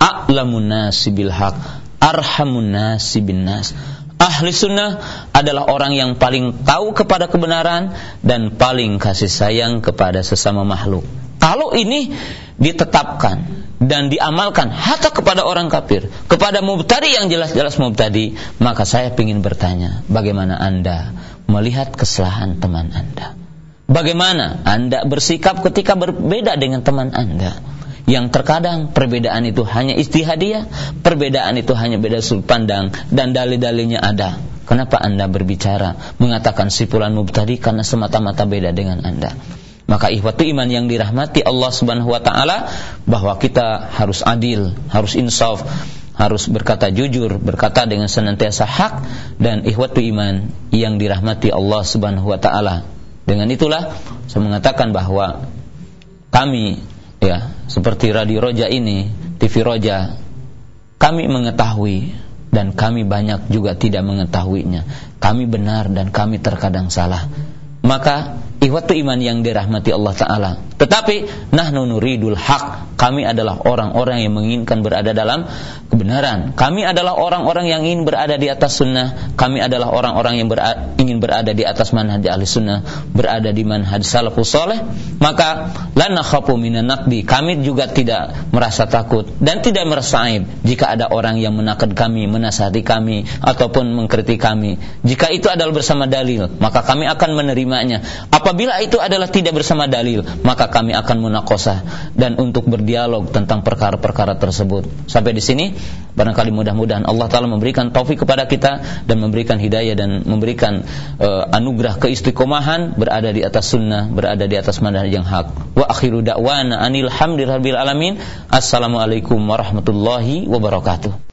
Speaker 1: a'lamun nasi bil haq arhamun nasi bin nas ahli sunnah adalah orang yang paling tahu kepada kebenaran dan paling kasih sayang kepada sesama makhluk kalau ini ditetapkan dan diamalkan hatta kepada orang kafir, kepada mubtadi yang jelas-jelas mubtadi, maka saya ingin bertanya, bagaimana Anda melihat kesalahan teman Anda? Bagaimana Anda bersikap ketika berbeda dengan teman Anda? Yang terkadang perbedaan itu hanya istihadiah, perbedaan itu hanya beda sudut pandang dan dalil-dalilnya ada. Kenapa Anda berbicara mengatakan sipulan mubtadi karena semata-mata beda dengan Anda? Maka ikhwatu iman yang dirahmati Allah Subhanahu wa taala bahwa kita harus adil, harus insaf, harus berkata jujur, berkata dengan senantiasa hak dan ikhwatu iman yang dirahmati Allah Subhanahu wa taala. Dengan itulah saya mengatakan bahwa kami ya seperti Radio Roja ini, TV Roja, kami mengetahui dan kami banyak juga tidak mengetahuinya. Kami benar dan kami terkadang salah. Maka Ikhwatu iman yang dirahmati Allah Ta'ala. Tetapi Nahnu nuridul haq. Kami adalah orang-orang yang menginginkan berada dalam kebenaran. Kami adalah orang-orang yang ingin berada di atas sunnah. Kami adalah orang-orang yang berada, ingin berada di atas manhaj ahli sunnah. Berada di manhaj salafus soleh. Maka Lana khapu minan nakbi Kami juga tidak merasa takut Dan tidak merasa aib Jika ada orang yang menakut kami Menasihati kami Ataupun mengkritik kami. Jika itu adalah bersama dalil Maka kami akan menerimanya. Apa Apabila itu adalah tidak bersama dalil, maka kami akan munakosah dan untuk berdialog tentang perkara-perkara tersebut. Sampai di sini, barangkali mudah-mudahan Allah Taala memberikan taufik kepada kita dan memberikan hidayah dan memberikan uh, anugerah keistiqomahan berada di atas sunnah, berada di atas manhaj yang hak. Wa akhiru da'wana anil alamin. Assalamualaikum warahmatullahi wabarakatuh.